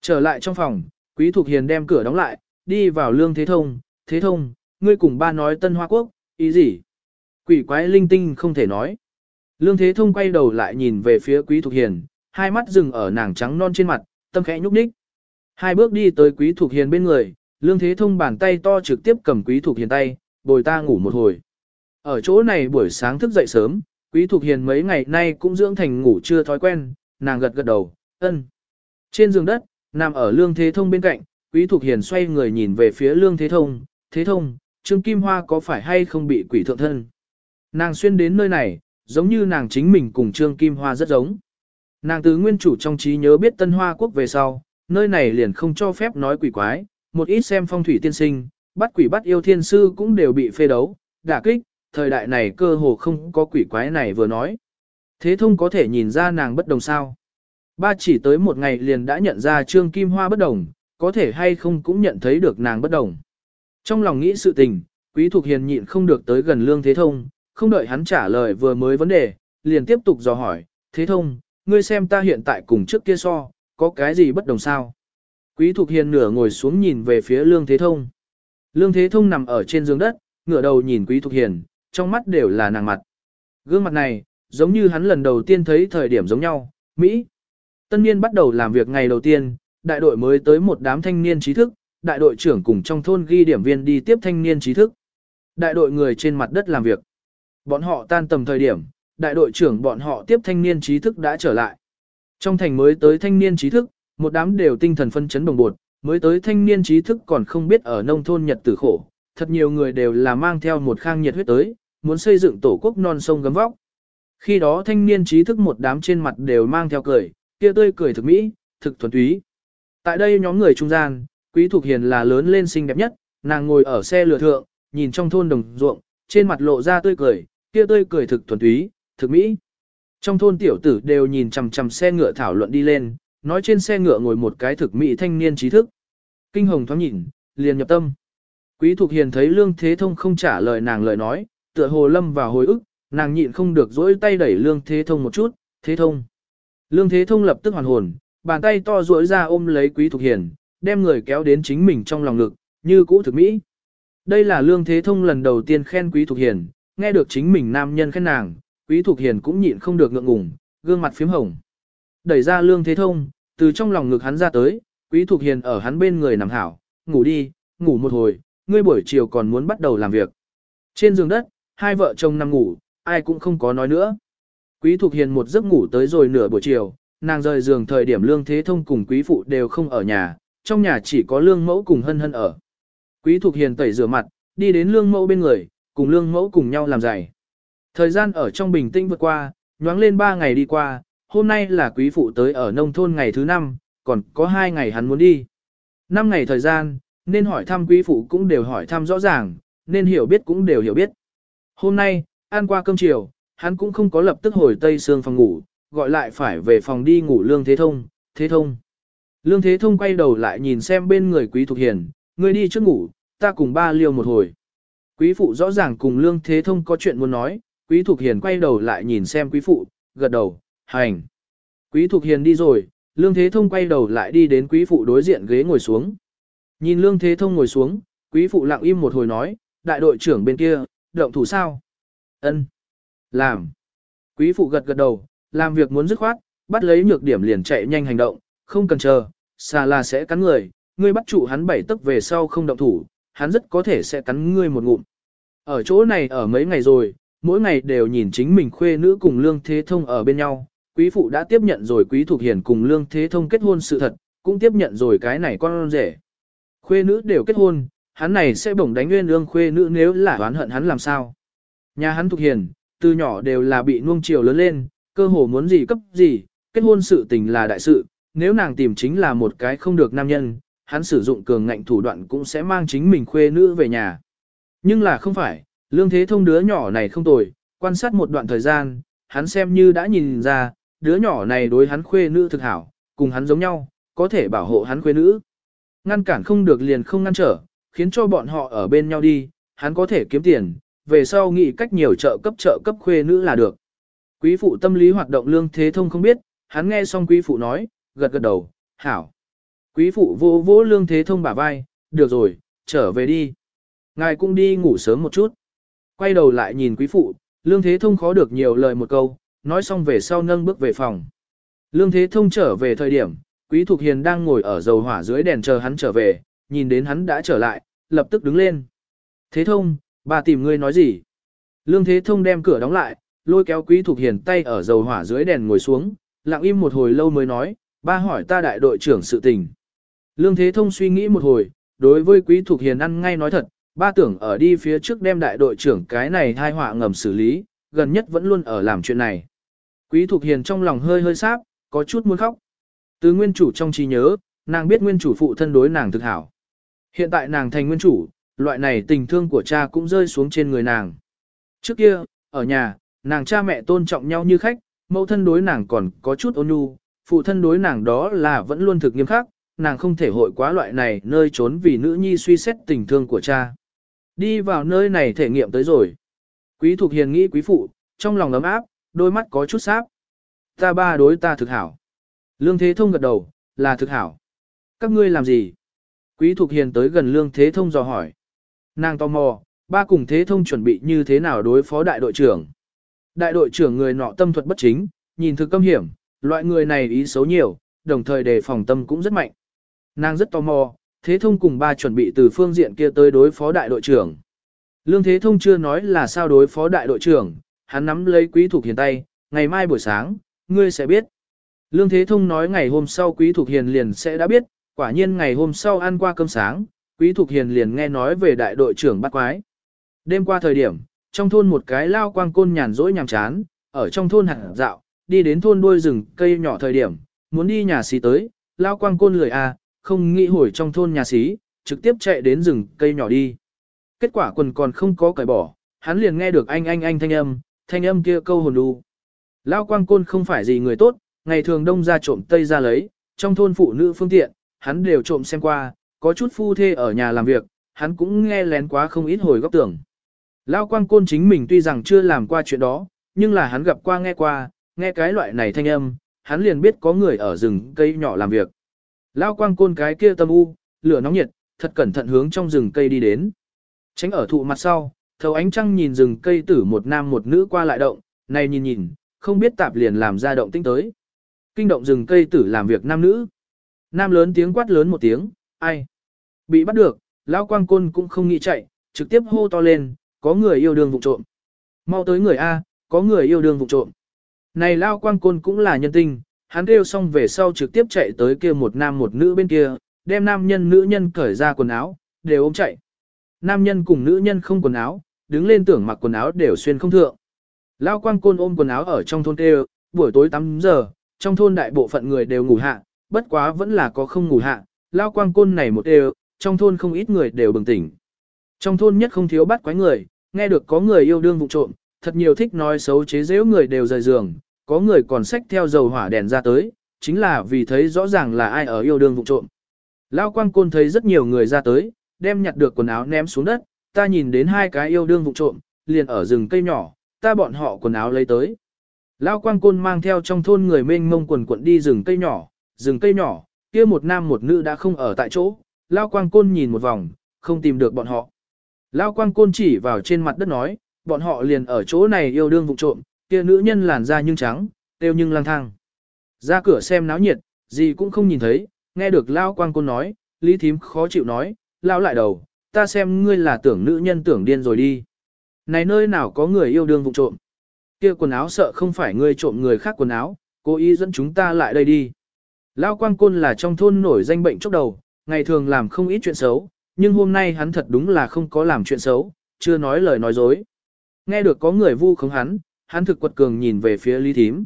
Trở lại trong phòng, Quý Thục Hiền đem cửa đóng lại, đi vào Lương Thế Thông, Thế Thông, ngươi cùng ba nói Tân Hoa Quốc, ý gì? Quỷ quái linh tinh không thể nói. Lương Thế Thông quay đầu lại nhìn về phía Quý Thục Hiền, hai mắt dừng ở nàng trắng non trên mặt, tâm khẽ nhúc nhích. Hai bước đi tới Quý Thục Hiền bên người, Lương Thế Thông bàn tay to trực tiếp cầm Quý Thục Hiền tay, bồi ta ngủ một hồi. Ở chỗ này buổi sáng thức dậy sớm, Quý Thục Hiền mấy ngày nay cũng dưỡng thành ngủ chưa thói quen, nàng gật gật đầu, ân. Trên giường đất, nằm ở Lương Thế Thông bên cạnh, Quý Thục Hiền xoay người nhìn về phía Lương Thế Thông, Thế Thông, Trương Kim Hoa có phải hay không bị quỷ thượng thân? Nàng xuyên đến nơi này, giống như nàng chính mình cùng Trương Kim Hoa rất giống. Nàng từ nguyên chủ trong trí nhớ biết Tân Hoa Quốc về sau, nơi này liền không cho phép nói quỷ quái, một ít xem phong thủy tiên sinh, bắt quỷ bắt yêu thiên sư cũng đều bị phê đấu, đả kích, thời đại này cơ hồ không có quỷ quái này vừa nói. Thế thông có thể nhìn ra nàng bất đồng sao. Ba chỉ tới một ngày liền đã nhận ra Trương Kim Hoa bất đồng, có thể hay không cũng nhận thấy được nàng bất đồng. Trong lòng nghĩ sự tình, Quý Thục Hiền nhịn không được tới gần Lương Thế Thông, không đợi hắn trả lời vừa mới vấn đề, liền tiếp tục dò hỏi, Thế Thông, ngươi xem ta hiện tại cùng trước kia so, có cái gì bất đồng sao? Quý Thục Hiền nửa ngồi xuống nhìn về phía Lương Thế Thông. Lương Thế Thông nằm ở trên giường đất, ngửa đầu nhìn Quý Thục Hiền, trong mắt đều là nàng mặt. Gương mặt này, giống như hắn lần đầu tiên thấy thời điểm giống nhau, Mỹ. Tân niên bắt đầu làm việc ngày đầu tiên, đại đội mới tới một đám thanh niên trí thức, đại đội trưởng cùng trong thôn ghi điểm viên đi tiếp thanh niên trí thức. Đại đội người trên mặt đất làm việc. Bọn họ tan tầm thời điểm, đại đội trưởng bọn họ tiếp thanh niên trí thức đã trở lại. Trong thành mới tới thanh niên trí thức, một đám đều tinh thần phân chấn đồng bột, mới tới thanh niên trí thức còn không biết ở nông thôn nhật tử khổ. Thật nhiều người đều là mang theo một khang nhiệt huyết tới, muốn xây dựng tổ quốc non sông gấm vóc. Khi đó thanh niên trí thức một đám trên mặt đều mang theo cười, kia tươi cười thực mỹ, thực thuần túy. Tại đây nhóm người trung gian, Quý Thục Hiền là lớn lên xinh đẹp nhất, nàng ngồi ở xe lửa thượng, nhìn trong thôn đồng ruộng, trên mặt lộ ra tươi cười, kia tươi cười thực thuần túy, thực mỹ. Trong thôn tiểu tử đều nhìn chằm chằm xe ngựa thảo luận đi lên, nói trên xe ngựa ngồi một cái thực mỹ thanh niên trí thức. Kinh hồng thoáng nhìn, liền nhập tâm. Quý Thục Hiền thấy Lương Thế Thông không trả lời nàng lời nói, tựa hồ lâm vào hồi ức, nàng nhịn không được dỗi tay đẩy Lương Thế Thông một chút, Thế Thông. Lương Thế Thông lập tức hoàn hồn, bàn tay to duỗi ra ôm lấy Quý Thục Hiền, đem người kéo đến chính mình trong lòng ngực, như cũ thực mỹ. Đây là Lương Thế Thông lần đầu tiên khen Quý Thục Hiền, nghe được chính mình nam nhân khen nàng, Quý Thục Hiền cũng nhịn không được ngượng ngùng, gương mặt phím hồng. Đẩy ra Lương Thế Thông, từ trong lòng ngực hắn ra tới, Quý Thục Hiền ở hắn bên người nằm hảo, ngủ đi, ngủ một hồi, ngươi buổi chiều còn muốn bắt đầu làm việc. Trên giường đất, hai vợ chồng nằm ngủ, ai cũng không có nói nữa. Quý Thục Hiền một giấc ngủ tới rồi nửa buổi chiều, nàng rời giường thời điểm Lương Thế Thông cùng quý phụ đều không ở nhà, trong nhà chỉ có Lương Mẫu cùng Hân Hân ở. Quý Thục Hiền tẩy rửa mặt, đi đến Lương Mẫu bên người, cùng Lương Mẫu cùng nhau làm giày. Thời gian ở trong bình tĩnh vượt qua, nhoáng lên 3 ngày đi qua, hôm nay là quý phụ tới ở nông thôn ngày thứ năm, còn có hai ngày hắn muốn đi. Năm ngày thời gian, nên hỏi thăm quý phụ cũng đều hỏi thăm rõ ràng, nên hiểu biết cũng đều hiểu biết. Hôm nay, ăn qua cơm chiều, hắn cũng không có lập tức hồi tây sương phòng ngủ, gọi lại phải về phòng đi ngủ Lương Thế Thông, Thế Thông. Lương Thế Thông quay đầu lại nhìn xem bên người Quý Thục Hiền, người đi trước ngủ, ta cùng ba liêu một hồi. Quý phụ rõ ràng cùng Lương Thế Thông có chuyện muốn nói, Quý Thục Hiền quay đầu lại nhìn xem Quý phụ, gật đầu, hành. Quý Thục Hiền đi rồi, Lương Thế Thông quay đầu lại đi đến Quý phụ đối diện ghế ngồi xuống. Nhìn Lương Thế Thông ngồi xuống, Quý phụ lặng im một hồi nói, đại đội trưởng bên kia, động thủ sao? Ân, Làm. Quý phụ gật gật đầu, làm việc muốn dứt khoát, bắt lấy nhược điểm liền chạy nhanh hành động, không cần chờ, xà là sẽ cắn người, ngươi bắt trụ hắn bảy tức về sau không động thủ, hắn rất có thể sẽ cắn ngươi một ngụm. Ở chỗ này ở mấy ngày rồi, mỗi ngày đều nhìn chính mình khuê nữ cùng Lương Thế Thông ở bên nhau, quý phụ đã tiếp nhận rồi quý thuộc hiền cùng Lương Thế Thông kết hôn sự thật, cũng tiếp nhận rồi cái này con rể. Khuê nữ đều kết hôn, hắn này sẽ bổng đánh nguyên lương khuê nữ nếu là oán hận hắn làm sao. Nhà hắn thuộc hiền, từ nhỏ đều là bị nuông chiều lớn lên, cơ hồ muốn gì cấp gì, kết hôn sự tình là đại sự, nếu nàng tìm chính là một cái không được nam nhân, hắn sử dụng cường ngạnh thủ đoạn cũng sẽ mang chính mình khuê nữ về nhà. Nhưng là không phải, lương thế thông đứa nhỏ này không tồi, quan sát một đoạn thời gian, hắn xem như đã nhìn ra, đứa nhỏ này đối hắn khuê nữ thực hảo, cùng hắn giống nhau, có thể bảo hộ hắn khuê nữ. Ngăn cản không được liền không ngăn trở, khiến cho bọn họ ở bên nhau đi, hắn có thể kiếm tiền, về sau nghĩ cách nhiều trợ cấp trợ cấp khuê nữ là được. Quý phụ tâm lý hoạt động lương thế thông không biết, hắn nghe xong quý phụ nói, gật gật đầu, hảo. Quý phụ vô vô lương thế thông bả vai, được rồi, trở về đi. Ngài cũng đi ngủ sớm một chút. Quay đầu lại nhìn quý phụ, lương thế thông khó được nhiều lời một câu, nói xong về sau nâng bước về phòng. Lương thế thông trở về thời điểm, quý thục hiền đang ngồi ở dầu hỏa dưới đèn chờ hắn trở về, nhìn đến hắn đã trở lại, lập tức đứng lên. Thế thông, bà tìm ngươi nói gì? Lương thế thông đem cửa đóng lại, lôi kéo quý thục hiền tay ở dầu hỏa dưới đèn ngồi xuống, lặng im một hồi lâu mới nói, ba hỏi ta đại đội trưởng sự tình. Lương Thế Thông suy nghĩ một hồi, đối với quý thục hiền ăn ngay nói thật, ba tưởng ở đi phía trước đem đại đội trưởng cái này thai họa ngầm xử lý, gần nhất vẫn luôn ở làm chuyện này. Quý thục hiền trong lòng hơi hơi sáp, có chút muốn khóc. Từ nguyên chủ trong trí nhớ, nàng biết nguyên chủ phụ thân đối nàng thực hảo. Hiện tại nàng thành nguyên chủ, loại này tình thương của cha cũng rơi xuống trên người nàng. Trước kia, ở nhà, nàng cha mẹ tôn trọng nhau như khách, mẫu thân đối nàng còn có chút ôn nhu, phụ thân đối nàng đó là vẫn luôn thực nghiêm khắc, nàng không thể hội quá loại này nơi trốn vì nữ nhi suy xét tình thương của cha. Đi vào nơi này thể nghiệm tới rồi. Quý Thục hiền nghĩ quý phụ, trong lòng ấm áp, đôi mắt có chút sáp. Ta ba đối ta thực hảo. Lương Thế Thông gật đầu, là thực hảo. Các ngươi làm gì? Quý Thục hiền tới gần Lương Thế Thông dò hỏi. Nàng tò mò, ba cùng Thế Thông chuẩn bị như thế nào đối phó đại đội trưởng. Đại đội trưởng người nọ tâm thuật bất chính, nhìn thực câm hiểm, loại người này ý xấu nhiều, đồng thời đề phòng tâm cũng rất mạnh. Nàng rất tò mò, Thế Thông cùng ba chuẩn bị từ phương diện kia tới đối phó đại đội trưởng. Lương Thế Thông chưa nói là sao đối phó đại đội trưởng, hắn nắm lấy quý thuộc hiền tay, ngày mai buổi sáng, ngươi sẽ biết. Lương Thế Thông nói ngày hôm sau quý thuộc hiền liền sẽ đã biết, quả nhiên ngày hôm sau ăn qua cơm sáng, quý thuộc hiền liền nghe nói về đại đội trưởng bắt quái. Đêm qua thời điểm, trong thôn một cái lao quang côn nhàn rỗi nhàm chán, ở trong thôn hạt dạo, đi đến thôn đuôi rừng cây nhỏ thời điểm, muốn đi nhà xí tới, lao quang côn lười a, à, không nghĩ hồi trong thôn nhà xí, trực tiếp chạy đến rừng cây nhỏ đi. Kết quả quần còn không có cởi bỏ, hắn liền nghe được anh anh anh thanh âm, thanh âm kia câu hồn đu. Lao quang côn không phải gì người tốt, ngày thường đông ra trộm tây ra lấy, trong thôn phụ nữ phương tiện, hắn đều trộm xem qua, có chút phu thê ở nhà làm việc, hắn cũng nghe lén quá không ít hồi góc tưởng. Lao quang côn chính mình tuy rằng chưa làm qua chuyện đó, nhưng là hắn gặp qua nghe qua, nghe cái loại này thanh âm, hắn liền biết có người ở rừng cây nhỏ làm việc. Lao quang côn cái kia tâm u, lửa nóng nhiệt, thật cẩn thận hướng trong rừng cây đi đến. Tránh ở thụ mặt sau, thầu ánh trăng nhìn rừng cây tử một nam một nữ qua lại động, này nhìn nhìn, không biết tạp liền làm ra động tinh tới. Kinh động rừng cây tử làm việc nam nữ. Nam lớn tiếng quát lớn một tiếng, ai? Bị bắt được, Lão quang côn cũng không nghĩ chạy, trực tiếp hô to lên, có người yêu đương vụ trộm. Mau tới người A, có người yêu đương vụ trộm. Này Lão quang côn cũng là nhân tinh, hắn kêu xong về sau trực tiếp chạy tới kia một nam một nữ bên kia, đem nam nhân nữ nhân cởi ra quần áo, đều ôm chạy. Nam nhân cùng nữ nhân không quần áo, đứng lên tưởng mặc quần áo đều xuyên không thượng. Lao quang côn ôm quần áo ở trong thôn tê, buổi tối 8 giờ, trong thôn đại bộ phận người đều ngủ hạ, bất quá vẫn là có không ngủ hạ, lao quang côn này một tê, trong thôn không ít người đều bừng tỉnh. Trong thôn nhất không thiếu bắt quái người, nghe được có người yêu đương vụ trộm, thật nhiều thích nói xấu chế giễu người đều rời giường, có người còn xách theo dầu hỏa đèn ra tới, chính là vì thấy rõ ràng là ai ở yêu đương vụ trộm. Lao quang côn thấy rất nhiều người ra tới, đem nhặt được quần áo ném xuống đất, ta nhìn đến hai cái yêu đương vụ trộm, liền ở rừng cây nhỏ, ta bọn họ quần áo lấy tới. Lao quang côn mang theo trong thôn người mênh mông quần quận đi rừng cây nhỏ, rừng cây nhỏ, kia một nam một nữ đã không ở tại chỗ, Lao quang côn nhìn một vòng, không tìm được bọn họ. Lao quang côn chỉ vào trên mặt đất nói, bọn họ liền ở chỗ này yêu đương vụ trộm, kia nữ nhân làn da nhưng trắng, tiêu nhưng lang thang. Ra cửa xem náo nhiệt, gì cũng không nhìn thấy, nghe được Lao quang côn nói, Lý Thím khó chịu nói, Lao lại đầu, ta xem ngươi là tưởng nữ nhân tưởng điên rồi đi. Này nơi nào có người yêu đương vụ trộm. Kia quần áo sợ không phải ngươi trộm người khác quần áo, cố ý dẫn chúng ta lại đây đi. Lao quang côn là trong thôn nổi danh bệnh chốc đầu, ngày thường làm không ít chuyện xấu, nhưng hôm nay hắn thật đúng là không có làm chuyện xấu, chưa nói lời nói dối. Nghe được có người vu khống hắn, hắn thực quật cường nhìn về phía Lý Thím.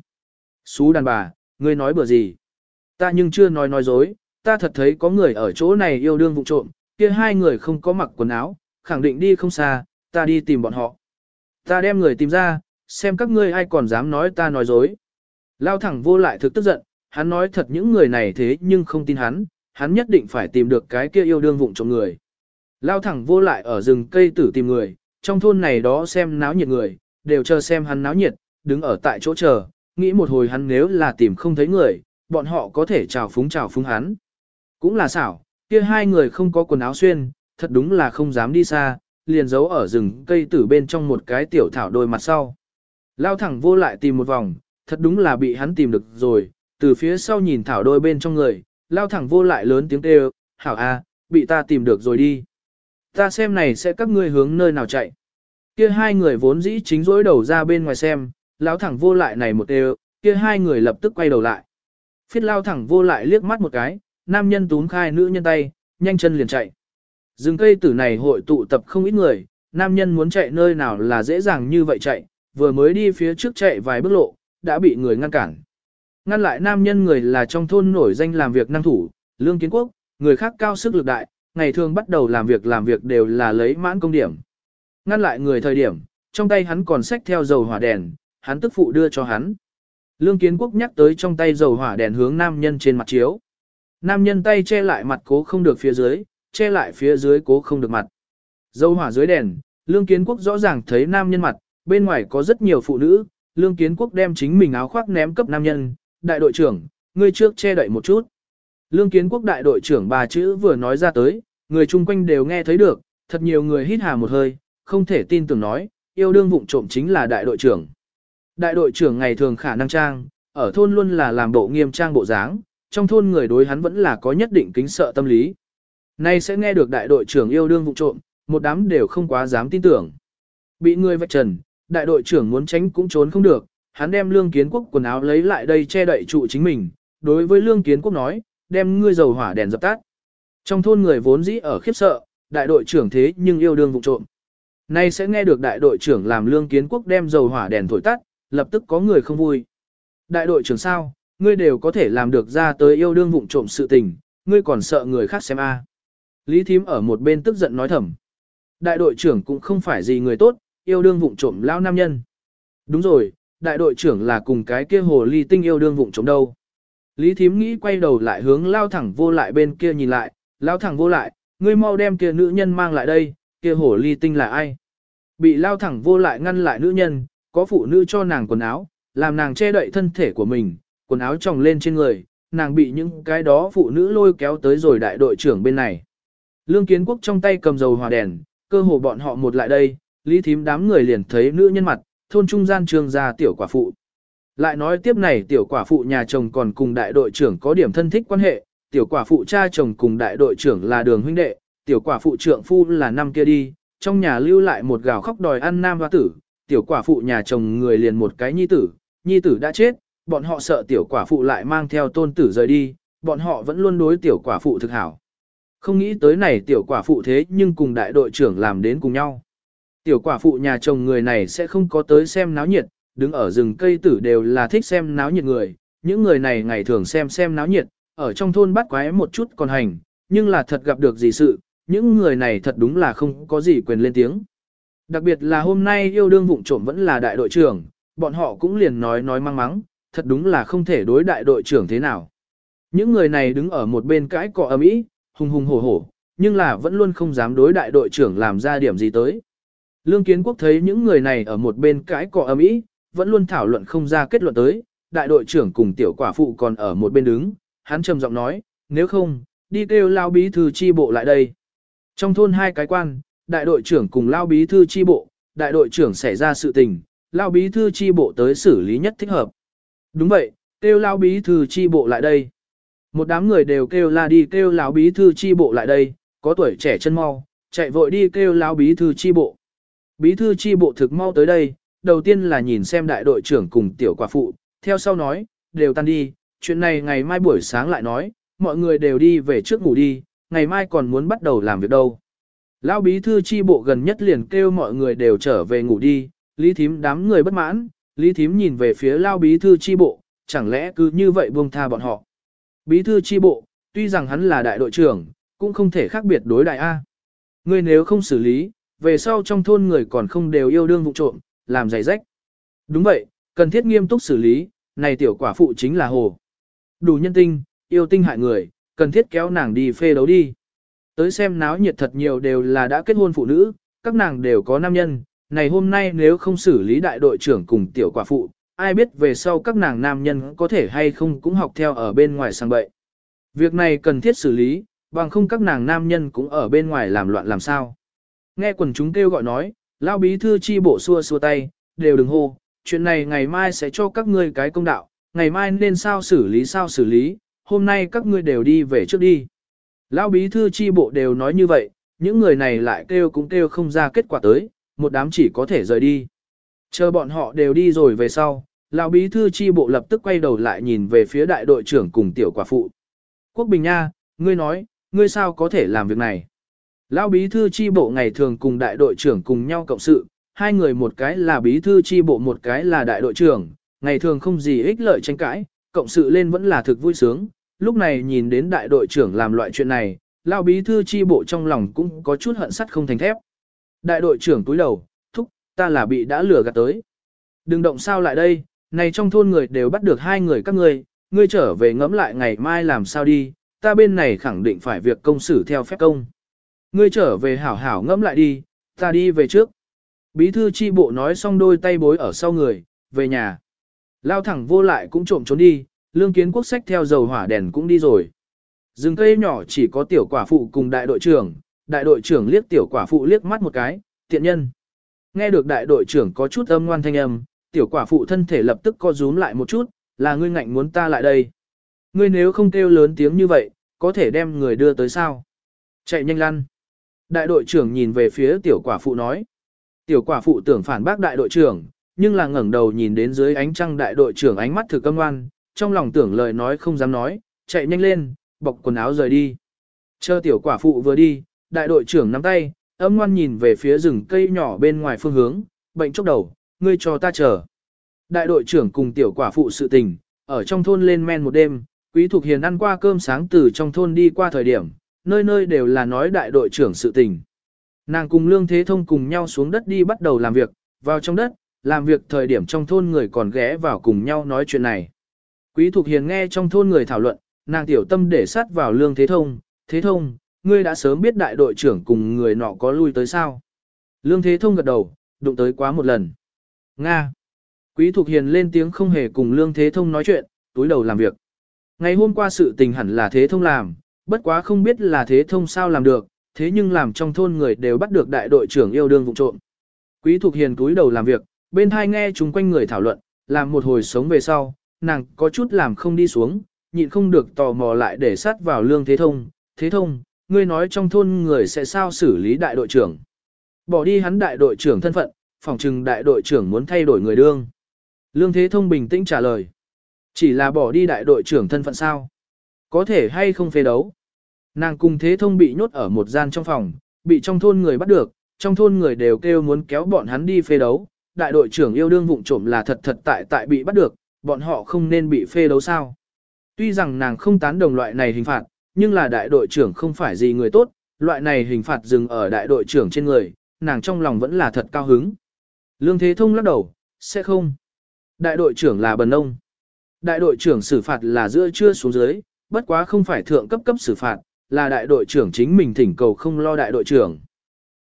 Xú đàn bà, ngươi nói bừa gì? Ta nhưng chưa nói nói dối, ta thật thấy có người ở chỗ này yêu đương vụ trộm, kia hai người không có mặc quần áo, khẳng định đi không xa, ta đi tìm bọn họ. Ta đem người tìm ra, xem các ngươi ai còn dám nói ta nói dối. Lao thẳng vô lại thực tức giận, hắn nói thật những người này thế nhưng không tin hắn, hắn nhất định phải tìm được cái kia yêu đương vụng trộm người. Lao thẳng vô lại ở rừng cây tử tìm người, trong thôn này đó xem náo nhiệt người, đều chờ xem hắn náo nhiệt, đứng ở tại chỗ chờ, nghĩ một hồi hắn nếu là tìm không thấy người, bọn họ có thể chào phúng chào phúng hắn. Cũng là xảo, kia hai người không có quần áo xuyên, thật đúng là không dám đi xa, liền giấu ở rừng cây tử bên trong một cái tiểu thảo đôi mặt sau. Lao thẳng vô lại tìm một vòng, thật đúng là bị hắn tìm được rồi, từ phía sau nhìn thảo đôi bên trong người, lao thẳng vô lại lớn tiếng kêu, hảo a, bị ta tìm được rồi đi. Ta xem này sẽ các ngươi hướng nơi nào chạy. Kia hai người vốn dĩ chính rỗi đầu ra bên ngoài xem, lao thẳng vô lại này một đều, kia hai người lập tức quay đầu lại. Phiết lao thẳng vô lại liếc mắt một cái, nam nhân tún khai nữ nhân tay, nhanh chân liền chạy. Rừng cây tử này hội tụ tập không ít người, nam nhân muốn chạy nơi nào là dễ dàng như vậy chạy, vừa mới đi phía trước chạy vài bước lộ, đã bị người ngăn cản. Ngăn lại nam nhân người là trong thôn nổi danh làm việc năng thủ, lương kiến quốc, người khác cao sức lực đại, ngày thường bắt đầu làm việc làm việc đều là lấy mãn công điểm. Ngăn lại người thời điểm, trong tay hắn còn xách theo dầu hỏa đèn, hắn tức phụ đưa cho hắn. Lương kiến quốc nhắc tới trong tay dầu hỏa đèn hướng nam nhân trên mặt chiếu. Nam nhân tay che lại mặt cố không được phía dưới, che lại phía dưới cố không được mặt. Dâu hỏa dưới đèn, lương kiến quốc rõ ràng thấy nam nhân mặt, bên ngoài có rất nhiều phụ nữ, lương kiến quốc đem chính mình áo khoác ném cấp nam nhân, đại đội trưởng, ngươi trước che đậy một chút. Lương kiến quốc đại đội trưởng bà chữ vừa nói ra tới, người chung quanh đều nghe thấy được, thật nhiều người hít hà một hơi, không thể tin tưởng nói, yêu đương vụng trộm chính là đại đội trưởng. Đại đội trưởng ngày thường khả năng trang, ở thôn luôn là làm bộ nghiêm trang bộ dáng, trong thôn người đối hắn vẫn là có nhất định kính sợ tâm lý. Nay sẽ nghe được đại đội trưởng yêu đương vụ trộm, một đám đều không quá dám tin tưởng. Bị người vạch trần, đại đội trưởng muốn tránh cũng trốn không được, hắn đem lương kiến quốc quần áo lấy lại đây che đậy trụ chính mình, đối với lương kiến quốc nói, đem ngươi dầu hỏa đèn dập tắt. Trong thôn người vốn dĩ ở khiếp sợ, đại đội trưởng thế nhưng yêu đương vụ trộm. Nay sẽ nghe được đại đội trưởng làm lương kiến quốc đem dầu hỏa đèn thổi tắt, lập tức có người không vui. Đại đội trưởng sao, ngươi đều có thể làm được ra tới yêu đương vụng trộm sự tình, ngươi còn sợ người khác xem a? À? Lý Thím ở một bên tức giận nói thầm. Đại đội trưởng cũng không phải gì người tốt, yêu đương vụng trộm lao nam nhân. Đúng rồi, đại đội trưởng là cùng cái kia hồ ly tinh yêu đương vụng trộm đâu. Lý Thím nghĩ quay đầu lại hướng lao thẳng vô lại bên kia nhìn lại, lao thẳng vô lại, ngươi mau đem kia nữ nhân mang lại đây, kia hồ ly tinh là ai? Bị lao thẳng vô lại ngăn lại nữ nhân, có phụ nữ cho nàng quần áo, làm nàng che đậy thân thể của mình, quần áo tròng lên trên người, nàng bị những cái đó phụ nữ lôi kéo tới rồi đại đội trưởng bên này. Lương Kiến Quốc trong tay cầm dầu hỏa đèn, cơ hồ bọn họ một lại đây, Lý Thím đám người liền thấy nữ nhân mặt, thôn trung gian trường gia tiểu quả phụ. Lại nói tiếp này tiểu quả phụ nhà chồng còn cùng đại đội trưởng có điểm thân thích quan hệ, tiểu quả phụ cha chồng cùng đại đội trưởng là đường huynh đệ, tiểu quả phụ trưởng phu là năm kia đi, trong nhà lưu lại một gào khóc đòi ăn nam hoa tử, tiểu quả phụ nhà chồng người liền một cái nhi tử, nhi tử đã chết, bọn họ sợ tiểu quả phụ lại mang theo tôn tử rời đi, bọn họ vẫn luôn đối tiểu quả phụ thực hảo. Không nghĩ tới này tiểu quả phụ thế nhưng cùng đại đội trưởng làm đến cùng nhau. Tiểu quả phụ nhà chồng người này sẽ không có tới xem náo nhiệt, đứng ở rừng cây tử đều là thích xem náo nhiệt người, những người này ngày thường xem xem náo nhiệt, ở trong thôn bắt quái một chút còn hành, nhưng là thật gặp được gì sự, những người này thật đúng là không có gì quyền lên tiếng. Đặc biệt là hôm nay yêu đương vụng trộm vẫn là đại đội trưởng, bọn họ cũng liền nói nói mang mắng, thật đúng là không thể đối đại đội trưởng thế nào. Những người này đứng ở một bên cãi cọ ầm ĩ, hùng hùng hổ hổ, nhưng là vẫn luôn không dám đối đại đội trưởng làm ra điểm gì tới. Lương Kiến Quốc thấy những người này ở một bên cãi cọ ầm ĩ, vẫn luôn thảo luận không ra kết luận tới, đại đội trưởng cùng tiểu quả phụ còn ở một bên đứng, hắn trầm giọng nói, nếu không, đi kêu lao bí thư chi bộ lại đây. Trong thôn hai cái quan, đại đội trưởng cùng lao bí thư chi bộ, đại đội trưởng xảy ra sự tình, lao bí thư chi bộ tới xử lý nhất thích hợp. Đúng vậy, kêu lao bí thư chi bộ lại đây. Một đám người đều kêu la đi kêu lão bí thư chi bộ lại đây, có tuổi trẻ chân mau, chạy vội đi kêu lão bí thư chi bộ. Bí thư chi bộ thực mau tới đây, đầu tiên là nhìn xem đại đội trưởng cùng tiểu quả phụ, theo sau nói, đều tan đi, chuyện này ngày mai buổi sáng lại nói, mọi người đều đi về trước ngủ đi, ngày mai còn muốn bắt đầu làm việc đâu. Lão bí thư chi bộ gần nhất liền kêu mọi người đều trở về ngủ đi, lý thím đám người bất mãn, lý thím nhìn về phía lao bí thư chi bộ, chẳng lẽ cứ như vậy buông tha bọn họ. Bí thư chi bộ, tuy rằng hắn là đại đội trưởng, cũng không thể khác biệt đối đại A. Ngươi nếu không xử lý, về sau trong thôn người còn không đều yêu đương vụ trộm, làm giày rách. Đúng vậy, cần thiết nghiêm túc xử lý, này tiểu quả phụ chính là hồ. Đủ nhân tinh, yêu tinh hại người, cần thiết kéo nàng đi phê đấu đi. Tới xem náo nhiệt thật nhiều đều là đã kết hôn phụ nữ, các nàng đều có nam nhân, này hôm nay nếu không xử lý đại đội trưởng cùng tiểu quả phụ, ai biết về sau các nàng nam nhân có thể hay không cũng học theo ở bên ngoài sang bậy. Việc này cần thiết xử lý, bằng không các nàng nam nhân cũng ở bên ngoài làm loạn làm sao. Nghe quần chúng kêu gọi nói, lao bí thư chi bộ xua xua tay, đều đừng hô, chuyện này ngày mai sẽ cho các ngươi cái công đạo, ngày mai nên sao xử lý sao xử lý, hôm nay các ngươi đều đi về trước đi. Lão bí thư chi bộ đều nói như vậy, những người này lại kêu cũng kêu không ra kết quả tới, một đám chỉ có thể rời đi. Chờ bọn họ đều đi rồi về sau, lão bí thư chi bộ lập tức quay đầu lại nhìn về phía đại đội trưởng cùng tiểu quả phụ. Quốc Bình Nha, ngươi nói, ngươi sao có thể làm việc này? Lão bí thư chi bộ ngày thường cùng đại đội trưởng cùng nhau cộng sự, hai người một cái là bí thư chi bộ một cái là đại đội trưởng, ngày thường không gì ích lợi tranh cãi, cộng sự lên vẫn là thực vui sướng. Lúc này nhìn đến đại đội trưởng làm loại chuyện này, lão bí thư chi bộ trong lòng cũng có chút hận sắt không thành thép. Đại đội trưởng túi đầu, thúc, ta là bị đã lừa gạt tới. Đừng động sao lại đây, này trong thôn người đều bắt được hai người các ngươi, ngươi trở về ngẫm lại ngày mai làm sao đi, ta bên này khẳng định phải việc công xử theo phép công. Ngươi trở về hảo hảo ngẫm lại đi, ta đi về trước. Bí thư chi bộ nói xong đôi tay bối ở sau người, về nhà. Lao thẳng vô lại cũng trộm trốn đi, lương kiến quốc sách theo dầu hỏa đèn cũng đi rồi. Rừng cây nhỏ chỉ có tiểu quả phụ cùng đại đội trưởng, đại đội trưởng liếc tiểu quả phụ liếc mắt một cái, tiện nhân. Nghe được đại đội trưởng có chút âm ngoan thanh âm, tiểu quả phụ thân thể lập tức co rúm lại một chút, là ngươi ngạnh muốn ta lại đây. Ngươi nếu không kêu lớn tiếng như vậy, có thể đem người đưa tới sao? Chạy nhanh lăn. Đại đội trưởng nhìn về phía tiểu quả phụ nói. Tiểu quả phụ tưởng phản bác đại đội trưởng, nhưng là ngẩng đầu nhìn đến dưới ánh trăng đại đội trưởng ánh mắt thử âm ngoan, trong lòng tưởng lời nói không dám nói, chạy nhanh lên, bọc quần áo rời đi. Chờ tiểu quả phụ vừa đi, đại đội trưởng nắm tay, âm ngoan nhìn về phía rừng cây nhỏ bên ngoài phương hướng, bệnh chốc đầu, ngươi cho ta chờ. Đại đội trưởng cùng tiểu quả phụ sự tình, ở trong thôn lên men một đêm, quý thuộc hiền ăn qua cơm sáng từ trong thôn đi qua thời điểm, nơi nơi đều là nói đại đội trưởng sự tình. Nàng cùng Lương Thế Thông cùng nhau xuống đất đi bắt đầu làm việc, vào trong đất, làm việc thời điểm trong thôn người còn ghé vào cùng nhau nói chuyện này. Quý Thục Hiền nghe trong thôn người thảo luận, nàng tiểu tâm để sát vào Lương Thế Thông, Thế Thông, ngươi đã sớm biết đại đội trưởng cùng người nọ có lui tới sao. Lương Thế Thông gật đầu, đụng tới quá một lần. Nga. Quý Thục Hiền lên tiếng không hề cùng Lương Thế Thông nói chuyện, túi đầu làm việc. Ngày hôm qua sự tình hẳn là Thế Thông làm, bất quá không biết là Thế Thông sao làm được, thế nhưng làm trong thôn người đều bắt được đại đội trưởng yêu đương vụ trộm. Quý Thục Hiền túi đầu làm việc, bên thai nghe chúng quanh người thảo luận, làm một hồi sống về sau, nàng có chút làm không đi xuống, nhịn không được tò mò lại để sát vào lương thế thông. Thế thông, ngươi nói trong thôn người sẽ sao xử lý đại đội trưởng. Bỏ đi hắn đại đội trưởng thân phận, phòng trừng đại đội trưởng muốn thay đổi người đương. Lương Thế Thông bình tĩnh trả lời. Chỉ là bỏ đi đại đội trưởng thân phận sao? Có thể hay không phê đấu? Nàng cùng Thế Thông bị nhốt ở một gian trong phòng, bị trong thôn người bắt được, trong thôn người đều kêu muốn kéo bọn hắn đi phê đấu. Đại đội trưởng yêu đương vụng trộm là thật thật tại tại bị bắt được, bọn họ không nên bị phê đấu sao? Tuy rằng nàng không tán đồng loại này hình phạt, nhưng là đại đội trưởng không phải gì người tốt, loại này hình phạt dừng ở đại đội trưởng trên người, nàng trong lòng vẫn là thật cao hứng. Lương Thế Thông lắc đầu, sẽ không. Đại đội trưởng là bần nông. Đại đội trưởng xử phạt là giữa trưa xuống dưới, bất quá không phải thượng cấp cấp xử phạt, là đại đội trưởng chính mình thỉnh cầu không lo đại đội trưởng.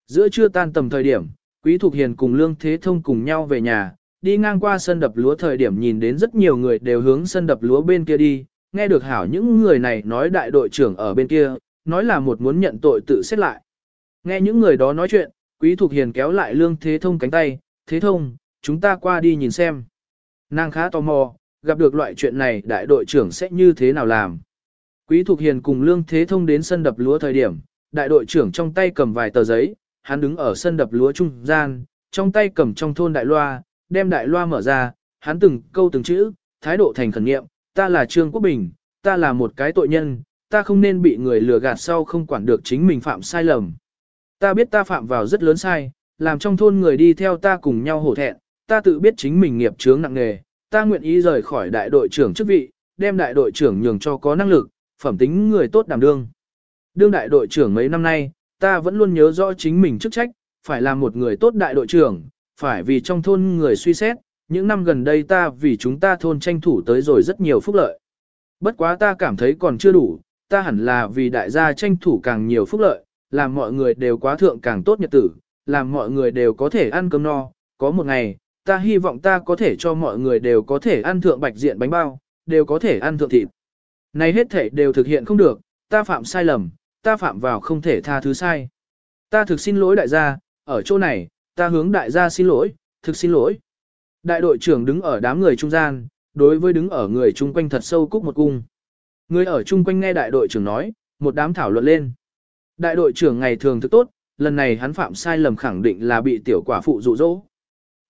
Giữa trưa tan tầm thời điểm, Quý Thục Hiền cùng Lương Thế Thông cùng nhau về nhà, đi ngang qua sân đập lúa thời điểm nhìn đến rất nhiều người đều hướng sân đập lúa bên kia đi, nghe được hảo những người này nói đại đội trưởng ở bên kia, nói là một muốn nhận tội tự xét lại. Nghe những người đó nói chuyện, Quý Thục Hiền kéo lại Lương Thế Thông cánh tay, Thế Thông, chúng ta qua đi nhìn xem. Nàng khá tò mò, gặp được loại chuyện này đại đội trưởng sẽ như thế nào làm. Quý Thục Hiền cùng Lương Thế Thông đến sân đập lúa thời điểm, đại đội trưởng trong tay cầm vài tờ giấy, hắn đứng ở sân đập lúa trung gian, trong tay cầm trong thôn đại loa, đem đại loa mở ra, hắn từng câu từng chữ, thái độ thành khẩn nghiệm, ta là Trương Quốc Bình, ta là một cái tội nhân, ta không nên bị người lừa gạt sau không quản được chính mình phạm sai lầm. Ta biết ta phạm vào rất lớn sai, làm trong thôn người đi theo ta cùng nhau hổ thẹn, ta tự biết chính mình nghiệp chướng nặng nề, ta nguyện ý rời khỏi đại đội trưởng chức vị, đem đại đội trưởng nhường cho có năng lực, phẩm tính người tốt đảm đương. Đương đại đội trưởng mấy năm nay, ta vẫn luôn nhớ rõ chính mình chức trách, phải là một người tốt đại đội trưởng, phải vì trong thôn người suy xét, những năm gần đây ta vì chúng ta thôn tranh thủ tới rồi rất nhiều phúc lợi. Bất quá ta cảm thấy còn chưa đủ, ta hẳn là vì đại gia tranh thủ càng nhiều phúc lợi, làm mọi người đều quá thượng càng tốt nhật tử, làm mọi người đều có thể ăn cơm no, có một ngày, ta hy vọng ta có thể cho mọi người đều có thể ăn thượng bạch diện bánh bao, đều có thể ăn thượng thịt. Này hết thể đều thực hiện không được, ta phạm sai lầm, ta phạm vào không thể tha thứ sai. Ta thực xin lỗi đại gia, ở chỗ này, ta hướng đại gia xin lỗi, thực xin lỗi. Đại đội trưởng đứng ở đám người trung gian, đối với đứng ở người chung quanh thật sâu cúc một cung. Người ở chung quanh nghe đại đội trưởng nói, một đám thảo luận lên. Đại đội trưởng ngày thường thực tốt, lần này hắn phạm sai lầm khẳng định là bị tiểu quả phụ dụ dỗ.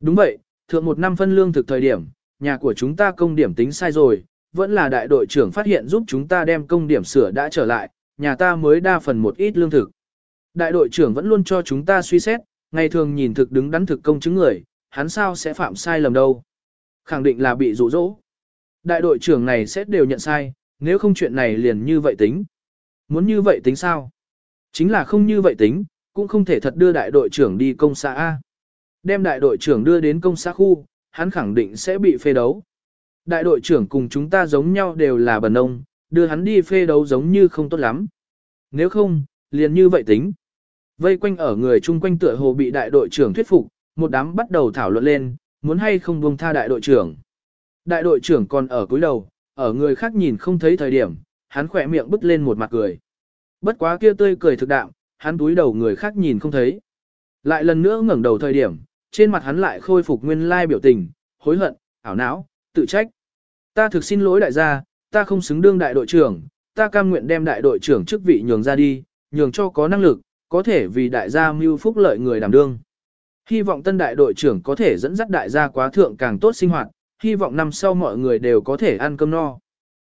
Đúng vậy, thượng một năm phân lương thực thời điểm, nhà của chúng ta công điểm tính sai rồi, vẫn là đại đội trưởng phát hiện giúp chúng ta đem công điểm sửa đã trở lại, nhà ta mới đa phần một ít lương thực. Đại đội trưởng vẫn luôn cho chúng ta suy xét, ngày thường nhìn thực đứng đắn thực công chứng người, hắn sao sẽ phạm sai lầm đâu. Khẳng định là bị dụ dỗ. Đại đội trưởng này sẽ đều nhận sai, nếu không chuyện này liền như vậy tính. Muốn như vậy tính sao? Chính là không như vậy tính, cũng không thể thật đưa đại đội trưởng đi công xã A. Đem đại đội trưởng đưa đến công xã khu, hắn khẳng định sẽ bị phê đấu. Đại đội trưởng cùng chúng ta giống nhau đều là bần ông, đưa hắn đi phê đấu giống như không tốt lắm. Nếu không, liền như vậy tính. Vây quanh ở người chung quanh tựa hồ bị đại đội trưởng thuyết phục, một đám bắt đầu thảo luận lên, muốn hay không buông tha đại đội trưởng. Đại đội trưởng còn ở cuối đầu, ở người khác nhìn không thấy thời điểm, hắn khỏe miệng bứt lên một mặt cười. Bất quá kia tươi cười thực đạm, hắn túi đầu người khác nhìn không thấy. Lại lần nữa ngẩng đầu thời điểm, trên mặt hắn lại khôi phục nguyên lai biểu tình, hối hận, ảo não, tự trách. Ta thực xin lỗi đại gia, ta không xứng đương đại đội trưởng, ta cam nguyện đem đại đội trưởng chức vị nhường ra đi, nhường cho có năng lực, có thể vì đại gia mưu phúc lợi người đảm đương. Hy vọng tân đại đội trưởng có thể dẫn dắt đại gia quá thượng càng tốt sinh hoạt, hy vọng năm sau mọi người đều có thể ăn cơm no.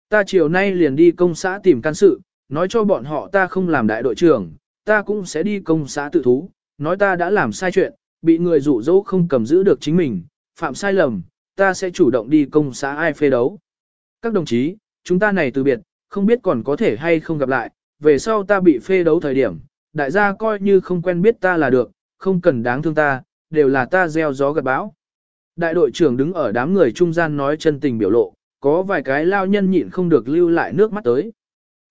Ta chiều nay liền đi công xã tìm can sự, nói cho bọn họ ta không làm đại đội trưởng, ta cũng sẽ đi công xã tự thú, nói ta đã làm sai chuyện, bị người dụ dỗ không cầm giữ được chính mình, phạm sai lầm, ta sẽ chủ động đi công xã ai phê đấu. Các đồng chí, chúng ta này từ biệt, không biết còn có thể hay không gặp lại, về sau ta bị phê đấu thời điểm, đại gia coi như không quen biết ta là được, không cần đáng thương ta, đều là ta gieo gió gặt bão. Đại đội trưởng đứng ở đám người trung gian nói chân tình biểu lộ, có vài cái lao nhân nhịn không được lưu lại nước mắt tới.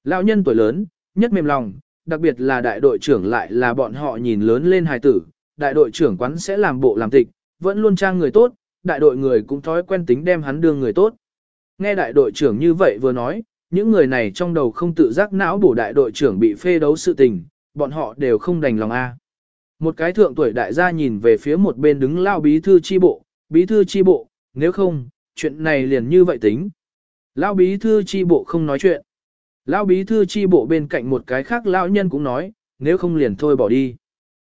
Lao nhân tuổi lớn, nhất mềm lòng, đặc biệt là đại đội trưởng lại là bọn họ nhìn lớn lên hài tử, đại đội trưởng quán sẽ làm bộ làm tịch, vẫn luôn trang người tốt, đại đội người cũng thói quen tính đem hắn đưa người tốt. Nghe đại đội trưởng như vậy vừa nói, những người này trong đầu không tự giác não bổ đại đội trưởng bị phê đấu sự tình, bọn họ đều không đành lòng a. Một cái thượng tuổi đại gia nhìn về phía một bên đứng lao bí thư chi bộ, bí thư chi bộ, nếu không, chuyện này liền như vậy tính. Lao bí thư chi bộ không nói chuyện. Lao bí thư chi bộ bên cạnh một cái khác lão nhân cũng nói, nếu không liền thôi bỏ đi.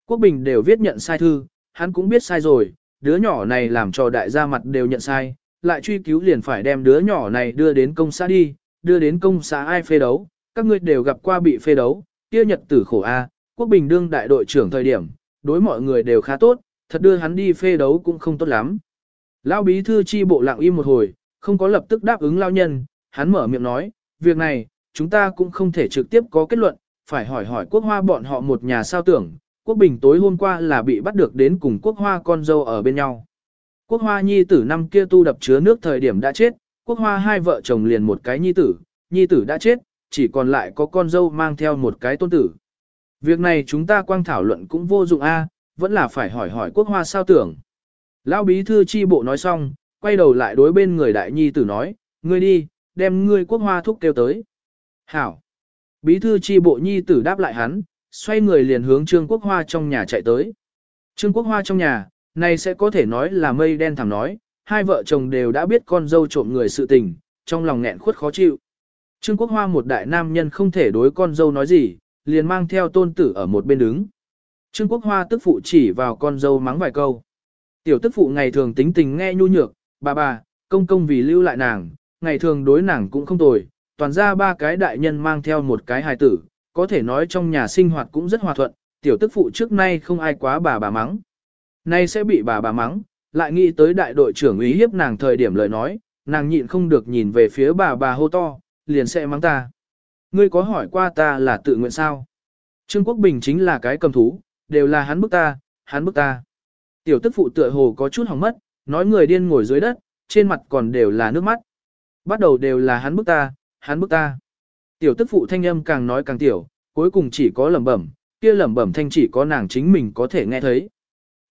Quốc Bình đều viết nhận sai thư, hắn cũng biết sai rồi, đứa nhỏ này làm cho đại gia mặt đều nhận sai, lại truy cứu liền phải đem đứa nhỏ này đưa đến công xã đi, đưa đến công xã ai phê đấu, các ngươi đều gặp qua bị phê đấu, kia nhật tử khổ A, quốc bình đương đại đội trưởng thời điểm, đối mọi người đều khá tốt, thật đưa hắn đi phê đấu cũng không tốt lắm. Lão bí thư chi bộ lặng im một hồi, không có lập tức đáp ứng lao nhân, hắn mở miệng nói, việc này, chúng ta cũng không thể trực tiếp có kết luận, phải hỏi hỏi quốc hoa bọn họ một nhà sao tưởng, quốc bình tối hôm qua là bị bắt được đến cùng quốc hoa con dâu ở bên nhau. Quốc hoa nhi tử năm kia tu đập chứa nước thời điểm đã chết, quốc hoa hai vợ chồng liền một cái nhi tử, nhi tử đã chết, chỉ còn lại có con dâu mang theo một cái tôn tử. Việc này chúng ta quang thảo luận cũng vô dụng a, vẫn là phải hỏi hỏi quốc hoa sao tưởng. Lão bí thư chi bộ nói xong, quay đầu lại đối bên người đại nhi tử nói, ngươi đi, đem ngươi quốc hoa thúc kêu tới. Hảo. Bí thư chi bộ nhi tử đáp lại hắn, xoay người liền hướng Trương Quốc Hoa trong nhà chạy tới. Trương Quốc Hoa trong nhà, này sẽ có thể nói là mây đen thẳng nói, hai vợ chồng đều đã biết con dâu trộm người sự tình, trong lòng nghẹn khuất khó chịu. Trương Quốc Hoa một đại nam nhân không thể đối con dâu nói gì, liền mang theo tôn tử ở một bên đứng. Trương Quốc Hoa tức phụ chỉ vào con dâu mắng vài câu. Tiểu tức phụ ngày thường tính tình nghe nhu nhược, bà bà, công công vì lưu lại nàng, ngày thường đối nàng cũng không tồi, toàn ra ba cái đại nhân mang theo một cái hài tử, có thể nói trong nhà sinh hoạt cũng rất hòa thuận, tiểu tức phụ trước nay không ai quá bà bà mắng. Nay sẽ bị bà bà mắng, lại nghĩ tới đại đội trưởng ý hiếp nàng thời điểm lời nói, nàng nhịn không được nhìn về phía bà bà hô to, liền sẽ mắng ta. Ngươi có hỏi qua ta là tự nguyện sao? Trương Quốc Bình chính là cái cầm thú, đều là hắn bức ta, hắn bức ta. Tiểu tức phụ tựa hồ có chút hỏng mất, nói người điên ngồi dưới đất, trên mặt còn đều là nước mắt. Bắt đầu đều là hắn bức ta, hắn bức ta. Tiểu tức phụ thanh âm càng nói càng tiểu, cuối cùng chỉ có lẩm bẩm, kia lẩm bẩm thanh chỉ có nàng chính mình có thể nghe thấy.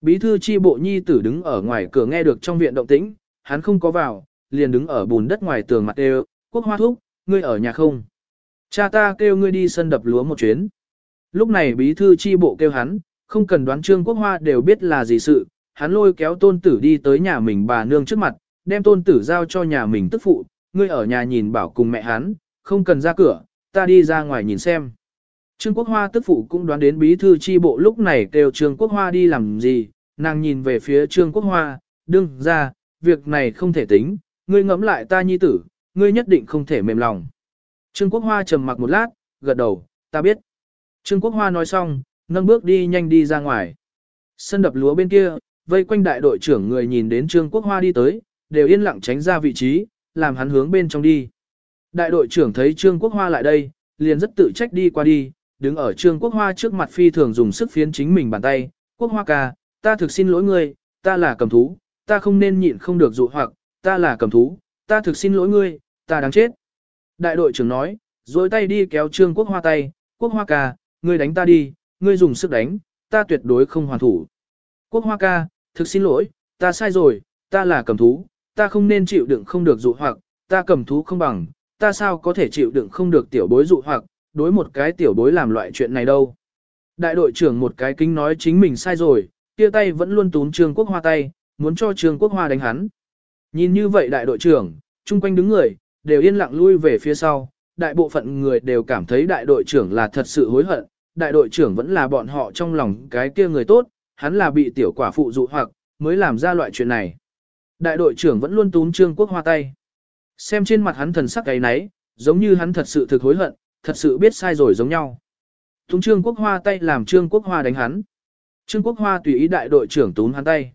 Bí thư chi bộ nhi tử đứng ở ngoài cửa nghe được trong viện động tĩnh, hắn không có vào, liền đứng ở bùn đất ngoài tường mặt đều, quốc hoa thúc, ngươi ở nhà không? Cha ta kêu ngươi đi sân đập lúa một chuyến. Lúc này bí thư chi bộ kêu hắn, không cần đoán trương quốc hoa đều biết là gì sự, hắn lôi kéo tôn tử đi tới nhà mình bà nương trước mặt, đem tôn tử giao cho nhà mình tức phụ, ngươi ở nhà nhìn bảo cùng mẹ hắn, không cần ra cửa, ta đi ra ngoài nhìn xem. Trương Quốc Hoa tức phụ cũng đoán đến bí thư chi bộ lúc này kêu Trương Quốc Hoa đi làm gì, nàng nhìn về phía Trương Quốc Hoa, đương ra, việc này không thể tính, ngươi ngẫm lại ta nhi tử, ngươi nhất định không thể mềm lòng. Trương Quốc Hoa trầm mặc một lát, gật đầu, ta biết. Trương Quốc Hoa nói xong, nâng bước đi nhanh đi ra ngoài. Sân đập lúa bên kia, vây quanh đại đội trưởng người nhìn đến Trương Quốc Hoa đi tới, đều yên lặng tránh ra vị trí, làm hắn hướng bên trong đi. Đại đội trưởng thấy Trương Quốc Hoa lại đây, liền rất tự trách đi qua đi, đứng ở Trương Quốc Hoa trước mặt phi thường dùng sức phiến chính mình bàn tay, Quốc Hoa ca, ta thực xin lỗi ngươi, ta là cầm thú, ta không nên nhịn không được dụ hoặc, ta là cầm thú, ta thực xin lỗi ngươi, ta đáng chết. Đại đội trưởng nói, rồi tay đi kéo Trương Quốc Hoa tay, Quốc Hoa ca, ngươi đánh ta đi, ngươi dùng sức đánh, ta tuyệt đối không hoàn thủ. Quốc Hoa ca, thực xin lỗi, ta sai rồi, ta là cầm thú, ta không nên chịu đựng không được dụ hoặc, ta cầm thú không bằng, ta sao có thể chịu đựng không được tiểu bối dụ hoặc, đối một cái tiểu bối làm loại chuyện này đâu. Đại đội trưởng một cái kính nói chính mình sai rồi, kia tay vẫn luôn túm Trương Quốc Hoa tay, muốn cho Trương Quốc Hoa đánh hắn. Nhìn như vậy đại đội trưởng, chung quanh đứng người, đều yên lặng lui về phía sau, đại bộ phận người đều cảm thấy đại đội trưởng là thật sự hối hận, đại đội trưởng vẫn là bọn họ trong lòng cái kia người tốt, hắn là bị tiểu quả phụ dụ hoặc, mới làm ra loại chuyện này. Đại đội trưởng vẫn luôn túm Trương Quốc Hoa tay. Xem trên mặt hắn thần sắc cái nấy, giống như hắn thật sự thực hối hận, thật sự biết sai rồi giống nhau. Túm Trương Quốc Hoa tay làm Trương Quốc Hoa đánh hắn. Trương Quốc Hoa tùy ý đại đội trưởng túm hắn tay.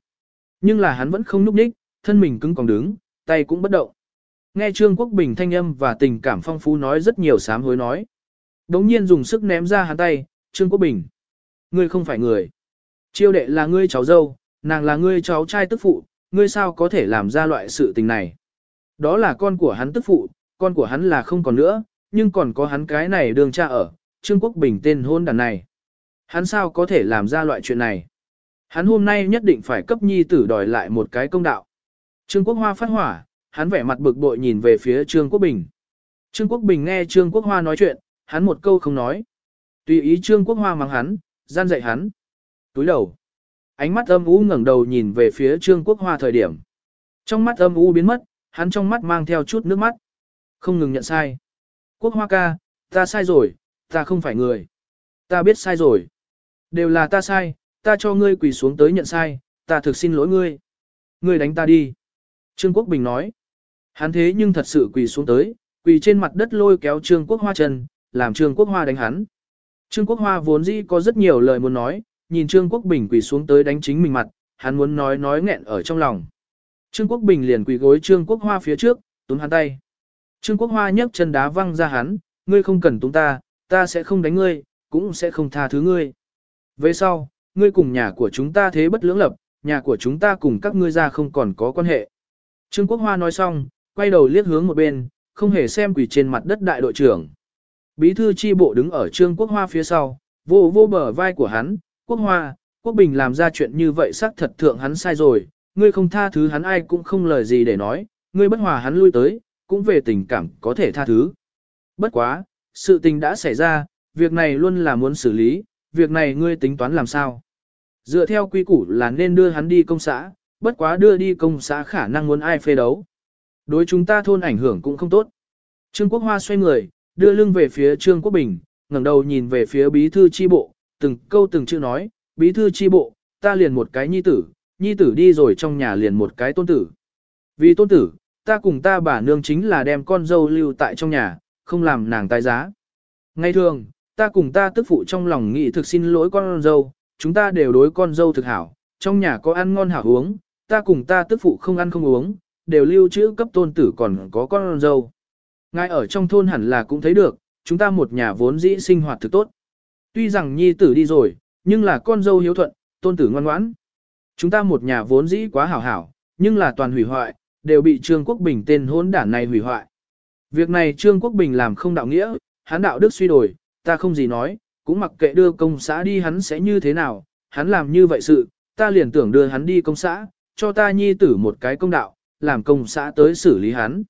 Nhưng là hắn vẫn không núp ních, thân mình cứng còn đứng, tay cũng bất động. Nghe Trương Quốc Bình thanh âm và tình cảm phong phú nói rất nhiều sám hối nói. Đống nhiên dùng sức ném ra hắn tay, Trương Quốc Bình. Ngươi không phải người. Chiêu đệ là ngươi cháu dâu, nàng là ngươi cháu trai tức phụ, ngươi sao có thể làm ra loại sự tình này. Đó là con của hắn tức phụ, con của hắn là không còn nữa, nhưng còn có hắn cái này đường cha ở, Trương Quốc Bình tên hôn đàn này. Hắn sao có thể làm ra loại chuyện này? Hắn hôm nay nhất định phải cấp nhi tử đòi lại một cái công đạo. Trương Quốc Hoa phát hỏa, hắn vẻ mặt bực bội nhìn về phía Trương Quốc Bình. Trương Quốc Bình nghe Trương Quốc Hoa nói chuyện, hắn một câu không nói. Tùy ý Trương Quốc Hoa mắng hắn, gian dạy hắn. Túi đầu. Ánh mắt âm u ngẩng đầu nhìn về phía Trương Quốc Hoa thời điểm. Trong mắt âm u biến mất, hắn trong mắt mang theo chút nước mắt. Không ngừng nhận sai. Quốc Hoa ca, ta sai rồi, ta không phải người. Ta biết sai rồi. Đều là ta sai, ta cho ngươi quỳ xuống tới nhận sai, ta thực xin lỗi ngươi. ngươi đánh ta đi. Trương Quốc Bình nói, hắn thế nhưng thật sự quỳ xuống tới, quỳ trên mặt đất lôi kéo Trương Quốc Hoa chân, làm Trương Quốc Hoa đánh hắn. Trương Quốc Hoa vốn dĩ có rất nhiều lời muốn nói, nhìn Trương Quốc Bình quỳ xuống tới đánh chính mình mặt, hắn muốn nói nói nghẹn ở trong lòng. Trương Quốc Bình liền quỳ gối Trương Quốc Hoa phía trước, túm hắn tay. Trương Quốc Hoa nhấc chân đá văng ra hắn, ngươi không cần túm ta, ta sẽ không đánh ngươi, cũng sẽ không tha thứ ngươi. Về sau, ngươi cùng nhà của chúng ta thế bất lưỡng lập, nhà của chúng ta cùng các ngươi ra không còn có quan hệ. Trương Quốc Hoa nói xong, quay đầu liếc hướng một bên, không hề xem quỷ trên mặt đất đại đội trưởng. Bí thư chi bộ đứng ở Trương Quốc Hoa phía sau, vô vô bờ vai của hắn, Quốc Hoa, Quốc Bình làm ra chuyện như vậy xác thật thượng hắn sai rồi, ngươi không tha thứ hắn ai cũng không lời gì để nói, ngươi bất hòa hắn lui tới, cũng về tình cảm có thể tha thứ. Bất quá, sự tình đã xảy ra, việc này luôn là muốn xử lý, việc này ngươi tính toán làm sao. Dựa theo quy củ là nên đưa hắn đi công xã, bất quá đưa đi công xã khả năng muốn ai phê đấu. Đối chúng ta thôn ảnh hưởng cũng không tốt. Trương Quốc Hoa xoay người, đưa lưng về phía Trương Quốc Bình, ngẩng đầu nhìn về phía bí thư chi bộ, từng câu từng chữ nói, bí thư chi bộ, ta liền một cái nhi tử, nhi tử đi rồi trong nhà liền một cái tôn tử. Vì tôn tử, ta cùng ta bà nương chính là đem con dâu lưu tại trong nhà, không làm nàng tái giá. Ngày thường, ta cùng ta tức phụ trong lòng nghĩ thực xin lỗi con dâu, chúng ta đều đối con dâu thực hảo, trong nhà có ăn ngon hảo uống, ta cùng ta tức phụ không ăn không uống, đều lưu trữ cấp tôn tử còn có con dâu. Ngay ở trong thôn hẳn là cũng thấy được, chúng ta một nhà vốn dĩ sinh hoạt thực tốt. Tuy rằng nhi tử đi rồi, nhưng là con dâu hiếu thuận, tôn tử ngoan ngoãn. Chúng ta một nhà vốn dĩ quá hảo hảo, nhưng là toàn hủy hoại, đều bị Trương Quốc Bình tên hỗn đản này hủy hoại. Việc này Trương Quốc Bình làm không đạo nghĩa, hắn đạo đức suy đổi, ta không gì nói, cũng mặc kệ đưa công xã đi hắn sẽ như thế nào, hắn làm như vậy sự, ta liền tưởng đưa hắn đi công xã, cho ta nhi tử một cái công đạo, làm công xã tới xử lý hắn.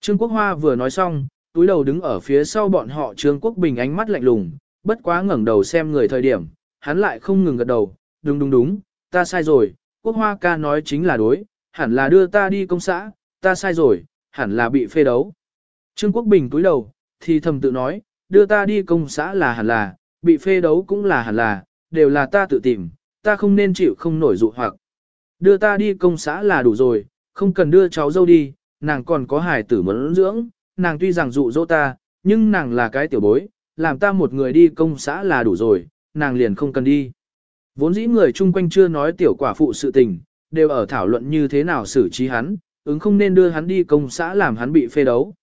Trương Quốc Hoa vừa nói xong, túi đầu đứng ở phía sau bọn họ Trương Quốc Bình ánh mắt lạnh lùng, bất quá ngẩng đầu xem người thời điểm, hắn lại không ngừng gật đầu, đúng đúng đúng, ta sai rồi, Quốc Hoa ca nói chính là đối, hẳn là đưa ta đi công xã, ta sai rồi, hẳn là bị phê đấu. Trương Quốc Bình túi đầu, thì thầm tự nói, đưa ta đi công xã là hẳn là, bị phê đấu cũng là hẳn là, đều là ta tự tìm, ta không nên chịu không nổi dụ hoặc. Đưa ta đi công xã là đủ rồi, không cần đưa cháu dâu đi, nàng còn có hài tử muốn dưỡng, nàng tuy rằng dụ dỗ ta, nhưng nàng là cái tiểu bối, làm ta một người đi công xã là đủ rồi, nàng liền không cần đi. Vốn dĩ người chung quanh chưa nói tiểu quả phụ sự tình, đều ở thảo luận như thế nào xử trí hắn, ứng không nên đưa hắn đi công xã làm hắn bị phê đấu.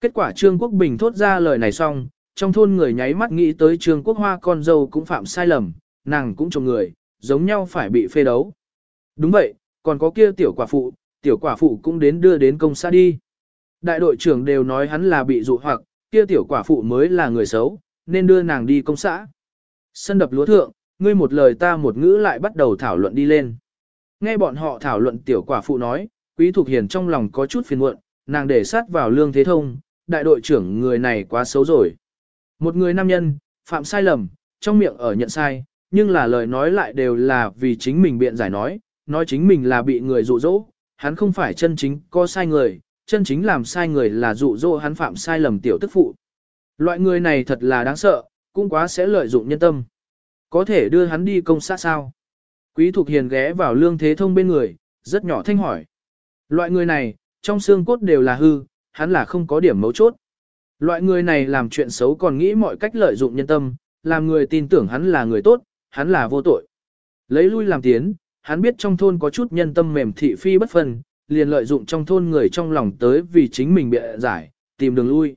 Kết quả Trương Quốc Bình thốt ra lời này xong, trong thôn người nháy mắt nghĩ tới Trương Quốc Hoa con dâu cũng phạm sai lầm, nàng cũng chồng người, giống nhau phải bị phê đấu. Đúng vậy, còn có kia tiểu quả phụ, tiểu quả phụ cũng đến đưa đến công xã đi. Đại đội trưởng đều nói hắn là bị dụ hoặc, kia tiểu quả phụ mới là người xấu, nên đưa nàng đi công xã. Sân đập lúa thượng, ngươi một lời ta một ngữ lại bắt đầu thảo luận đi lên. Nghe bọn họ thảo luận tiểu quả phụ nói, quý thục hiền trong lòng có chút phiền muộn, nàng để sát vào lương thế thông, đại đội trưởng người này quá xấu rồi. Một người nam nhân, phạm sai lầm, trong miệng ở nhận sai, nhưng là lời nói lại đều là vì chính mình biện giải nói, nói chính mình là bị người dụ dỗ, hắn không phải chân chính có sai người, chân chính làm sai người là dụ dỗ hắn phạm sai lầm tiểu tức phụ. Loại người này thật là đáng sợ, cũng quá sẽ lợi dụng nhân tâm. Có thể đưa hắn đi công xã sao? Quý Thục Hiền ghé vào lương thế thông bên người, rất nhỏ thanh hỏi. Loại người này, trong xương cốt đều là hư, hắn là không có điểm mấu chốt. Loại người này làm chuyện xấu còn nghĩ mọi cách lợi dụng nhân tâm, làm người tin tưởng hắn là người tốt, hắn là vô tội. Lấy lui làm tiến, hắn biết trong thôn có chút nhân tâm mềm thị phi bất phân, liền lợi dụng trong thôn người trong lòng tới vì chính mình bị giải, tìm đường lui.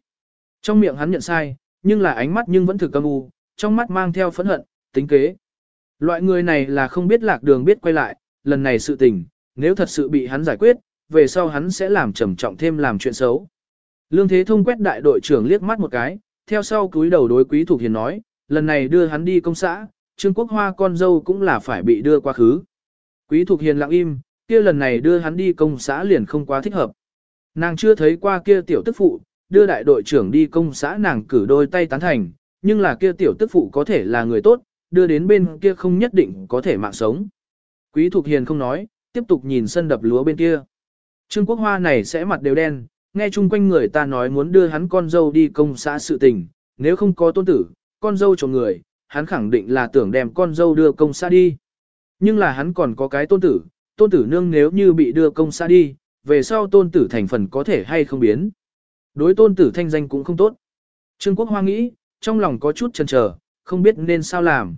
Trong miệng hắn nhận sai, nhưng là ánh mắt nhưng vẫn thực âm u, trong mắt mang theo phẫn hận, tính kế. Loại người này là không biết lạc đường biết quay lại, lần này sự tình, nếu thật sự bị hắn giải quyết, về sau hắn sẽ làm trầm trọng thêm làm chuyện xấu. Lương Thế Thông quét đại đội trưởng liếc mắt một cái, theo sau cúi đầu đối Quý Thục Hiền nói, lần này đưa hắn đi công xã, Trương Quốc Hoa con dâu cũng là phải bị đưa qua khứ. Quý Thục Hiền lặng im, kia lần này đưa hắn đi công xã liền không quá thích hợp. Nàng chưa thấy qua kia tiểu tức phụ, đưa đại đội trưởng đi công xã nàng cử đôi tay tán thành, nhưng là kia tiểu tức phụ có thể là người tốt, đưa đến bên kia không nhất định có thể mạng sống. Quý Thục Hiền không nói, tiếp tục nhìn sân đập lúa bên kia. Trương Quốc Hoa này sẽ mặt đều đen, nghe chung quanh người ta nói muốn đưa hắn con dâu đi công xã sự tình, nếu không có tôn tử, con dâu chồng người, hắn khẳng định là tưởng đem con dâu đưa công xã đi. Nhưng là hắn còn có cái tôn tử, tôn tử nương nếu như bị đưa công xã đi, về sau tôn tử thành phần có thể hay không biến. Đối tôn tử thanh danh cũng không tốt. Trương Quốc Hoa nghĩ, trong lòng có chút chần chờ, không biết nên sao làm.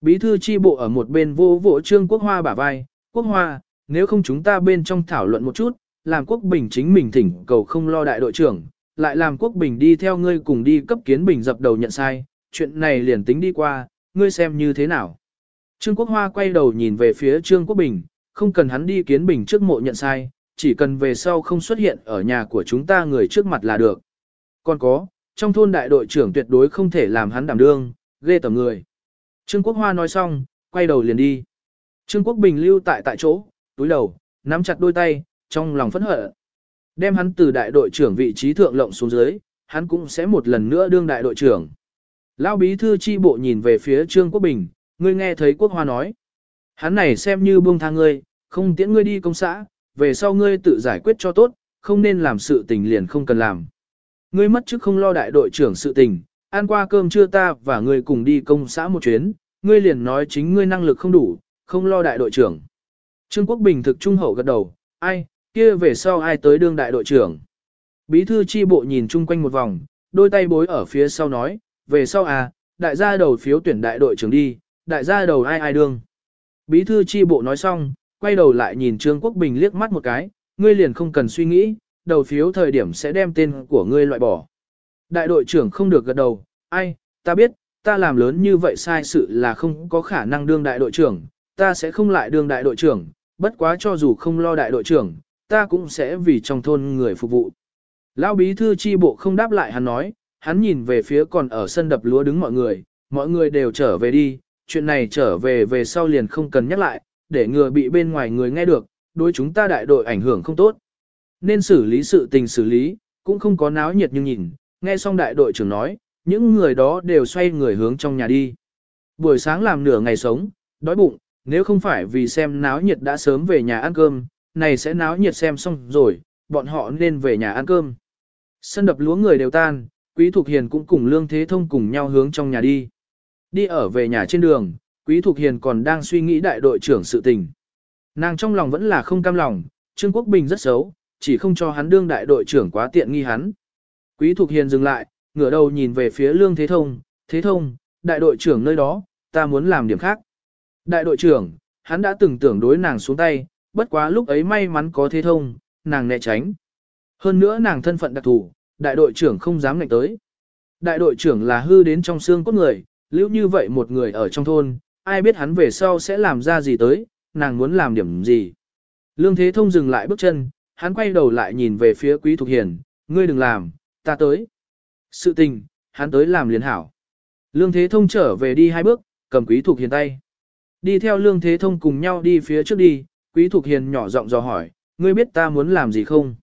Bí thư chi bộ ở một bên vô vỗ Trương Quốc Hoa bả vai, Quốc Hoa, nếu không chúng ta bên trong thảo luận một chút, làm Quốc Bình chính mình thỉnh cầu không lo đại đội trưởng, lại làm Quốc Bình đi theo ngươi cùng đi cấp kiến Bình dập đầu nhận sai, chuyện này liền tính đi qua, ngươi xem như thế nào. Trương Quốc Hoa quay đầu nhìn về phía Trương Quốc Bình, không cần hắn đi kiến Bình trước mộ nhận sai, chỉ cần về sau không xuất hiện ở nhà của chúng ta người trước mặt là được. Còn có, trong thôn đại đội trưởng tuyệt đối không thể làm hắn đảm đương, ghê tầm người. Trương Quốc Hoa nói xong, quay đầu liền đi. Trương Quốc Bình lưu tại tại chỗ, túi đầu, nắm chặt đôi tay, trong lòng phẫn hận. Đem hắn từ đại đội trưởng vị trí thượng lộng xuống dưới, hắn cũng sẽ một lần nữa đương đại đội trưởng. Lão bí thư chi bộ nhìn về phía Trương Quốc Bình, ngươi nghe thấy Quốc Hoa nói. Hắn này xem như buông tha ngươi, không tiễn ngươi đi công xã, về sau ngươi tự giải quyết cho tốt, không nên làm sự tình liền không cần làm. Ngươi mất chức không lo đại đội trưởng sự tình, ăn qua cơm trưa ta và ngươi cùng đi công xã một chuyến, ngươi liền nói chính ngươi năng lực không đủ, không lo đại đội trưởng. Trương Quốc Bình thực trung hậu gật đầu, ai, kia về sau ai tới đương đại đội trưởng. Bí thư chi bộ nhìn chung quanh một vòng, đôi tay bối ở phía sau nói, về sau à, đại gia đầu phiếu tuyển đại đội trưởng đi, đại gia đầu ai ai đương. Bí thư chi bộ nói xong, quay đầu lại nhìn Trương Quốc Bình liếc mắt một cái, ngươi liền không cần suy nghĩ, đầu phiếu thời điểm sẽ đem tên của ngươi loại bỏ. Đại đội trưởng không được gật đầu, ai, ta biết, ta làm lớn như vậy sai sự là không có khả năng đương đại đội trưởng, ta sẽ không lại đương đại đội trưởng, bất quá cho dù không lo đại đội trưởng, ta cũng sẽ vì trong thôn người phục vụ. Lão bí thư chi bộ không đáp lại hắn nói, hắn nhìn về phía còn ở sân đập lúa đứng mọi người, mọi người đều trở về đi, chuyện này trở về về sau liền không cần nhắc lại, để ngừa bị bên ngoài người nghe được, đối chúng ta đại đội ảnh hưởng không tốt. Nên xử lý sự tình xử lý, cũng không có náo nhiệt nhưng nhìn, nghe xong đại đội trưởng nói, những người đó đều xoay người hướng trong nhà đi. Buổi sáng làm nửa ngày sống, đói bụng, nếu không phải vì xem náo nhiệt đã sớm về nhà ăn cơm, này sẽ náo nhiệt xem xong rồi, bọn họ nên về nhà ăn cơm. Sân đập lúa người đều tan, Quý Thục Hiền cũng cùng Lương Thế Thông cùng nhau hướng trong nhà đi. Đi ở về nhà trên đường, Quý Thục Hiền còn đang suy nghĩ đại đội trưởng sự tình. Nàng trong lòng vẫn là không cam lòng, Trương Quốc Bình rất xấu, chỉ không cho hắn đương đại đội trưởng quá tiện nghi hắn. Quý Thục Hiền dừng lại, ngửa đầu nhìn về phía Lương Thế Thông, Thế Thông, đại đội trưởng nơi đó, ta muốn làm điểm khác. Đại đội trưởng, hắn đã từng tưởng đối nàng xuống tay, bất quá lúc ấy may mắn có Thế Thông, nàng né tránh. Hơn nữa nàng thân phận đặc thù, đại đội trưởng không dám ngạnh tới. Đại đội trưởng là hư đến trong xương cốt người, lưu như vậy một người ở trong thôn, ai biết hắn về sau sẽ làm ra gì tới, nàng muốn làm điểm gì. Lương Thế Thông dừng lại bước chân, hắn quay đầu lại nhìn về phía Quý Thục Hiền, ngươi đừng làm, ta tới. Sự tình, hắn tới làm liền hảo. Lương Thế Thông trở về đi hai bước, cầm Quý Thục Hiền tay. Đi theo Lương Thế Thông cùng nhau đi phía trước đi, Quý Thục Hiền nhỏ giọng dò hỏi, ngươi biết ta muốn làm gì không?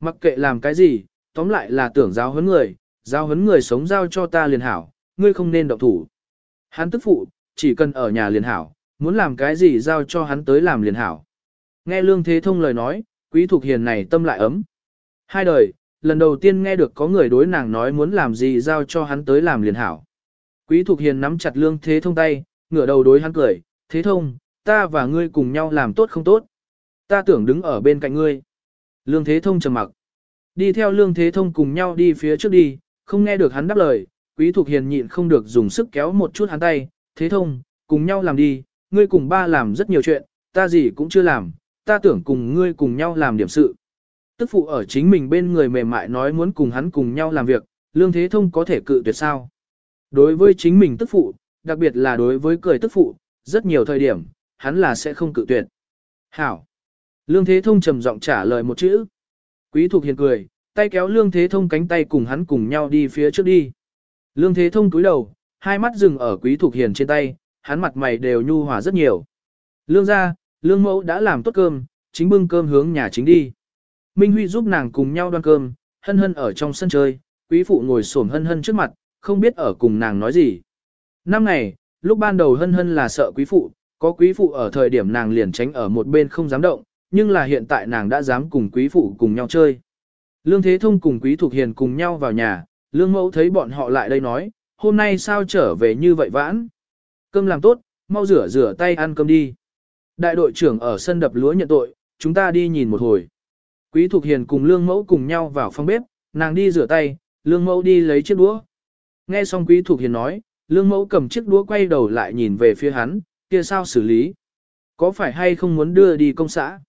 Mặc kệ làm cái gì, tóm lại là tưởng giáo huấn người, giáo huấn người sống giao cho ta liền hảo, ngươi không nên động thủ. Hắn tức phụ, chỉ cần ở nhà liền hảo, muốn làm cái gì giao cho hắn tới làm liền hảo. Nghe Lương Thế Thông lời nói, Quý Thục Hiền này tâm lại ấm. Hai đời, lần đầu tiên nghe được có người đối nàng nói muốn làm gì giao cho hắn tới làm liền hảo. Quý Thục Hiền nắm chặt Lương Thế Thông tay, ngửa đầu đối hắn cười, Thế Thông, ta và ngươi cùng nhau làm tốt không tốt. Ta tưởng đứng ở bên cạnh ngươi. Lương Thế Thông trầm mặc. Đi theo Lương Thế Thông cùng nhau đi phía trước đi, không nghe được hắn đáp lời, Quý Thục Hiền nhịn không được dùng sức kéo một chút hắn tay, Thế Thông, cùng nhau làm đi, ngươi cùng ba làm rất nhiều chuyện, ta gì cũng chưa làm, ta tưởng cùng ngươi cùng nhau làm điểm sự. Tức phụ ở chính mình bên người mềm mại nói muốn cùng hắn cùng nhau làm việc, Lương Thế Thông có thể cự tuyệt sao. Đối với chính mình tức phụ, đặc biệt là đối với cười tức phụ, rất nhiều thời điểm, hắn là sẽ không cự tuyệt. Hảo. Lương Thế Thông trầm giọng trả lời một chữ. Quý Thục Hiền cười, tay kéo Lương Thế Thông cánh tay cùng hắn cùng nhau đi phía trước đi. Lương Thế Thông cúi đầu, hai mắt dừng ở Quý Thục Hiền trên tay, hắn mặt mày đều nhu hòa rất nhiều. Lương ra, Lương mẫu đã làm tốt cơm, chính bưng cơm hướng nhà chính đi. Minh Huy giúp nàng cùng nhau đoan cơm, hân hân ở trong sân chơi, quý phụ ngồi xổm hân hân trước mặt, không biết ở cùng nàng nói gì. Năm ngày, lúc ban đầu hân hân là sợ quý phụ, có quý phụ ở thời điểm nàng liền tránh ở một bên không dám động, nhưng là hiện tại nàng đã dám cùng quý phụ cùng nhau chơi. Lương Thế Thông cùng quý thuộc hiền cùng nhau vào nhà, lương mẫu thấy bọn họ lại đây nói, hôm nay sao trở về như vậy vãn. Cơm làm tốt, mau rửa rửa tay ăn cơm đi. Đại đội trưởng ở sân đập lúa nhận tội, chúng ta đi nhìn một hồi. Quý Thục Hiền cùng Lương Mẫu cùng nhau vào phòng bếp, nàng đi rửa tay, Lương Mẫu đi lấy chiếc đũa. Nghe xong Quý Thục Hiền nói, Lương Mẫu cầm chiếc đũa quay đầu lại nhìn về phía hắn, kia sao xử lý? Có phải hay không muốn đưa đi công xã?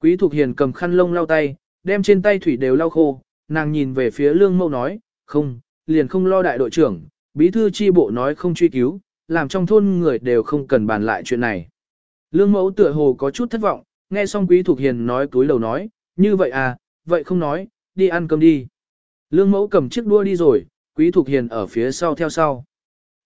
Quý Thục Hiền cầm khăn lông lau tay, đem trên tay thủy đều lau khô, nàng nhìn về phía Lương Mẫu nói, không, liền không lo đại đội trưởng, bí thư chi bộ nói không truy cứu, làm trong thôn người đều không cần bàn lại chuyện này. Lương Mẫu tựa hồ có chút thất vọng, nghe xong Quý thuộc Hiền nói túi đầu nói, như vậy à, vậy không nói, đi ăn cơm đi. Lương Mẫu cầm chiếc đua đi rồi, Quý thuộc Hiền ở phía sau theo sau.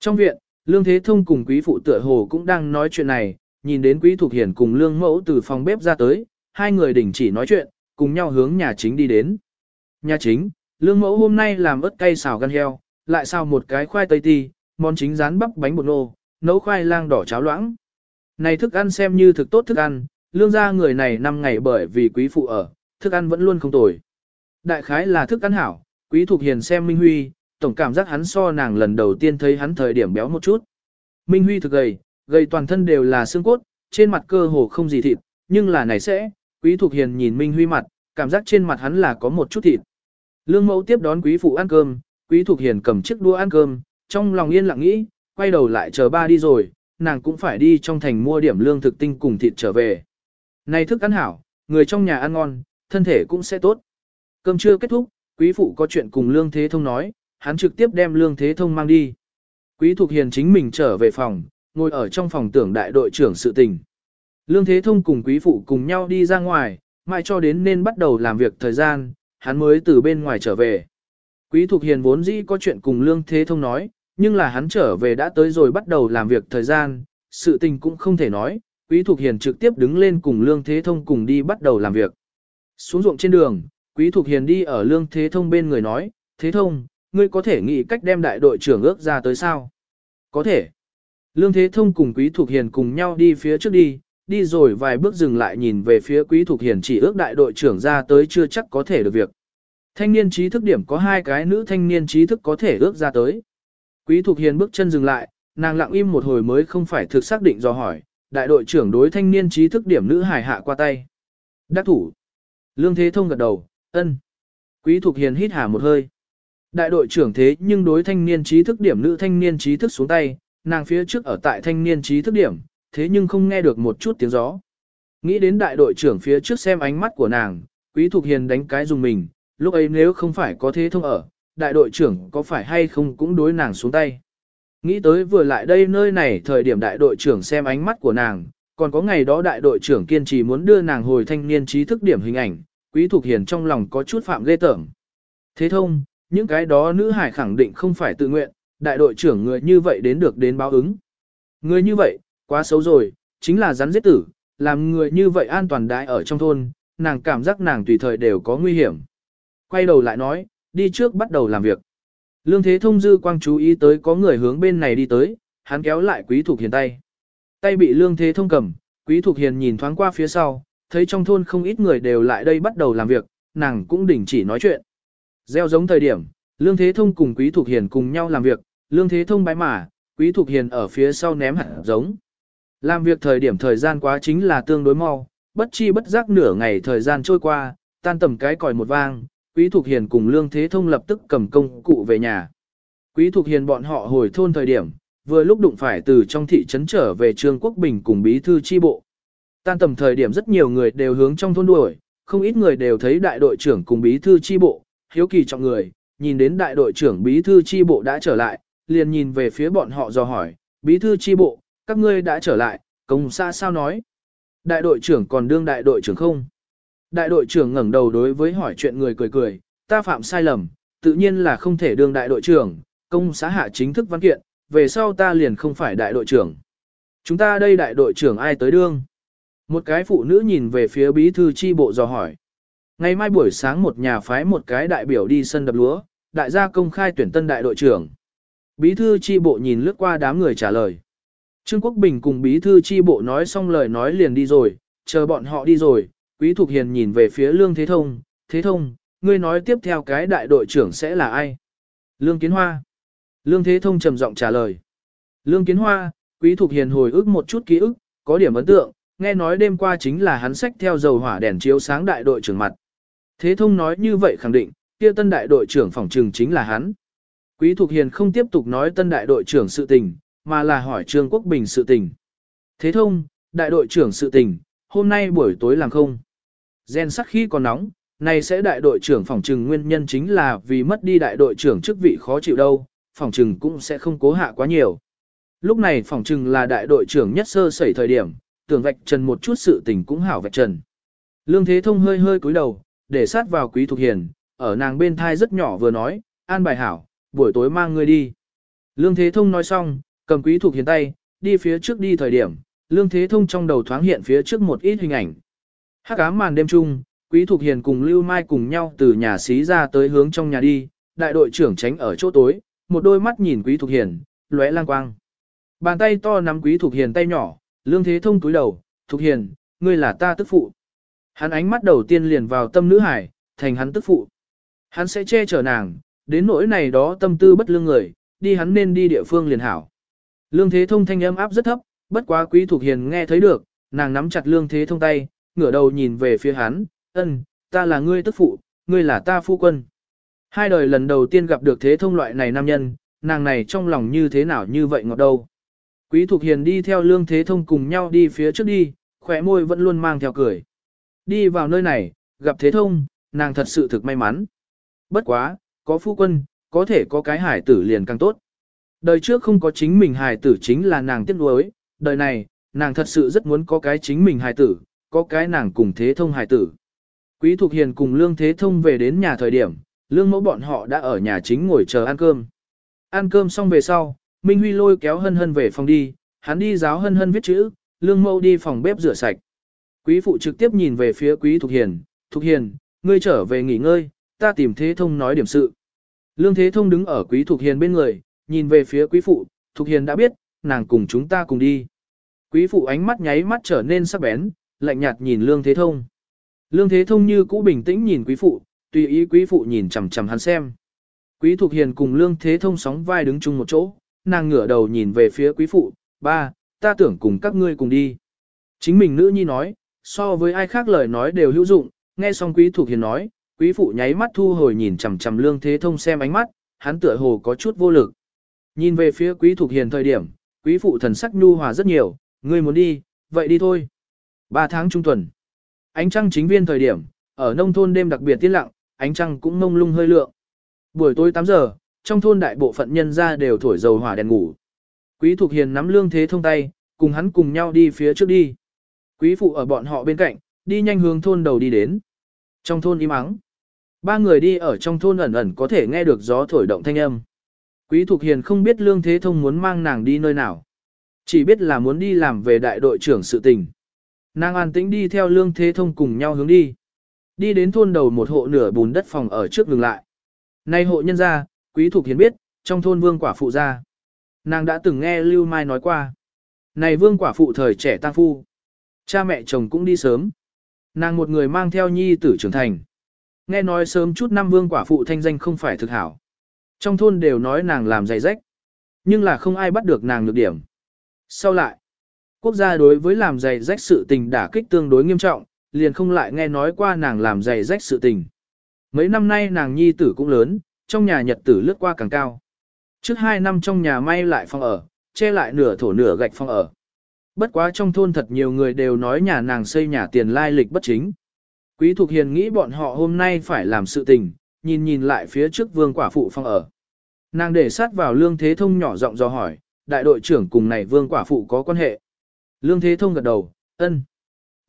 Trong viện, Lương Thế Thông cùng Quý Phụ tựa hồ cũng đang nói chuyện này, nhìn đến Quý thuộc Hiền cùng Lương Mẫu từ phòng bếp ra tới, hai người đình chỉ nói chuyện, cùng nhau hướng nhà chính đi đến. Nhà chính, Lương Mẫu hôm nay làm ớt cay xào gan heo, lại xào một cái khoai tây ti, món chính rán bắp bánh bột nô, nấu khoai lang đỏ cháo loãng. Này thức ăn xem như thực tốt thức ăn, lương gia người này năm ngày bởi vì quý phụ ở, thức ăn vẫn luôn không tồi. Đại khái là thức ăn hảo, quý thuộc hiền xem Minh Huy, tổng cảm giác hắn so nàng lần đầu tiên thấy hắn thời điểm béo một chút. Minh Huy thực gầy, gầy toàn thân đều là xương cốt, trên mặt cơ hồ không gì thịt, nhưng là này sẽ, quý thuộc hiền nhìn Minh Huy mặt, cảm giác trên mặt hắn là có một chút thịt. Lương mẫu tiếp đón quý phụ ăn cơm, quý thuộc hiền cầm chiếc đũa ăn cơm, trong lòng yên lặng nghĩ, quay đầu lại chờ ba đi rồi, nàng cũng phải đi trong thành mua điểm lương thực tinh cùng thịt trở về. Này thức ăn hảo, người trong nhà ăn ngon, thân thể cũng sẽ tốt. Cơm chưa kết thúc, quý phụ có chuyện cùng Lương Thế Thông nói, hắn trực tiếp đem Lương Thế Thông mang đi. Quý thuộc Hiền chính mình trở về phòng, ngồi ở trong phòng tưởng đại đội trưởng sự tình. Lương Thế Thông cùng quý phụ cùng nhau đi ra ngoài, mai cho đến nên bắt đầu làm việc thời gian, hắn mới từ bên ngoài trở về. Quý Thục Hiền vốn dĩ có chuyện cùng Lương Thế Thông nói, nhưng là hắn trở về đã tới rồi bắt đầu làm việc thời gian, sự tình cũng không thể nói, Quý Thục Hiền trực tiếp đứng lên cùng Lương Thế Thông cùng đi bắt đầu làm việc. Xuống ruộng trên đường, Quý Thục Hiền đi ở Lương Thế Thông bên người nói, Thế Thông, ngươi có thể nghĩ cách đem đại đội trưởng ước ra tới sao? Có thể. Lương Thế Thông cùng Quý Thục Hiền cùng nhau đi phía trước đi, đi rồi vài bước dừng lại nhìn về phía Quý Thục Hiền chỉ ước đại đội trưởng ra tới chưa chắc có thể được việc. Thanh niên trí thức điểm có hai cái nữ thanh niên trí thức có thể ước ra tới. Quý Thục Hiền bước chân dừng lại, nàng lặng im một hồi mới không phải thực xác định do hỏi, đại đội trưởng đối thanh niên trí thức điểm nữ hải hạ qua tay. Đắc thủ. Lương Thế Thông gật đầu, ân. Quý Thục Hiền hít hà một hơi. Đại đội trưởng thế nhưng đối thanh niên trí thức điểm nữ thanh niên trí thức xuống tay, nàng phía trước ở tại thanh niên trí thức điểm, thế nhưng không nghe được một chút tiếng gió. Nghĩ đến đại đội trưởng phía trước xem ánh mắt của nàng, Quý Thục Hiền đánh cái dùng mình, lúc ấy nếu không phải có thế thông ở, đại đội trưởng có phải hay không cũng đối nàng xuống tay. Nghĩ tới vừa lại đây nơi này thời điểm đại đội trưởng xem ánh mắt của nàng, còn có ngày đó đại đội trưởng kiên trì muốn đưa nàng hồi thanh niên trí thức điểm hình ảnh, quý thục hiền trong lòng có chút phạm ghê tởm. Thế thông, những cái đó nữ hải khẳng định không phải tự nguyện, đại đội trưởng người như vậy đến được đến báo ứng. Người như vậy, quá xấu rồi, chính là rắn giết tử, làm người như vậy an toàn đại ở trong thôn, nàng cảm giác nàng tùy thời đều có nguy hiểm. Quay đầu lại nói, đi trước bắt đầu làm việc. Lương Thế Thông dư quang chú ý tới có người hướng bên này đi tới, hắn kéo lại Quý Thục Hiền tay. Tay bị Lương Thế Thông cầm, Quý Thục Hiền nhìn thoáng qua phía sau, thấy trong thôn không ít người đều lại đây bắt đầu làm việc, nàng cũng đình chỉ nói chuyện. Gieo giống thời điểm, Lương Thế Thông cùng Quý Thục Hiền cùng nhau làm việc, Lương Thế Thông bái mà, Quý Thục Hiền ở phía sau ném hạt giống. Làm việc thời điểm thời gian quá chính là tương đối mau, bất chi bất giác nửa ngày thời gian trôi qua, tan tầm cái còi một vang, Quý Thục Hiền cùng Lương Thế Thông lập tức cầm công cụ về nhà. Quý Thục Hiền bọn họ hồi thôn thời điểm, vừa lúc đụng phải từ trong thị trấn trở về Trương Quốc Bình cùng bí thư chi bộ. Tan tầm thời điểm rất nhiều người đều hướng trong thôn đuổi, không ít người đều thấy đại đội trưởng cùng bí thư chi bộ, hiếu kỳ trọng người, nhìn đến đại đội trưởng bí thư chi bộ đã trở lại, liền nhìn về phía bọn họ do hỏi, bí thư chi bộ, các ngươi đã trở lại, công xã sao nói. Đại đội trưởng còn đương đại đội trưởng không? Đại đội trưởng ngẩng đầu đối với hỏi chuyện người cười cười, ta phạm sai lầm, tự nhiên là không thể đương đại đội trưởng, công xã hạ chính thức văn kiện, về sau ta liền không phải đại đội trưởng. Chúng ta đây đại đội trưởng ai tới đương? Một cái phụ nữ nhìn về phía bí thư chi bộ dò hỏi. Ngày mai buổi sáng một nhà phái một cái đại biểu đi sân đập lúa, đại gia công khai tuyển tân đại đội trưởng. Bí thư chi bộ nhìn lướt qua đám người trả lời. Trương Quốc Bình cùng bí thư chi bộ nói xong lời nói liền đi rồi, chờ bọn họ đi rồi, Quý Thục Hiền nhìn về phía Lương Thế Thông, Thế Thông, ngươi nói tiếp theo cái đại đội trưởng sẽ là ai? Lương Kiến Hoa. Lương Thế Thông trầm giọng trả lời. Lương Kiến Hoa, Quý Thục Hiền hồi ức một chút ký ức, có điểm ấn tượng, nghe nói đêm qua chính là hắn sách theo dầu hỏa đèn chiếu sáng đại đội trưởng mặt. Thế thông nói như vậy khẳng định, kia tân đại đội trưởng phòng trừng chính là hắn. Quý Thục Hiền không tiếp tục nói tân đại đội trưởng sự tình, mà là hỏi Trương Quốc Bình sự tình. Thế thông, đại đội trưởng sự tình, hôm nay buổi tối làm không? Gen sắc khi còn nóng, này sẽ đại đội trưởng phòng trừng nguyên nhân chính là vì mất đi đại đội trưởng chức vị khó chịu đâu, phòng trừng cũng sẽ không cố hạ quá nhiều. Lúc này phòng trừng là đại đội trưởng nhất sơ sẩy thời điểm, tưởng vạch trần một chút sự tình cũng hảo vạch trần. Lương Thế Thông hơi hơi cúi đầu, để sát vào Quý Thục Hiền, ở nàng bên thai rất nhỏ vừa nói, an bài hảo, buổi tối mang ngươi đi. Lương Thế Thông nói xong, cầm Quý thuộc Hiền tay, đi phía trước đi thời điểm, Lương Thế Thông trong đầu thoáng hiện phía trước một ít hình ảnh. Hắc ám màn đêm chung, Quý thuộc Hiền cùng Lưu Mai cùng nhau từ nhà xí ra tới hướng trong nhà đi, đại đội trưởng tránh ở chỗ tối, một đôi mắt nhìn Quý thuộc Hiền, lóe lang quang. Bàn tay to nắm Quý thuộc Hiền tay nhỏ, Lương Thế Thông túi đầu, thuộc Hiền, ngươi là ta tức phụ. Hắn ánh mắt đầu tiên liền vào tâm nữ hải, thành hắn tức phụ. Hắn sẽ che chở nàng, đến nỗi này đó tâm tư bất lương người, đi hắn nên đi địa phương liền hảo. Lương Thế Thông thanh âm áp rất thấp, bất quá Quý Thục Hiền nghe thấy được, nàng nắm chặt Lương Thế Thông tay, ngửa đầu nhìn về phía hắn, ân, ta là ngươi tức phụ, ngươi là ta phu quân. Hai đời lần đầu tiên gặp được Thế Thông loại này nam nhân, nàng này trong lòng như thế nào như vậy ngọt đâu. Quý Thục Hiền đi theo Lương Thế Thông cùng nhau đi phía trước đi, khỏe môi vẫn luôn mang theo cười. Đi vào nơi này, gặp Thế Thông, nàng thật sự thực may mắn. Bất quá, có phu quân, có thể có cái hải tử liền càng tốt. Đời trước không có chính mình hài tử chính là nàng tiếc nuối, đời này, nàng thật sự rất muốn có cái chính mình hài tử, có cái nàng cùng Thế Thông hài tử. Quý Thục Hiền cùng Lương Thế Thông về đến nhà thời điểm, Lương mẫu bọn họ đã ở nhà chính ngồi chờ ăn cơm. Ăn cơm xong về sau, Minh Huy lôi kéo hân hân về phòng đi, hắn đi giáo hân hân viết chữ, lương Mẫu đi phòng bếp rửa sạch. Quý phụ trực tiếp nhìn về phía quý Thục Hiền, Thục Hiền, ngươi trở về nghỉ ngơi, ta tìm Thế Thông nói điểm sự. Lương Thế Thông đứng ở quý Thục Hiền bên người, nhìn về phía quý phụ, Thục Hiền đã biết, nàng cùng chúng ta cùng đi. Quý phụ ánh mắt nháy mắt trở nên sắc bén, lạnh nhạt nhìn Lương Thế Thông. Lương Thế Thông như cũ bình tĩnh nhìn quý phụ, tùy ý quý phụ nhìn chằm chằm hắn xem. Quý Thục Hiền cùng Lương Thế Thông sóng vai đứng chung một chỗ, nàng ngửa đầu nhìn về phía quý phụ, ba, ta tưởng cùng các ngươi cùng đi. Chính mình nữ nhi nói, so với ai khác lời nói đều hữu dụng, nghe xong quý Thục Hiền nói, quý phụ nháy mắt thu hồi nhìn chằm chằm Lương Thế Thông xem ánh mắt, hắn tựa hồ có chút vô lực. Nhìn về phía quý Thục Hiền thời điểm, quý phụ thần sắc nhu hòa rất nhiều, ngươi muốn đi, vậy đi thôi. Ba tháng trung tuần. Ánh trăng chính viên thời điểm, ở nông thôn đêm đặc biệt tiết lặng, ánh trăng cũng mông lung hơi lượng. Buổi tối 8 giờ, trong thôn đại bộ phận nhân ra đều thổi dầu hỏa đèn ngủ. Quý Thục Hiền nắm lương thế thông tay, cùng hắn cùng nhau đi phía trước đi. Quý phụ ở bọn họ bên cạnh, đi nhanh hướng thôn đầu đi đến. Trong thôn im ắng. Ba người đi ở trong thôn ẩn ẩn có thể nghe được gió thổi động thanh âm. Quý Thục Hiền không biết Lương Thế Thông muốn mang nàng đi nơi nào. Chỉ biết là muốn đi làm về đại đội trưởng sự tình. Nàng an tĩnh đi theo Lương Thế Thông cùng nhau hướng đi. Đi đến thôn đầu một hộ nửa bùn đất phòng ở trước ngừng lại. Nay hộ nhân gia, Quý Thục Hiền biết, trong thôn vương quả phụ gia. Nàng đã từng nghe Lưu Mai nói qua. Này vương quả phụ thời trẻ tăng phu. Cha mẹ chồng cũng đi sớm. Nàng một người mang theo nhi tử trưởng thành. Nghe nói sớm chút năm vương quả phụ thanh danh không phải thực hảo. Trong thôn đều nói nàng làm giày rách. Nhưng là không ai bắt được nàng nhược điểm. Sau lại, quốc gia đối với làm giày rách sự tình đả kích tương đối nghiêm trọng, liền không lại nghe nói qua nàng làm giày rách sự tình. Mấy năm nay nàng nhi tử cũng lớn, trong nhà nhật tử lướt qua càng cao. Trước hai năm trong nhà may lại phòng ở, che lại nửa thổ nửa gạch phòng ở. Bất quá trong thôn thật nhiều người đều nói nhà nàng xây nhà tiền lai lịch bất chính. Quý Thục Hiền nghĩ bọn họ hôm nay phải làm sự tình, nhìn nhìn lại phía trước vương quả phụ phong ở. Nàng để sát vào Lương Thế Thông nhỏ giọng do hỏi, đại đội trưởng cùng này vương quả phụ có quan hệ. Lương Thế Thông gật đầu, ân.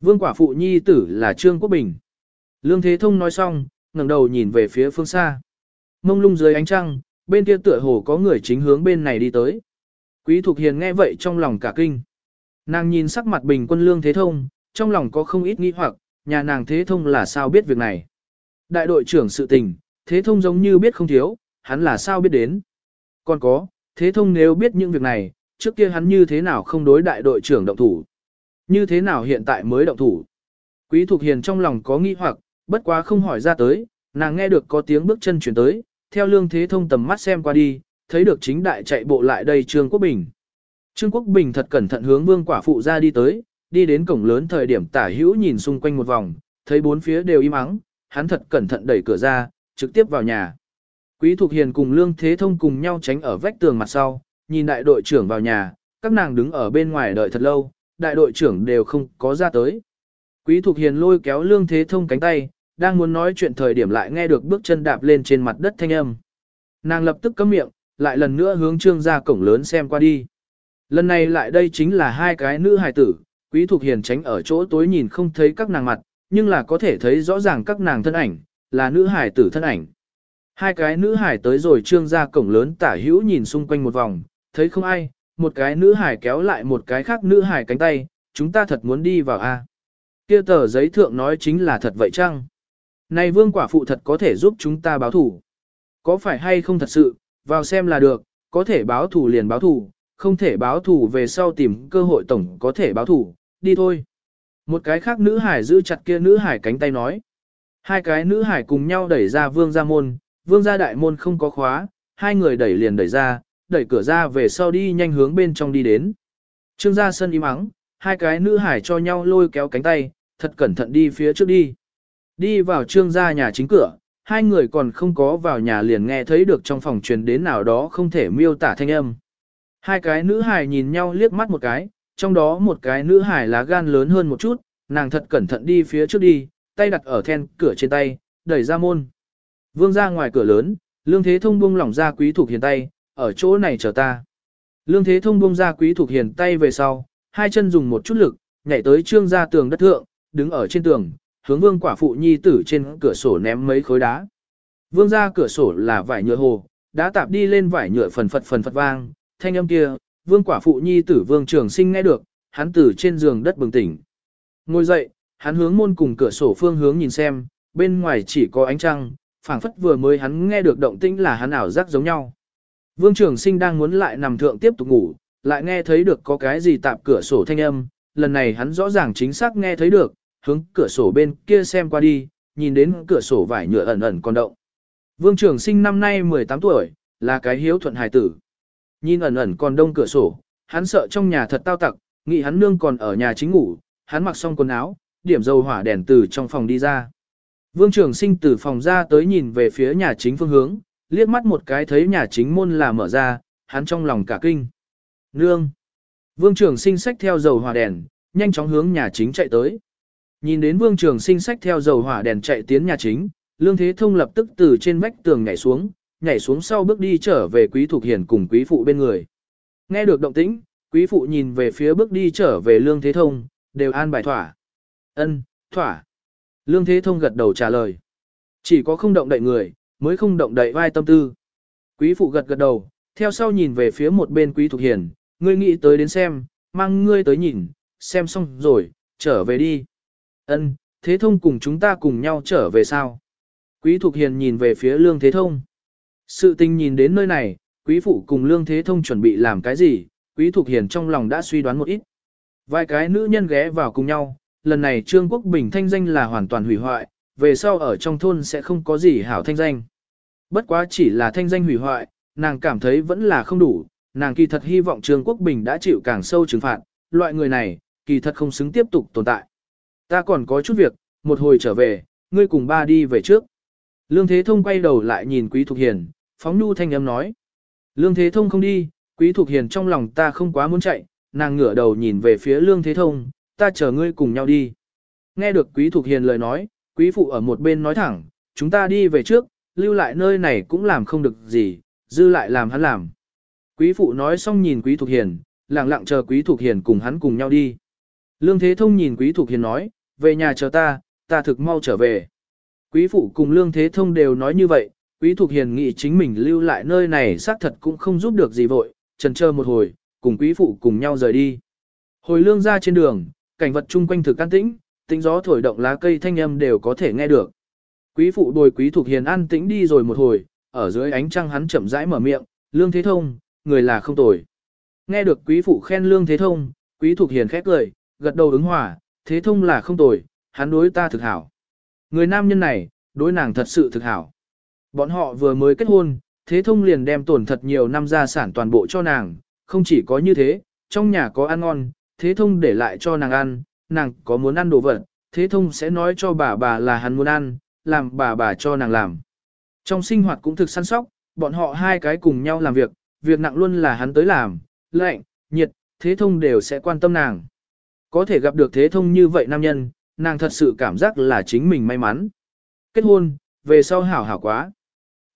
Vương quả phụ nhi tử là Trương Quốc Bình. Lương Thế Thông nói xong, ngẩng đầu nhìn về phía phương xa. Mông lung dưới ánh trăng, bên kia tựa hồ có người chính hướng bên này đi tới. Quý Thục Hiền nghe vậy trong lòng cả kinh. Nàng nhìn sắc mặt bình quân lương thế thông, trong lòng có không ít nghi hoặc, nhà nàng thế thông là sao biết việc này. Đại đội trưởng sự tình, thế thông giống như biết không thiếu, hắn là sao biết đến. Còn có, thế thông nếu biết những việc này, trước kia hắn như thế nào không đối đại đội trưởng động thủ. Như thế nào hiện tại mới động thủ. Quý Thục Hiền trong lòng có nghi hoặc, bất quá không hỏi ra tới, nàng nghe được có tiếng bước chân chuyển tới, theo lương thế thông tầm mắt xem qua đi, thấy được chính đại chạy bộ lại đây Trương Quốc Bình. Trương Quốc Bình thật cẩn thận hướng vương quả phụ ra đi tới, đi đến cổng lớn thời điểm tả hữu nhìn xung quanh một vòng, thấy bốn phía đều im ắng, hắn thật cẩn thận đẩy cửa ra, trực tiếp vào nhà. Quý Thục Hiền cùng Lương Thế Thông cùng nhau tránh ở vách tường mặt sau, nhìn đại đội trưởng vào nhà, các nàng đứng ở bên ngoài đợi thật lâu, đại đội trưởng đều không có ra tới. Quý Thục Hiền lôi kéo Lương Thế Thông cánh tay, đang muốn nói chuyện thời điểm lại nghe được bước chân đạp lên trên mặt đất thanh âm. Nàng lập tức cấm miệng, lại lần nữa hướng trương ra cổng lớn xem qua đi. Lần này lại đây chính là hai cái nữ hài tử, Quý Thục Hiền tránh ở chỗ tối nhìn không thấy các nàng mặt, nhưng là có thể thấy rõ ràng các nàng thân ảnh, là nữ hải tử thân ảnh. Hai cái nữ hải tới rồi trương ra cổng lớn tả hữu nhìn xung quanh một vòng, thấy không ai, một cái nữ hải kéo lại một cái khác nữ hải cánh tay, chúng ta thật muốn đi vào a. Kia tờ giấy thượng nói chính là thật vậy chăng? Này vương quả phụ thật có thể giúp chúng ta báo thủ. Có phải hay không thật sự, vào xem là được, có thể báo thủ liền báo thủ, không thể báo thủ về sau tìm cơ hội tổng có thể báo thủ, đi thôi. Một cái khác nữ hải giữ chặt kia nữ hải cánh tay nói. Hai cái nữ hải cùng nhau đẩy ra vương gia môn, vương gia đại môn không có khóa, hai người đẩy liền đẩy ra, đẩy cửa ra về sau đi nhanh hướng bên trong đi đến. Trương gia sân im ắng, hai cái nữ hải cho nhau lôi kéo cánh tay, thật cẩn thận đi phía trước đi. Đi vào trương gia nhà chính cửa, hai người còn không có vào nhà liền nghe thấy được trong phòng truyền đến nào đó không thể miêu tả thanh âm. Hai cái nữ hải nhìn nhau liếc mắt một cái, trong đó một cái nữ hải lá gan lớn hơn một chút, nàng thật cẩn thận đi phía trước đi, tay đặt ở then cửa trên tay, đẩy ra môn. Vương ra ngoài cửa lớn, Lương Thế Thông buông lỏng ra quý thuộc hiền tay, ở chỗ này chờ ta. Lương Thế Thông buông ra quý thuộc hiền tay về sau, hai chân dùng một chút lực, nhảy tới trương ra tường đất thượng, đứng ở trên tường, hướng vương quả phụ nhi tử trên cửa sổ ném mấy khối đá. Vương ra cửa sổ là vải nhựa hồ, đá tạp đi lên vải nhựa phần phật phần phật vang, thanh âm kia, vương quả phụ nhi tử vương trường sinh nghe được, hắn tử trên giường đất bừng tỉnh. Ngồi dậy, hắn hướng môn cùng cửa sổ phương hướng nhìn xem, bên ngoài chỉ có ánh trăng, phảng phất vừa mới hắn nghe được động tĩnh là hắn ảo giác giống nhau. Vương Trường Sinh đang muốn lại nằm thượng tiếp tục ngủ, lại nghe thấy được có cái gì tạp cửa sổ thanh âm, lần này hắn rõ ràng chính xác nghe thấy được, hướng cửa sổ bên kia xem qua đi, nhìn đến cửa sổ vải nhựa ẩn ẩn còn động. Vương Trường Sinh năm nay 18 tuổi, là cái hiếu thuận hài tử. Nhìn ẩn ẩn còn đông cửa sổ, hắn sợ trong nhà thật tao tặc, nghĩ hắn nương còn ở nhà chính ngủ, hắn mặc xong quần áo, điểm dầu hỏa đèn từ trong phòng đi ra. Vương Trường Sinh từ phòng ra tới nhìn về phía nhà chính phương hướng, liếc mắt một cái thấy nhà chính môn là mở ra, hắn trong lòng cả kinh. Nương! Vương Trường Sinh xách theo dầu hỏa đèn, nhanh chóng hướng nhà chính chạy tới. Nhìn đến Vương Trường Sinh xách theo dầu hỏa đèn chạy tiến nhà chính, Lương Thế Thông lập tức từ trên vách tường nhảy xuống, nhảy xuống sau bước đi trở về Quý Thục Hiền cùng Quý Phụ bên người. Nghe được động tĩnh, Quý Phụ nhìn về phía bước đi trở về Lương Thế Thông, đều an bài thỏa. Ân, thỏa. Lương Thế Thông gật đầu trả lời. Chỉ có không động đậy người, mới không động đậy vai tâm tư. Quý phụ gật gật đầu, theo sau nhìn về phía một bên quý thục hiền, ngươi nghĩ tới đến xem, mang ngươi tới nhìn, xem xong rồi, trở về đi. Ân, Thế Thông cùng chúng ta cùng nhau trở về sao? Quý thục hiền nhìn về phía Lương Thế Thông. Sự tình nhìn đến nơi này, quý phụ cùng Lương Thế Thông chuẩn bị làm cái gì, quý thục hiền trong lòng đã suy đoán một ít. Vài cái nữ nhân ghé vào cùng nhau, lần này Trương Quốc Bình thanh danh là hoàn toàn hủy hoại, về sau ở trong thôn sẽ không có gì hảo thanh danh. Bất quá chỉ là thanh danh hủy hoại, nàng cảm thấy vẫn là không đủ, nàng kỳ thật hy vọng Trương Quốc Bình đã chịu càng sâu trừng phạt, loại người này, kỳ thật không xứng tiếp tục tồn tại. Ta còn có chút việc, một hồi trở về, ngươi cùng ba đi về trước. Lương Thế Thông quay đầu lại nhìn Quý Thục Hiền, phóng nhu thanh âm nói. Lương Thế Thông không đi, Quý Thục Hiền trong lòng ta không quá muốn chạy, nàng ngửa đầu nhìn về phía Lương Thế Thông, ta chờ ngươi cùng nhau đi. Nghe được Quý thuộc Hiền lời nói, Quý Phụ ở một bên nói thẳng, chúng ta đi về trước, lưu lại nơi này cũng làm không được gì, dư lại làm hắn làm. Quý Phụ nói xong nhìn Quý thuộc Hiền, lặng lặng chờ Quý thuộc Hiền cùng hắn cùng nhau đi. Lương Thế Thông nhìn Quý thuộc Hiền nói, về nhà chờ ta, ta thực mau trở về. Quý Phụ cùng Lương Thế Thông đều nói như vậy, Quý thuộc Hiền nghĩ chính mình lưu lại nơi này xác thật cũng không giúp được gì vội, trần chờ một hồi, cùng Quý Phụ cùng nhau rời đi. Hồi lương ra trên đường, cảnh vật chung quanh thực an tĩnh, tính gió thổi động lá cây thanh âm đều có thể nghe được. Quý phụ đồi quý thuộc hiền an tĩnh đi rồi một hồi, ở dưới ánh trăng hắn chậm rãi mở miệng, lương thế thông, người là không tồi. Nghe được quý phụ khen lương thế thông, quý thuộc hiền khét cười, gật đầu ứng hòa, thế thông là không tồi, hắn đối ta thực hảo. Người nam nhân này, đối nàng thật sự thực hảo. Bọn họ vừa mới kết hôn, thế thông liền đem tổn thật nhiều năm gia sản toàn bộ cho nàng, không chỉ có như thế, trong nhà có ăn ngon, thế thông để lại cho nàng ăn, nàng có muốn ăn đồ vật, thế thông sẽ nói cho bà bà là hắn muốn ăn, làm bà bà cho nàng làm. Trong sinh hoạt cũng thực săn sóc, bọn họ hai cái cùng nhau làm việc, việc nặng luôn là hắn tới làm, lạnh, nhiệt, thế thông đều sẽ quan tâm nàng. Có thể gặp được thế thông như vậy nam nhân, nàng thật sự cảm giác là chính mình may mắn. Kết hôn, về sau hảo hảo quá.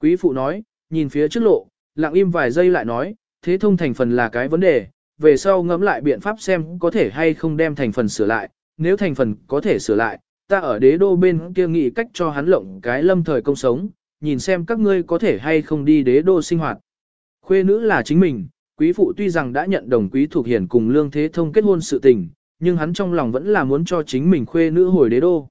Quý phụ nói, nhìn phía trước lộ, lặng im vài giây lại nói, thế thông thành phần là cái vấn đề, về sau ngẫm lại biện pháp xem có thể hay không đem thành phần sửa lại, nếu thành phần có thể sửa lại, ta ở đế đô bên kia nghĩ cách cho hắn lộng cái lâm thời công sống, nhìn xem các ngươi có thể hay không đi đế đô sinh hoạt. Khuê nữ là chính mình, quý phụ tuy rằng đã nhận đồng quý thuộc hiển cùng lương thế thông kết hôn sự tình, nhưng hắn trong lòng vẫn là muốn cho chính mình khuê nữ hồi đế đô.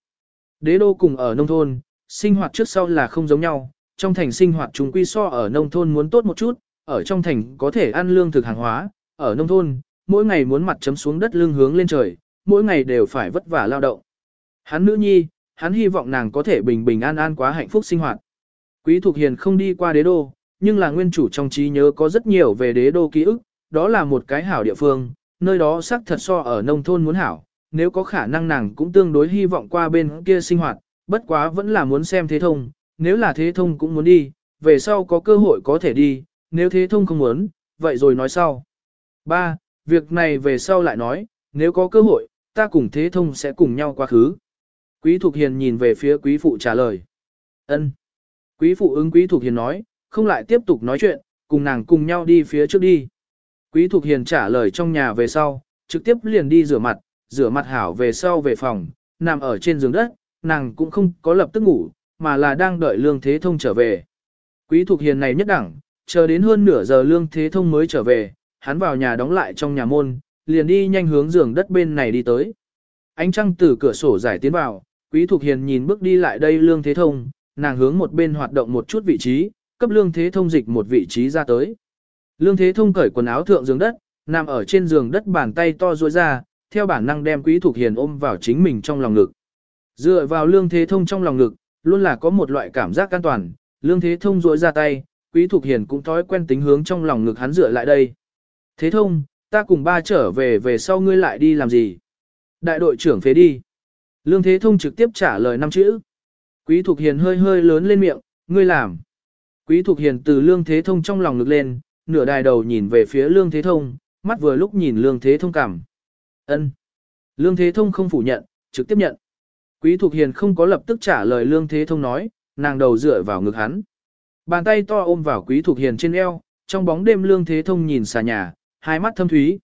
Đế đô cùng ở nông thôn, sinh hoạt trước sau là không giống nhau, trong thành sinh hoạt chúng quy so ở nông thôn muốn tốt một chút, ở trong thành có thể ăn lương thực hàng hóa, ở nông thôn, mỗi ngày muốn mặt chấm xuống đất lưng hướng lên trời, mỗi ngày đều phải vất vả lao động. Hắn nữ nhi, hắn hy vọng nàng có thể bình bình an an quá hạnh phúc sinh hoạt. Quý Thục Hiền không đi qua đế đô, nhưng là nguyên chủ trong trí nhớ có rất nhiều về đế đô ký ức, đó là một cái hảo địa phương, nơi đó xác thật so ở nông thôn muốn hảo, nếu có khả năng nàng cũng tương đối hy vọng qua bên kia sinh hoạt, bất quá vẫn là muốn xem thế thông, nếu là thế thông cũng muốn đi, về sau có cơ hội có thể đi, nếu thế thông không muốn, vậy rồi nói sau. Ba, Việc này về sau lại nói, nếu có cơ hội, ta cùng thế thông sẽ cùng nhau quá khứ. Quý Thục Hiền nhìn về phía quý phụ trả lời. ân Quý phụ ứng quý Thục Hiền nói, không lại tiếp tục nói chuyện, cùng nàng cùng nhau đi phía trước đi. Quý Thục Hiền trả lời trong nhà về sau, trực tiếp liền đi rửa mặt, rửa mặt hảo về sau về phòng, nằm ở trên giường đất, nàng cũng không có lập tức ngủ, mà là đang đợi Lương Thế Thông trở về. Quý Thục Hiền này nhất đẳng, chờ đến hơn nửa giờ Lương Thế Thông mới trở về, hắn vào nhà đóng lại trong nhà môn, liền đi nhanh hướng giường đất bên này đi tới. Ánh trăng từ cửa sổ giải tiến vào, Quý Thục Hiền nhìn bước đi lại đây Lương Thế Thông, nàng hướng một bên hoạt động một chút vị trí, cấp Lương Thế Thông dịch một vị trí ra tới. Lương Thế Thông cởi quần áo thượng giường đất, nằm ở trên giường đất bàn tay to duỗi ra, theo bản năng đem Quý Thục Hiền ôm vào chính mình trong lòng ngực. Dựa vào Lương Thế Thông trong lòng ngực, luôn là có một loại cảm giác an toàn, Lương Thế Thông duỗi ra tay, Quý Thục Hiền cũng thói quen tính hướng trong lòng ngực hắn dựa lại đây. Thế Thông, ta cùng ba trở về về sau ngươi lại đi làm gì? Đại đội trưởng phế đi. Lương Thế Thông trực tiếp trả lời năm chữ. Quý Thục Hiền hơi hơi lớn lên miệng, ngươi làm. Quý Thục Hiền từ Lương Thế Thông trong lòng ngực lên, nửa đài đầu nhìn về phía Lương Thế Thông, mắt vừa lúc nhìn Lương Thế Thông cảm. Ân. Lương Thế Thông không phủ nhận, trực tiếp nhận. Quý Thục Hiền không có lập tức trả lời Lương Thế Thông nói, nàng đầu dựa vào ngực hắn. Bàn tay to ôm vào Quý Thục Hiền trên eo, trong bóng đêm Lương Thế Thông nhìn xà nhà, hai mắt thâm thúy.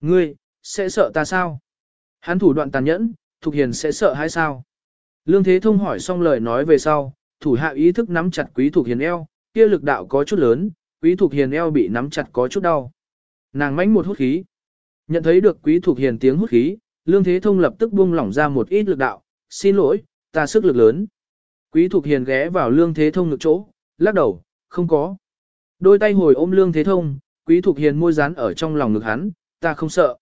Ngươi, sẽ sợ ta sao? Hắn thủ đoạn tàn nhẫn, Thục Hiền sẽ sợ hay sao? Lương Thế Thông hỏi xong lời nói về sau, thủ hạ ý thức nắm chặt Quý Thục Hiền eo, kia lực đạo có chút lớn, Quý Thục Hiền eo bị nắm chặt có chút đau. Nàng mánh một hút khí. Nhận thấy được Quý Thục Hiền tiếng hút khí, Lương Thế Thông lập tức buông lỏng ra một ít lực đạo, xin lỗi, ta sức lực lớn. Quý Thục Hiền ghé vào Lương Thế Thông ngực chỗ, lắc đầu, không có. Đôi tay hồi ôm Lương Thế Thông, Quý Thục Hiền môi dán ở trong lòng ngực hắn, ta không sợ.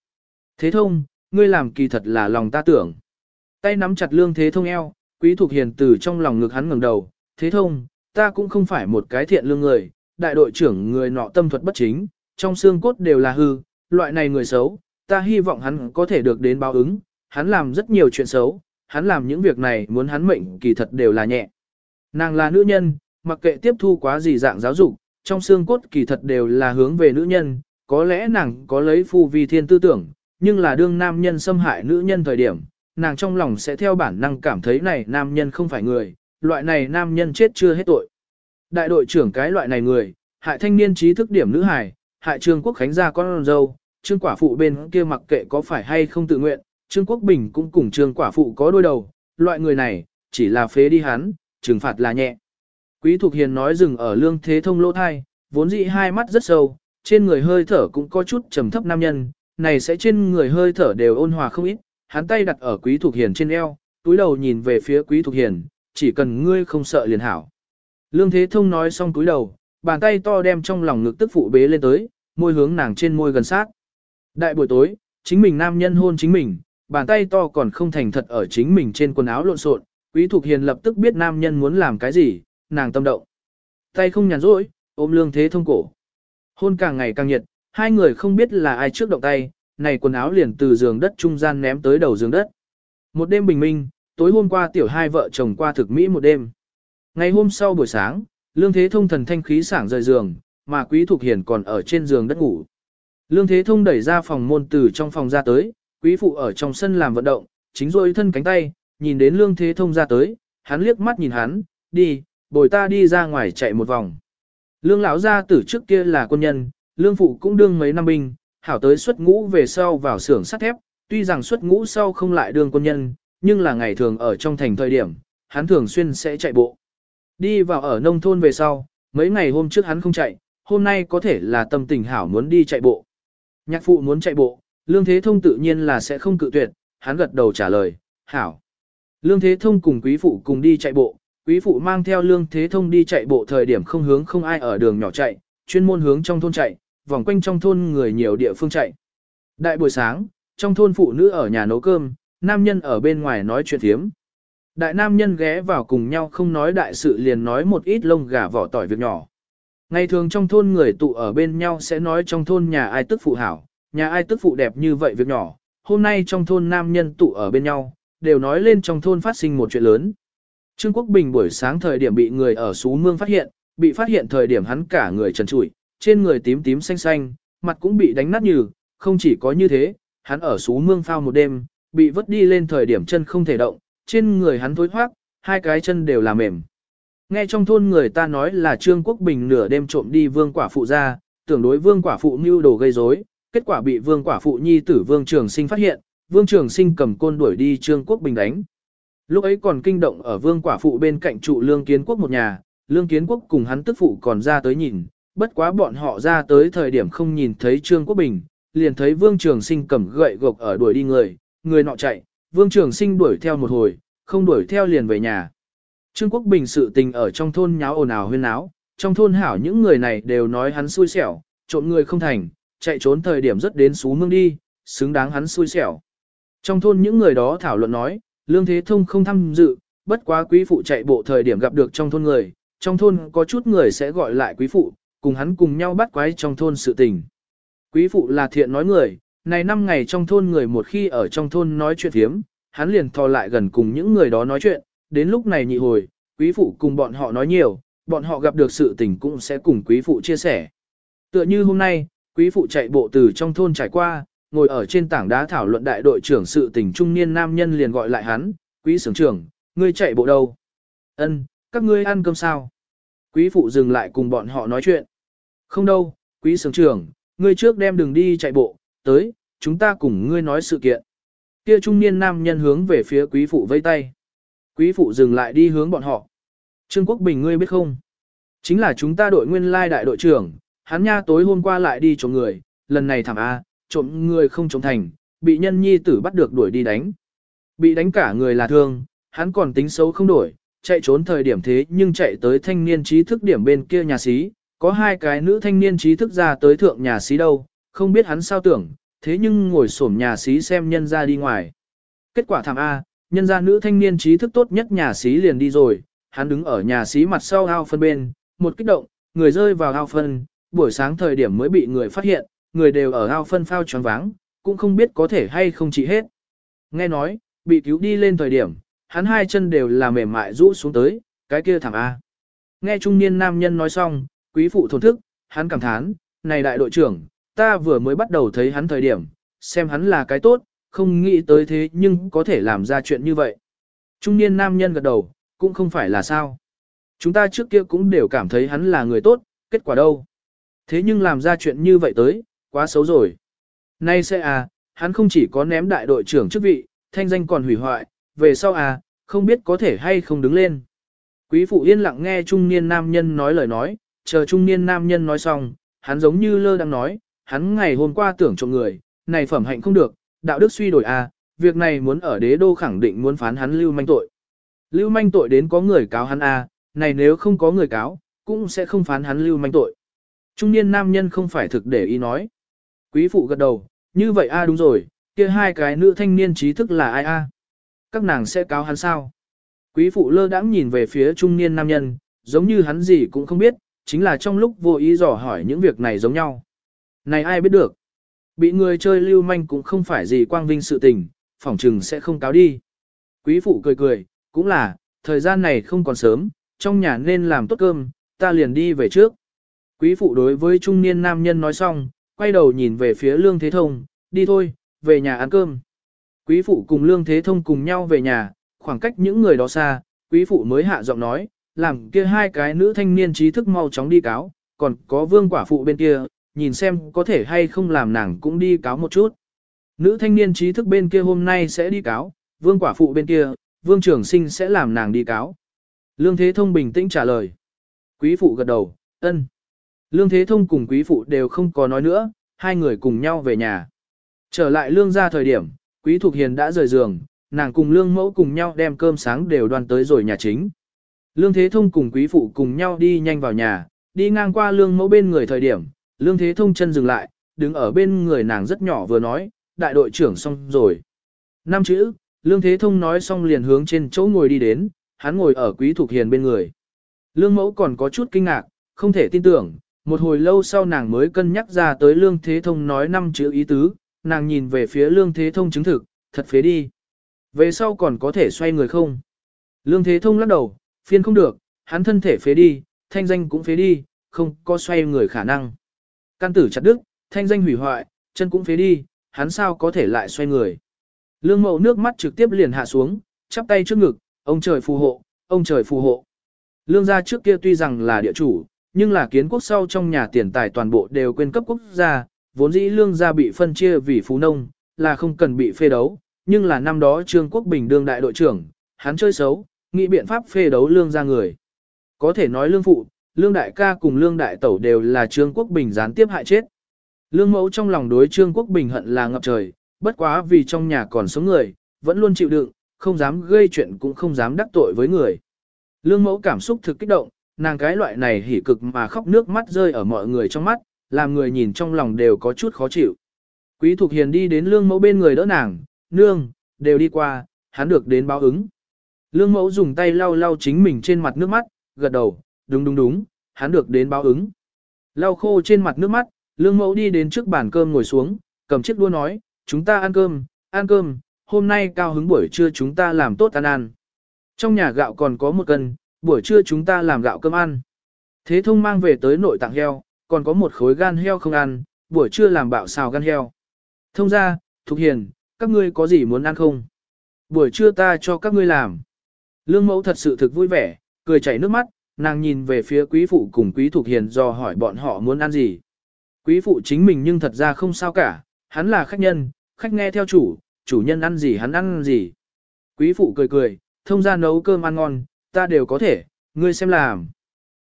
Thế Thông, ngươi làm kỳ thật là lòng ta tưởng. Tay nắm chặt Lương Thế Thông eo, Quý Thục Hiền từ trong lòng ngực hắn ngẩng đầu, Thế Thông, ta cũng không phải một cái thiện lương người, đại đội trưởng người nọ tâm thuật bất chính, trong xương cốt đều là hư, loại này người xấu, ta hy vọng hắn có thể được đến báo ứng, hắn làm rất nhiều chuyện xấu, hắn làm những việc này muốn hắn mệnh kỳ thật đều là nhẹ. Nàng là nữ nhân, mặc kệ tiếp thu quá gì dạng giáo dục, trong xương cốt kỳ thật đều là hướng về nữ nhân, có lẽ nàng có lấy phu vi thiên tư tưởng, nhưng là đương nam nhân xâm hại nữ nhân thời điểm, nàng trong lòng sẽ theo bản năng cảm thấy này nam nhân không phải người, loại này nam nhân chết chưa hết tội. Đại đội trưởng cái loại này người, hại thanh niên trí thức điểm nữ hài, hại Trương Quốc Khánh gia con dâu, Trương Quả Phụ bên kia mặc kệ có phải hay không tự nguyện, Trương Quốc Bình cũng cùng Trương Quả Phụ có đôi đầu, loại người này, chỉ là phế đi hắn, trừng phạt là nhẹ. Quý Thục Hiền nói dừng ở lương thế thông lỗ thai, vốn dị hai mắt rất sâu, trên người hơi thở cũng có chút trầm thấp nam nhân, này sẽ trên người hơi thở đều ôn hòa không ít, hắn tay đặt ở Quý Thục Hiền trên eo, túi đầu nhìn về phía Quý Thục Hiền, chỉ cần ngươi không sợ liền hảo. Lương Thế Thông nói xong túi đầu, bàn tay to đem trong lòng ngực tức phụ bế lên tới, môi hướng nàng trên môi gần sát. Đại buổi tối, chính mình nam nhân hôn chính mình, bàn tay to còn không thành thật ở chính mình trên quần áo lộn xộn. Quý Thục Hiền lập tức biết nam nhân muốn làm cái gì, nàng tâm động. Tay không nhàn rỗi, ôm lương thế thông cổ. Hôn càng ngày càng nhiệt, hai người không biết là ai trước động tay, này quần áo liền từ giường đất trung gian ném tới đầu giường đất. Một đêm bình minh, tối hôm qua tiểu hai vợ chồng qua thực mỹ một đêm. Ngày hôm sau buổi sáng, Lương Thế Thông thần thanh khí sảng rời giường, mà Quý Thục Hiền còn ở trên giường đất ngủ. Lương Thế Thông đẩy ra phòng môn từ trong phòng ra tới, Quý Phụ ở trong sân làm vận động, chính rồi thân cánh tay, nhìn đến Lương Thế Thông ra tới, hắn liếc mắt nhìn hắn, đi, bồi ta đi ra ngoài chạy một vòng. Lương lão gia tử trước kia là quân nhân, Lương Phụ cũng đương mấy năm binh, hảo tới xuất ngũ về sau vào xưởng sắt thép, tuy rằng xuất ngũ sau không lại đương quân nhân, nhưng là ngày thường ở trong thành thời điểm, hắn thường xuyên sẽ chạy bộ. Đi vào ở nông thôn về sau, mấy ngày hôm trước hắn không chạy, hôm nay có thể là tâm tình hảo muốn đi chạy bộ. Nhạc phụ muốn chạy bộ, Lương Thế Thông tự nhiên là sẽ không cự tuyệt, hắn gật đầu trả lời, hảo. Lương Thế Thông cùng quý phụ cùng đi chạy bộ, quý phụ mang theo Lương Thế Thông đi chạy bộ thời điểm không hướng không ai ở đường nhỏ chạy, chuyên môn hướng trong thôn chạy, vòng quanh trong thôn người nhiều địa phương chạy. Đại buổi sáng, trong thôn phụ nữ ở nhà nấu cơm, nam nhân ở bên ngoài nói chuyện thiếm. Đại nam nhân ghé vào cùng nhau không nói đại sự liền nói một ít lông gà vỏ tỏi việc nhỏ. Ngày thường trong thôn người tụ ở bên nhau sẽ nói trong thôn nhà ai tức phụ hảo, nhà ai tức phụ đẹp như vậy việc nhỏ. Hôm nay trong thôn nam nhân tụ ở bên nhau, đều nói lên trong thôn phát sinh một chuyện lớn. Trương Quốc Bình buổi sáng thời điểm bị người ở Sú Mương phát hiện, bị phát hiện thời điểm hắn cả người trần trụi, trên người tím tím xanh xanh, mặt cũng bị đánh nát như, không chỉ có như thế, hắn ở Sú Mương phao một đêm, bị vứt đi lên thời điểm chân không thể động, trên người hắn thối thoát, hai cái chân đều là mềm. Nghe trong thôn người ta nói là Trương Quốc Bình nửa đêm trộm đi vương quả phụ ra, tưởng đối vương quả phụ mưu đồ gây rối, kết quả bị vương quả phụ nhi tử vương trường sinh phát hiện, vương trường sinh cầm côn đuổi đi Trương Quốc Bình đánh. Lúc ấy còn kinh động ở vương quả phụ bên cạnh trụ lương kiến quốc một nhà, lương kiến quốc cùng hắn tức phụ còn ra tới nhìn, bất quá bọn họ ra tới thời điểm không nhìn thấy Trương Quốc Bình, liền thấy vương trường sinh cầm gậy gộc ở đuổi đi người, người nọ chạy, vương trường sinh đuổi theo một hồi, không đuổi theo liền về nhà. Trương Quốc Bình sự tình ở trong thôn nháo ồn ào huyên náo, trong thôn hảo những người này đều nói hắn xui xẻo, trộm người không thành, chạy trốn thời điểm rất đến xú mương đi, xứng đáng hắn xui xẻo. Trong thôn những người đó thảo luận nói, Lương Thế Thông không tham dự, bất quá quý phụ chạy bộ thời điểm gặp được trong thôn người, trong thôn có chút người sẽ gọi lại quý phụ, cùng hắn cùng nhau bắt quái trong thôn sự tình. Quý phụ là thiện nói người, này năm ngày trong thôn người một khi ở trong thôn nói chuyện thiếm, hắn liền thò lại gần cùng những người đó nói chuyện, đến lúc này nhị hồi, quý phụ cùng bọn họ nói nhiều, bọn họ gặp được sự tình cũng sẽ cùng quý phụ chia sẻ. Tựa như hôm nay, quý phụ chạy bộ từ trong thôn trải qua, ngồi ở trên tảng đá thảo luận đại đội trưởng sự tình trung niên nam nhân liền gọi lại hắn, quý sưởng trưởng, ngươi chạy bộ đâu? Ân, các ngươi ăn cơm sao? Quý phụ dừng lại cùng bọn họ nói chuyện. Không đâu, quý sưởng trưởng, ngươi trước đem đường đi chạy bộ, tới, chúng ta cùng ngươi nói sự kiện. Kia trung niên nam nhân hướng về phía quý phụ vây tay. Quý phụ dừng lại đi hướng bọn họ. Trương Quốc Bình ngươi biết không? Chính là chúng ta đội nguyên lai đại đội trưởng, hắn nha tối hôm qua lại đi trộm người, lần này thảm A, trộm người không trộm thành, bị nhân nhi tử bắt được đuổi đi đánh. Bị đánh cả người là thương, hắn còn tính xấu không đổi, chạy trốn thời điểm thế nhưng chạy tới thanh niên trí thức điểm bên kia nhà xí, có hai cái nữ thanh niên trí thức ra tới thượng nhà xí đâu, không biết hắn sao tưởng, thế nhưng ngồi xổm nhà xí xem nhân ra đi ngoài. Kết quả thảm A, nhân gia nữ thanh niên trí thức tốt nhất nhà xí liền đi rồi, hắn đứng ở nhà xí mặt sau ao phân bên, một kích động, người rơi vào ao phân, buổi sáng thời điểm mới bị người phát hiện, người đều ở ao phân phao tròn váng, cũng không biết có thể hay không trị hết. Nghe nói, bị cứu đi lên thời điểm, hắn hai chân đều là mềm mại rũ xuống tới, cái kia thẳng A. Nghe trung niên nam nhân nói xong, quý phụ thổn thức, hắn cảm thán, này đại đội trưởng, ta vừa mới bắt đầu thấy hắn thời điểm, xem hắn là cái tốt, không nghĩ tới thế nhưng có thể làm ra chuyện như vậy. Trung niên nam nhân gật đầu, cũng không phải là sao. Chúng ta trước kia cũng đều cảm thấy hắn là người tốt, kết quả đâu. Thế nhưng làm ra chuyện như vậy tới, quá xấu rồi. Nay sẽ à, hắn không chỉ có ném đại đội trưởng chức vị, thanh danh còn hủy hoại, về sau à, không biết có thể hay không đứng lên. Quý phụ yên lặng nghe trung niên nam nhân nói lời nói, chờ trung niên nam nhân nói xong, hắn giống như lơ đang nói, hắn ngày hôm qua tưởng trộm người, này phẩm hạnh không được, đạo đức suy đổi à, việc này muốn ở đế đô khẳng định muốn phán hắn lưu manh tội. Lưu manh tội đến có người cáo hắn à, này nếu không có người cáo, cũng sẽ không phán hắn lưu manh tội. Trung niên nam nhân không phải thực để ý nói. Quý phụ gật đầu, như vậy a à đúng rồi, kia hai cái nữ thanh niên trí thức là ai a? À? Các nàng sẽ cáo hắn sao? Quý phụ lơ đãng nhìn về phía trung niên nam nhân, giống như hắn gì cũng không biết, chính là trong lúc vô ý dò hỏi những việc này giống nhau. Này ai biết được? Bị người chơi lưu manh cũng không phải gì quang vinh sự tình, phỏng trừng sẽ không cáo đi. Quý phụ cười cười, cũng là, thời gian này không còn sớm, trong nhà nên làm tốt cơm, ta liền đi về trước. Quý phụ đối với trung niên nam nhân nói xong, quay đầu nhìn về phía Lương Thế Thông, đi thôi, về nhà ăn cơm. Quý phụ cùng Lương Thế Thông cùng nhau về nhà, khoảng cách những người đó xa, quý phụ mới hạ giọng nói, làm kia hai cái nữ thanh niên trí thức mau chóng đi cáo, còn có vương quả phụ bên kia, nhìn xem có thể hay không làm nàng cũng đi cáo một chút. Nữ thanh niên trí thức bên kia hôm nay sẽ đi cáo, vương quả phụ bên kia, vương trưởng sinh sẽ làm nàng đi cáo. Lương Thế Thông bình tĩnh trả lời. Quý phụ gật đầu, ân. Lương Thế Thông cùng quý phụ đều không có nói nữa, hai người cùng nhau về nhà. Trở lại lương ra thời điểm, quý thục hiền đã rời giường, nàng cùng lương mẫu cùng nhau đem cơm sáng đều đoan tới rồi nhà chính. Lương Thế Thông cùng quý phụ cùng nhau đi nhanh vào nhà, đi ngang qua lương mẫu bên người thời điểm, lương Thế Thông chân dừng lại, đứng ở bên người nàng rất nhỏ vừa nói, đại đội trưởng xong rồi. Năm chữ, lương Thế Thông nói xong liền hướng trên chỗ ngồi đi đến, hắn ngồi ở quý thục hiền bên người. Lương mẫu còn có chút kinh ngạc, không thể tin tưởng, một hồi lâu sau nàng mới cân nhắc ra tới lương thế thông nói năm chữ ý tứ, nàng nhìn về phía lương thế thông chứng thực, thật phế đi. Về sau còn có thể xoay người không? Lương thế thông lắc đầu, phiên không được, hắn thân thể phế đi, thanh danh cũng phế đi, không có xoay người khả năng. Căn tử chặt đức, thanh danh hủy hoại, chân cũng phế đi, hắn sao có thể lại xoay người. Lương mậu nước mắt trực tiếp liền hạ xuống, chắp tay trước ngực, ông trời phù hộ, ông trời phù hộ. Lương gia trước kia tuy rằng là địa chủ, nhưng là kiến quốc sau trong nhà tiền tài toàn bộ đều quên cấp quốc gia, vốn dĩ lương gia bị phân chia vì phú nông, là không cần bị phê đấu, nhưng là năm đó Trương Quốc Bình đương đại đội trưởng, hắn chơi xấu, nghĩ biện pháp phê đấu lương gia người. Có thể nói lương phụ, lương đại ca cùng lương đại tẩu đều là Trương Quốc Bình gián tiếp hại chết. Lương mẫu trong lòng đối Trương Quốc Bình hận là ngập trời, bất quá vì trong nhà còn sống người, vẫn luôn chịu đựng, không dám gây chuyện cũng không dám đắc tội với người. Lương mẫu cảm xúc thực kích động, nàng cái loại này hỉ cực mà khóc nước mắt rơi ở mọi người trong mắt, làm người nhìn trong lòng đều có chút khó chịu. Quý Thục Hiền đi đến lương mẫu bên người đỡ nàng, nương, đều đi qua, hắn được đến báo ứng. Lương mẫu dùng tay lau lau chính mình trên mặt nước mắt, gật đầu, đúng đúng đúng, hắn được đến báo ứng. Lau khô trên mặt nước mắt, lương mẫu đi đến trước bàn cơm ngồi xuống, cầm chiếc đua nói, chúng ta ăn cơm, ăn cơm, hôm nay cao hứng buổi trưa chúng ta làm tốt ăn ăn. Trong nhà gạo còn có một cân, buổi trưa chúng ta làm gạo cơm ăn. Thế thông mang về tới nội tạng heo, còn có một khối gan heo không ăn, buổi trưa làm bạo xào gan heo. Thông ra, Thục Hiền, các ngươi có gì muốn ăn không? Buổi trưa ta cho các ngươi làm. Lương mẫu thật sự thực vui vẻ, cười chảy nước mắt, nàng nhìn về phía quý phụ cùng quý Thục Hiền do hỏi bọn họ muốn ăn gì. Quý phụ chính mình nhưng thật ra không sao cả, hắn là khách nhân, khách nghe theo chủ, chủ nhân ăn gì hắn ăn gì. Quý phụ cười cười, thông ra nấu cơm ăn ngon, ta đều có thể, ngươi xem làm.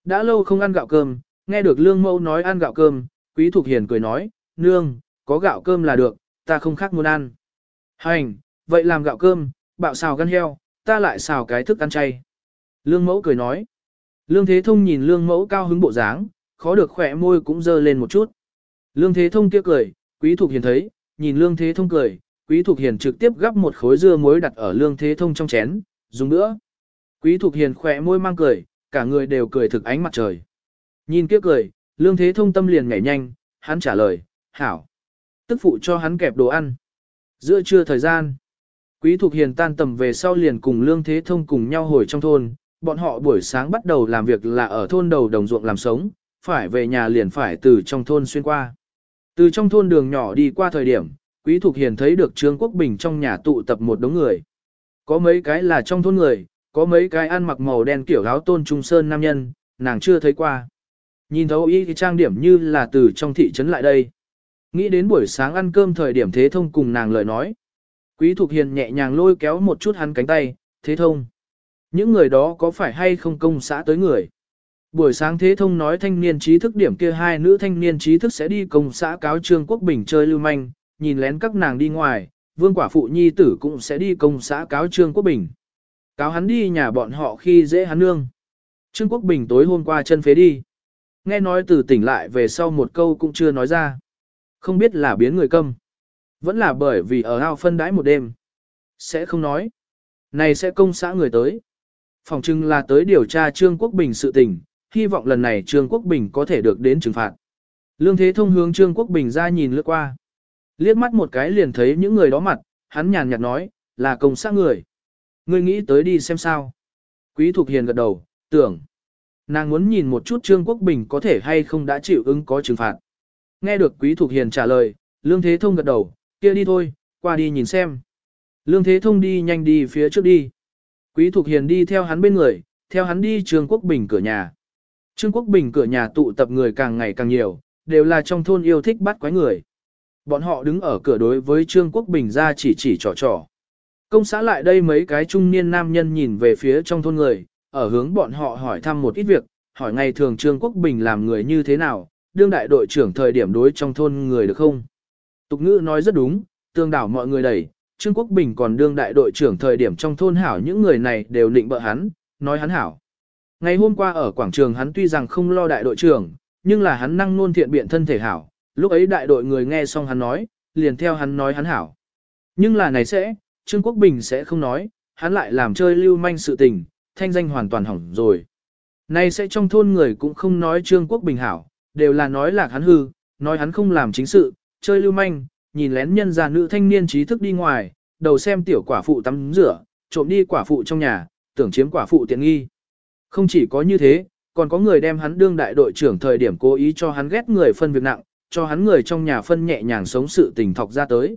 Đã lâu không ăn gạo cơm, nghe được lương mẫu nói ăn gạo cơm, quý thục hiền cười nói, nương, có gạo cơm là được, ta không khác muốn ăn. Hành, vậy làm gạo cơm, bạo xào gan heo, ta lại xào cái thức ăn chay. Lương mẫu cười nói. Lương Thế Thông nhìn lương mẫu cao hứng bộ dáng, khó được khỏe môi cũng dơ lên một chút. Lương Thế Thông kia cười, quý thục hiền thấy, nhìn lương Thế Thông cười, quý thục hiền trực tiếp gắp một khối dưa muối đặt ở lương Thế Thông trong chén, dùng nữa. Quý Thục Hiền khỏe môi mang cười, cả người đều cười thực ánh mặt trời. Nhìn kia cười, Lương Thế Thông tâm liền nhảy nhanh, hắn trả lời, hảo. Tức phụ cho hắn kẹp đồ ăn. Giữa trưa thời gian, Quý Thục Hiền tan tầm về sau liền cùng Lương Thế Thông cùng nhau hồi trong thôn, bọn họ buổi sáng bắt đầu làm việc là ở thôn đầu đồng ruộng làm sống, phải về nhà liền phải từ trong thôn xuyên qua. Từ trong thôn đường nhỏ đi qua thời điểm, Quý Thục Hiền thấy được Trương Quốc Bình trong nhà tụ tập một đống người. Có mấy cái là trong thôn người, có mấy cái ăn mặc màu đen kiểu áo tôn trung sơn nam nhân, nàng chưa thấy qua. Nhìn thấu y cái trang điểm như là từ trong thị trấn lại đây. Nghĩ đến buổi sáng ăn cơm thời điểm thế thông cùng nàng lời nói. Quý Thục Hiền nhẹ nhàng lôi kéo một chút hắn cánh tay, thế thông. Những người đó có phải hay không công xã tới người? Buổi sáng thế thông nói thanh niên trí thức điểm kia hai nữ thanh niên trí thức sẽ đi công xã cáo trương quốc bình chơi lưu manh, nhìn lén các nàng đi ngoài, vương quả phụ nhi tử cũng sẽ đi công xã cáo trương quốc bình. Cáo hắn đi nhà bọn họ khi dễ hắn nương. Trương Quốc Bình tối hôm qua chân phế đi. Nghe nói từ tỉnh lại về sau một câu cũng chưa nói ra. Không biết là biến người câm. Vẫn là bởi vì ở ao phân đãi một đêm. Sẽ không nói. Này sẽ công xã người tới. Phòng trưng là tới điều tra Trương Quốc Bình sự tình. Hy vọng lần này Trương Quốc Bình có thể được đến trừng phạt. Lương Thế Thông hướng Trương Quốc Bình ra nhìn lướt qua. Liếc mắt một cái liền thấy những người đó mặt, hắn nhàn nhạt nói, là công xã người. Ngươi nghĩ tới đi xem sao. Quý Thục Hiền gật đầu, tưởng. Nàng muốn nhìn một chút Trương Quốc Bình có thể hay không đã chịu ứng có trừng phạt. Nghe được Quý Thục Hiền trả lời, Lương Thế Thông gật đầu, kia đi thôi, qua đi nhìn xem. Lương Thế Thông đi nhanh đi phía trước đi. Quý Thục Hiền đi theo hắn bên người, theo hắn đi Trương Quốc Bình cửa nhà. Trương Quốc Bình cửa nhà tụ tập người càng ngày càng nhiều, đều là trong thôn yêu thích bắt quái người. Bọn họ đứng ở cửa đối với Trương Quốc Bình ra chỉ chỉ trò trò. Công xã lại đây mấy cái trung niên nam nhân nhìn về phía trong thôn người, ở hướng bọn họ hỏi thăm một ít việc, hỏi ngày thường Trương Quốc Bình làm người như thế nào, đương đại đội trưởng thời điểm đối trong thôn người được không? Tục ngữ nói rất đúng, tương đảo mọi người đẩy, Trương Quốc Bình còn đương đại đội trưởng thời điểm trong thôn hảo những người này đều định bợ hắn, nói hắn hảo. Ngày hôm qua ở quảng trường hắn tuy rằng không lo đại đội trưởng, nhưng là hắn năng nôn thiện biện thân thể hảo, lúc ấy đại đội người nghe xong hắn nói, liền theo hắn nói hắn hảo. Nhưng là này sẽ, Trương Quốc Bình sẽ không nói, hắn lại làm chơi lưu manh sự tình, thanh danh hoàn toàn hỏng rồi. Nay sẽ trong thôn người cũng không nói Trương Quốc Bình hảo, đều là nói là hắn hư, nói hắn không làm chính sự, chơi lưu manh, nhìn lén nhân già nữ thanh niên trí thức đi ngoài, đầu xem tiểu quả phụ tắm rửa, trộm đi quả phụ trong nhà, tưởng chiếm quả phụ tiện nghi. Không chỉ có như thế, còn có người đem hắn đương đại đội trưởng thời điểm cố ý cho hắn ghét người phân việc nặng, cho hắn người trong nhà phân nhẹ nhàng sống sự tình thọc ra tới.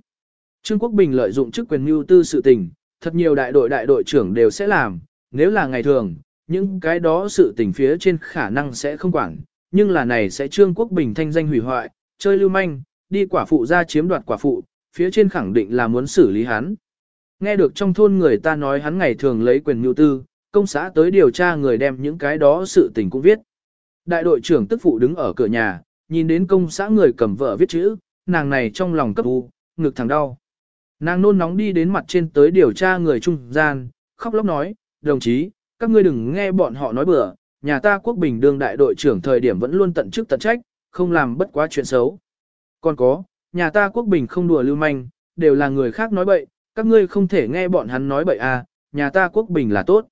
Trương Quốc Bình lợi dụng chức quyền mưu tư sự tình, thật nhiều đại đội đại đội trưởng đều sẽ làm, nếu là ngày thường, những cái đó sự tình phía trên khả năng sẽ không quản, nhưng là này sẽ Trương Quốc Bình thanh danh hủy hoại, chơi lưu manh, đi quả phụ ra chiếm đoạt quả phụ, phía trên khẳng định là muốn xử lý hắn. Nghe được trong thôn người ta nói hắn ngày thường lấy quyền mưu tư, công xã tới điều tra người đem những cái đó sự tình cũng viết. Đại đội trưởng tức phụ đứng ở cửa nhà, nhìn đến công xã người cầm vợ viết chữ, nàng này trong lòng cấp u, ngực thẳng đau. Nàng nôn nóng đi đến mặt trên tới điều tra người trung gian, khóc lóc nói, đồng chí, các ngươi đừng nghe bọn họ nói bừa, nhà ta quốc bình đương đại đội trưởng thời điểm vẫn luôn tận chức tận trách, không làm bất quá chuyện xấu. Còn có, nhà ta quốc bình không đùa lưu manh, đều là người khác nói bậy, các ngươi không thể nghe bọn hắn nói bậy à, nhà ta quốc bình là tốt.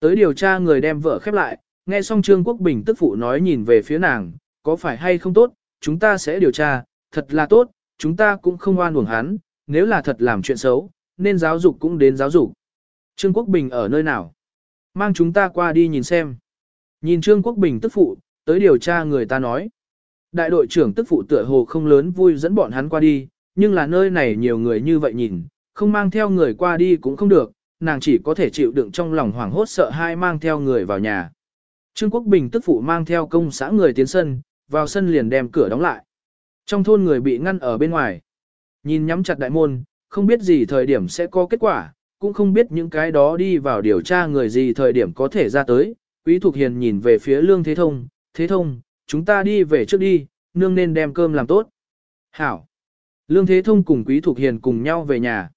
Tới điều tra người đem vợ khép lại, nghe xong Trương Quốc Bình tức phụ nói nhìn về phía nàng, có phải hay không tốt, chúng ta sẽ điều tra, thật là tốt, chúng ta cũng không oan uổng hắn, nếu là thật làm chuyện xấu, nên giáo dục cũng đến giáo dục. Trương Quốc Bình ở nơi nào? Mang chúng ta qua đi nhìn xem. Nhìn Trương Quốc Bình tức phụ, tới điều tra người ta nói. Đại đội trưởng tức phụ tựa hồ không lớn vui dẫn bọn hắn qua đi, nhưng là nơi này nhiều người như vậy nhìn, không mang theo người qua đi cũng không được, nàng chỉ có thể chịu đựng trong lòng hoảng hốt sợ hai mang theo người vào nhà. Trương Quốc Bình tức phụ mang theo công xã người tiến sân, vào sân liền đem cửa đóng lại. Trong thôn người bị ngăn ở bên ngoài. Nhìn nhắm chặt đại môn, không biết gì thời điểm sẽ có kết quả, cũng không biết những cái đó đi vào điều tra người gì thời điểm có thể ra tới. Quý Thục Hiền nhìn về phía Lương Thế Thông, Thế Thông, chúng ta đi về trước đi, nương nên đem cơm làm tốt. Hảo. Lương Thế Thông cùng Quý Thục Hiền cùng nhau về nhà.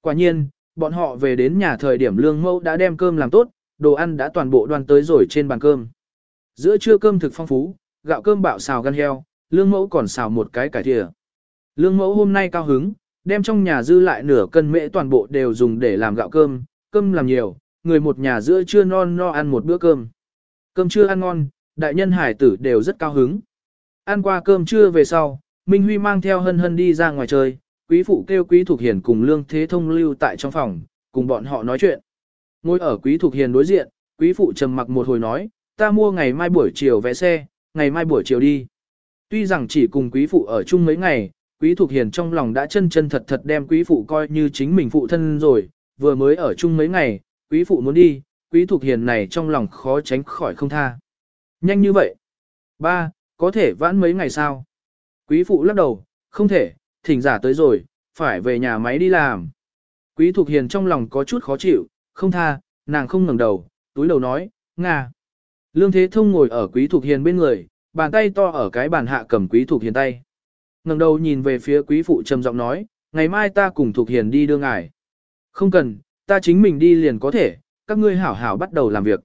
Quả nhiên, bọn họ về đến nhà thời điểm Lương Mẫu đã đem cơm làm tốt, đồ ăn đã toàn bộ đoàn tới rồi trên bàn cơm. Giữa trưa cơm thực phong phú, gạo cơm bạo xào gan heo, Lương Mẫu còn xào một cái cải thìa. Lương Mẫu hôm nay cao hứng, đem trong nhà dư lại nửa cân mễ toàn bộ đều dùng để làm gạo cơm, cơm làm nhiều, người một nhà giữa trưa non no ăn một bữa cơm. Cơm trưa ăn ngon, đại nhân hải tử đều rất cao hứng. Ăn qua cơm trưa về sau, Minh Huy mang theo hân hân đi ra ngoài chơi, quý phụ kêu quý thuộc hiền cùng lương thế thông lưu tại trong phòng, cùng bọn họ nói chuyện. Ngồi ở quý thuộc hiền đối diện, quý phụ trầm mặc một hồi nói, ta mua ngày mai buổi chiều vé xe, ngày mai buổi chiều đi. Tuy rằng chỉ cùng quý phụ ở chung mấy ngày, quý thuộc hiền trong lòng đã chân chân thật thật đem quý phụ coi như chính mình phụ thân rồi, vừa mới ở chung mấy ngày, quý phụ muốn đi, quý thuộc hiền này trong lòng khó tránh khỏi không tha. Nhanh như vậy. Ba, có thể vãn mấy ngày sao? Quý phụ lắc đầu, không thể, thỉnh giả tới rồi, phải về nhà máy đi làm. Quý Thục Hiền trong lòng có chút khó chịu, không tha, nàng không ngẩng đầu, túi đầu nói, Nga. Lương Thế Thông ngồi ở Quý Thục Hiền bên người, bàn tay to ở cái bàn hạ cầm Quý Thục Hiền tay ngẩng đầu nhìn về phía Quý Phụ trầm giọng nói, ngày mai ta cùng Thục Hiền đi đưa ngài. Không cần, ta chính mình đi liền có thể, các ngươi hảo hảo bắt đầu làm việc.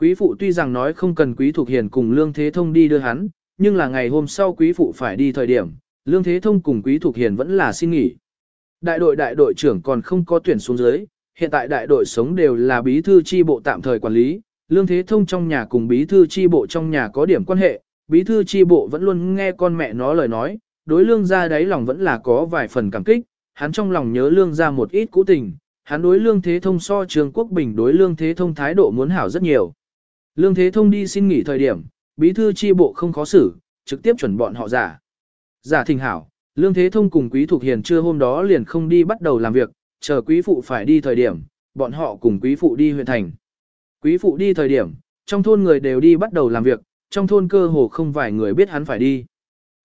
Quý Phụ tuy rằng nói không cần Quý Thục Hiền cùng Lương Thế Thông đi đưa hắn, nhưng là ngày hôm sau Quý Phụ phải đi thời điểm, Lương Thế Thông cùng Quý Thục Hiền vẫn là xin nghỉ. Đại đội đại đội trưởng còn không có tuyển xuống dưới, hiện tại đại đội sống đều là bí thư chi bộ tạm thời quản lý, Lương Thế Thông trong nhà cùng bí thư chi bộ trong nhà có điểm quan hệ, bí thư chi bộ vẫn luôn nghe con mẹ nó lời nói, đối lương gia đáy lòng vẫn là có vài phần cảm kích, hắn trong lòng nhớ lương gia một ít cũ tình, hắn đối lương thế thông so trường quốc bình đối lương thế thông thái độ muốn hảo rất nhiều. Lương thế thông đi xin nghỉ thời điểm, bí thư chi bộ không khó xử, trực tiếp chuẩn bọn họ giả. Giả thình hảo, lương thế thông cùng quý thuộc hiền trưa hôm đó liền không đi bắt đầu làm việc, chờ quý phụ phải đi thời điểm, bọn họ cùng quý phụ đi huyện thành. Quý phụ đi thời điểm, trong thôn người đều đi bắt đầu làm việc, trong thôn cơ hồ không vài người biết hắn phải đi.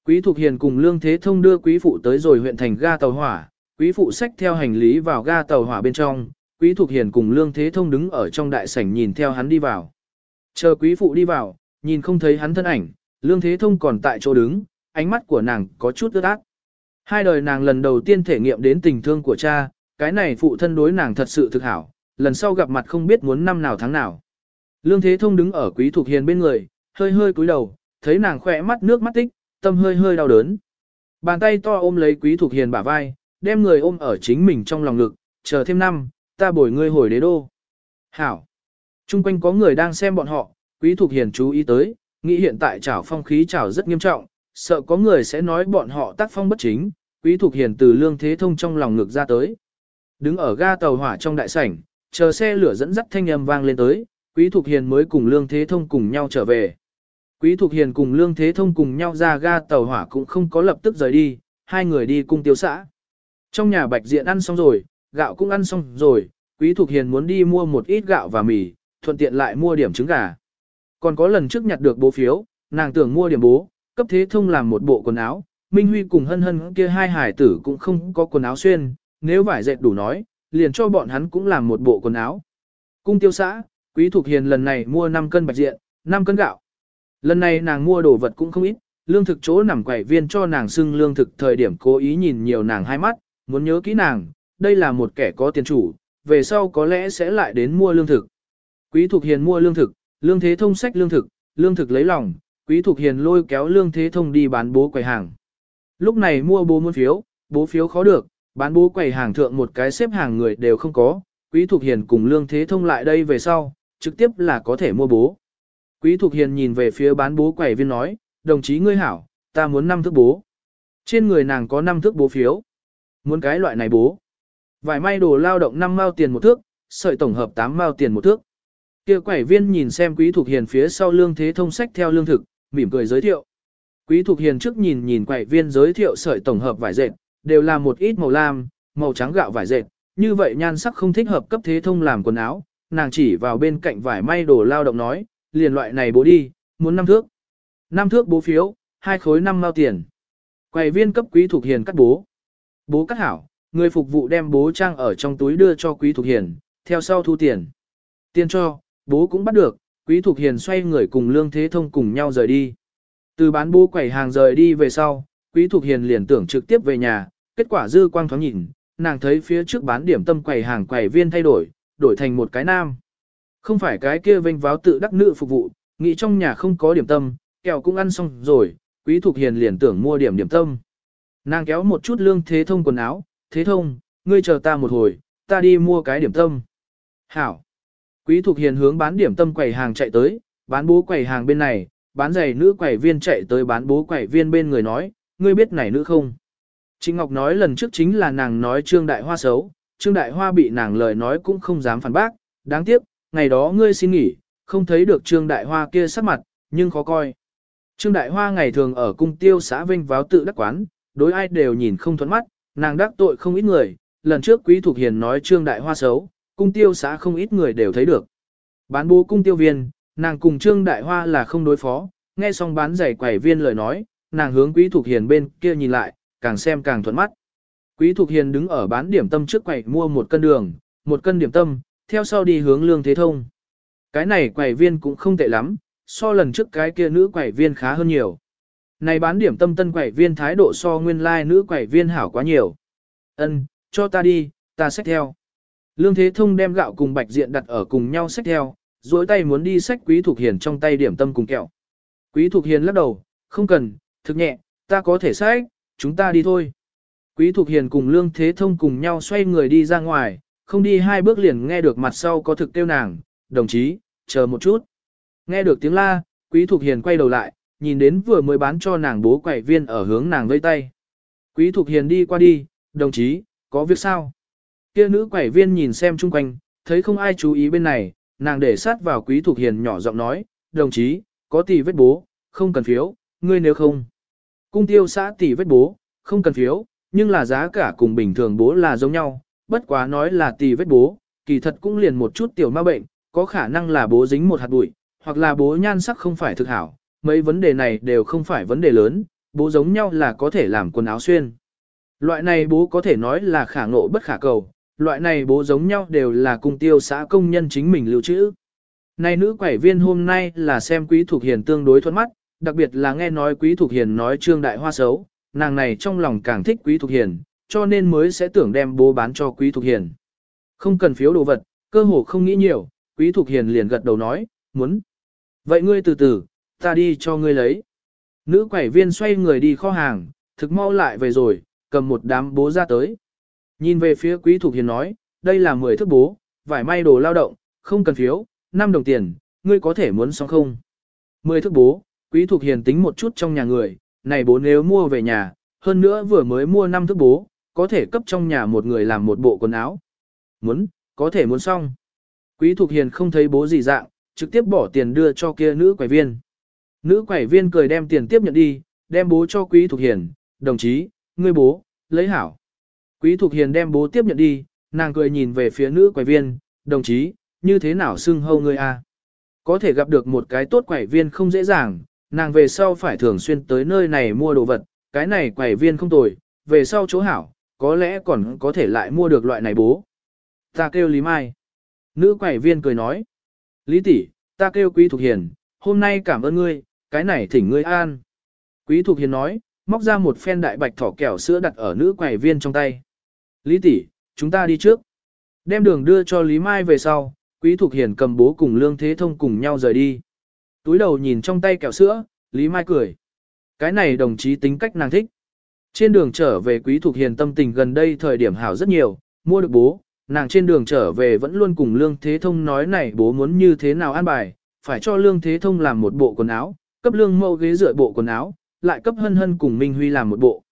Quý Thục Hiền cùng Lương Thế Thông đưa quý phụ tới rồi huyện thành ga tàu hỏa, quý phụ xách theo hành lý vào ga tàu hỏa bên trong, quý Thục Hiền cùng Lương Thế Thông đứng ở trong đại sảnh nhìn theo hắn đi vào. Chờ quý phụ đi vào, nhìn không thấy hắn thân ảnh, Lương Thế Thông còn tại chỗ đứng, ánh mắt của nàng có chút ướt át. Hai đời nàng lần đầu tiên thể nghiệm đến tình thương của cha, cái này phụ thân đối nàng thật sự thực hảo, lần sau gặp mặt không biết muốn năm nào tháng nào. Lương Thế Thông đứng ở Quý Thục Hiền bên người, hơi hơi cúi đầu, thấy nàng khỏe mắt nước mắt tích, tâm hơi hơi đau đớn. Bàn tay to ôm lấy Quý Thục Hiền bả vai, đem người ôm ở chính mình trong lòng ngực, chờ thêm năm, ta bồi ngươi hồi đế đô. Hảo. Trung quanh có người đang xem bọn họ, Quý Thục Hiền chú ý tới, nghĩ hiện tại trảo phong khí trảo rất nghiêm trọng, sợ có người sẽ nói bọn họ tác phong bất chính, Quý Thục Hiền từ lương thế thông trong lòng ngực ra tới. Đứng ở ga tàu hỏa trong đại sảnh, chờ xe lửa dẫn dắt thanh âm vang lên tới, Quý Thục Hiền mới cùng Lương Thế Thông cùng nhau trở về. Quý Thục Hiền cùng Lương Thế Thông cùng nhau ra ga tàu hỏa cũng không có lập tức rời đi, hai người đi cung tiêu xã. Trong nhà bạch diện ăn xong rồi, gạo cũng ăn xong rồi, Quý Thục Hiền muốn đi mua một ít gạo và mì, thuận tiện lại mua điểm trứng gà. Còn có lần trước nhặt được bố phiếu, nàng tưởng mua điểm bố, cấp Thế Thông làm một bộ quần áo, Minh Huy cùng hân hân kia hai hải tử cũng không có quần áo xuyên, nếu vải dệt đủ nói, liền cho bọn hắn cũng làm một bộ quần áo. Cung tiêu xã, Quý Thục Hiền lần này mua 5 cân bạch diện, 5 cân gạo. Lần này nàng mua đồ vật cũng không ít, lương thực chỗ nằm quẩy viên cho nàng xưng lương thực thời điểm cố ý nhìn nhiều nàng hai mắt, muốn nhớ kỹ nàng, đây là một kẻ có tiền chủ, về sau có lẽ sẽ lại đến mua lương thực. Quý Thục Hiền mua lương thực, lương thế thông sách lương thực, lương thực lấy lòng, Quý Thục Hiền lôi kéo lương thế thông đi bán bố quầy hàng. Lúc này mua bố muốn phiếu, bố phiếu khó được, bán bố quầy hàng thượng một cái xếp hàng người đều không có, Quý Thục Hiền cùng lương thế thông lại đây về sau, trực tiếp là có thể mua bố. Quý Thục Hiền nhìn về phía bán bố quầy viên nói, đồng chí ngươi hảo, ta muốn năm thước bố. Trên người nàng có năm thước bố phiếu. Muốn cái loại này bố. Vải may đồ lao động 5 mao tiền một thước, sợi tổng hợp 8 mao tiền một thước. Kia quẩy viên nhìn xem Quý Thục Hiền phía sau lương thế thông sách theo lương thực, mỉm cười giới thiệu. Quý Thục Hiền trước nhìn nhìn quẩy viên giới thiệu sợi tổng hợp vải dệt, đều là một ít màu lam, màu trắng gạo vải dệt, như vậy nhan sắc không thích hợp cấp thế thông làm quần áo, nàng chỉ vào bên cạnh vải may đồ lao động nói, liền loại này bố đi, muốn năm thước. năm thước bố phiếu, hai khối năm mao tiền. Quầy viên cấp quý thuộc hiền cắt bố. Bố cắt hảo, người phục vụ đem bố trang ở trong túi đưa cho quý thuộc hiền, theo sau thu tiền. Tiền cho, bố cũng bắt được, quý thuộc hiền xoay người cùng lương thế thông cùng nhau rời đi. Từ bán bố quầy hàng rời đi về sau, quý thuộc hiền liền tưởng trực tiếp về nhà, kết quả dư quang thoáng nhìn, nàng thấy phía trước bán điểm tâm quầy hàng quầy viên thay đổi, đổi thành một cái nam. Không phải cái kia vênh váo tự đắc nữ phục vụ, nghĩ trong nhà không có điểm tâm, kẹo cũng ăn xong rồi, quý thục hiền liền tưởng mua điểm điểm tâm. Nàng kéo một chút lương thế thông quần áo, thế thông, ngươi chờ ta một hồi, ta đi mua cái điểm tâm. Hảo. Quý thục hiền hướng bán điểm tâm quầy hàng chạy tới, bán bố quầy hàng bên này, bán giày nữ quầy viên chạy tới bán bố quầy viên bên người nói, ngươi biết này nữ không? Trịnh Ngọc nói lần trước chính là nàng nói Trương Đại Hoa xấu, Trương Đại Hoa bị nàng lời nói cũng không dám phản bác, đáng tiếc, ngày đó ngươi xin nghỉ, không thấy được Trương Đại Hoa kia sắc mặt, nhưng khó coi. Trương Đại Hoa ngày thường ở cung tiêu xã vinh váo tự đắc quán, đối ai đều nhìn không thuẫn mắt, nàng đắc tội không ít người, lần trước Quý Thục Hiền nói Trương Đại Hoa xấu, cung tiêu xã không ít người đều thấy được. Bán bố cung tiêu viên, nàng cùng Trương Đại Hoa là không đối phó, nghe xong bán giày quẩy viên lời nói, nàng hướng Quý Thục Hiền bên kia nhìn lại, càng xem càng thuận mắt. Quý Thục Hiền đứng ở bán điểm tâm trước quầy mua một cân đường, một cân điểm tâm, theo sau đi hướng lương thế thông. Cái này quầy viên cũng không tệ lắm, so lần trước cái kia nữ quầy viên khá hơn nhiều. Này bán điểm tâm tân quầy viên thái độ so nguyên lai like nữ quầy viên hảo quá nhiều. Ân, cho ta đi, ta xách theo. Lương Thế Thông đem gạo cùng bạch diện đặt ở cùng nhau xách theo, duỗi tay muốn đi xách Quý Thục Hiền trong tay điểm tâm cùng kẹo. Quý Thục Hiền lắc đầu, không cần, thực nhẹ, ta có thể xách, chúng ta đi thôi. Quý Thục Hiền cùng Lương Thế Thông cùng nhau xoay người đi ra ngoài, không đi hai bước liền nghe được mặt sau có thực tiêu nàng, đồng chí, chờ một chút. Nghe được tiếng la, Quý Thục Hiền quay đầu lại, nhìn đến vừa mới bán cho nàng bố quẩy viên ở hướng nàng vây tay. Quý Thục Hiền đi qua đi, đồng chí, có việc sao? Kia nữ quẩy viên nhìn xem chung quanh, thấy không ai chú ý bên này, nàng để sát vào Quý Thục Hiền nhỏ giọng nói, đồng chí, có tỷ vết bố, không cần phiếu, ngươi nếu không. Cung tiêu xã tỷ vết bố, không cần phiếu, nhưng là giá cả cùng bình thường bố là giống nhau, bất quá nói là tì vết bố, kỳ thật cũng liền một chút tiểu ma bệnh, có khả năng là bố dính một hạt bụi, hoặc là bố nhan sắc không phải thực hảo, mấy vấn đề này đều không phải vấn đề lớn, bố giống nhau là có thể làm quần áo xuyên. Loại này bố có thể nói là khả ngộ bất khả cầu, loại này bố giống nhau đều là cung tiêu xã công nhân chính mình lưu trữ. Này nữ quẩy viên hôm nay là xem quý thuộc hiền tương đối thuận mắt, đặc biệt là nghe nói quý thuộc hiền nói trương đại hoa xấu, nàng này trong lòng càng thích quý thuộc hiền, cho nên mới sẽ tưởng đem bố bán cho quý thuộc hiền. Không cần phiếu đồ vật, cơ hồ không nghĩ nhiều, quý thuộc hiền liền gật đầu nói, muốn. Vậy ngươi từ từ, ta đi cho ngươi lấy. Nữ quẩy viên xoay người đi kho hàng, thực mau lại về rồi, cầm một đám bố ra tới. Nhìn về phía quý thuộc hiền nói, đây là 10 thước bố, vải may đồ lao động, không cần phiếu, 5 đồng tiền, ngươi có thể muốn xong không? 10 thước bố, quý thuộc hiền tính một chút trong nhà người, này bố nếu mua về nhà, hơn nữa vừa mới mua 5 thước bố, có thể cấp trong nhà một người làm một bộ quần áo. Muốn, có thể muốn xong. Quý Thục hiền không thấy bố gì dạng, trực tiếp bỏ tiền đưa cho kia nữ quầy viên. Nữ quầy viên cười đem tiền tiếp nhận đi, đem bố cho quý Thục hiền, đồng chí, ngươi bố, lấy hảo. Quý Thục Hiền đem bố tiếp nhận đi, nàng cười nhìn về phía nữ quầy viên, đồng chí, như thế nào xưng hâu ngươi a? Có thể gặp được một cái tốt quầy viên không dễ dàng, nàng về sau phải thường xuyên tới nơi này mua đồ vật, cái này quầy viên không tồi, về sau chỗ hảo, có lẽ còn có thể lại mua được loại này bố. Ta kêu Lý Mai. Nữ quầy viên cười nói. Lý tỷ, ta kêu Quý Thục Hiền, hôm nay cảm ơn ngươi, cái này thỉnh ngươi an. Quý Thục Hiền nói, móc ra một phen đại bạch thỏ kẹo sữa đặt ở nữ quầy viên trong tay. Lý tỷ, chúng ta đi trước. Đem đường đưa cho Lý Mai về sau, Quý Thục Hiền cầm bố cùng Lương Thế Thông cùng nhau rời đi. Túi đầu nhìn trong tay kẹo sữa, Lý Mai cười. Cái này đồng chí tính cách nàng thích. Trên đường trở về Quý Thục Hiền tâm tình gần đây thời điểm hảo rất nhiều, mua được bố, nàng trên đường trở về vẫn luôn cùng Lương Thế Thông nói này bố muốn như thế nào an bài, phải cho Lương Thế Thông làm một bộ quần áo, cấp Lương Mẫu ghế dựa bộ quần áo, lại cấp hân hân cùng Minh Huy làm một bộ.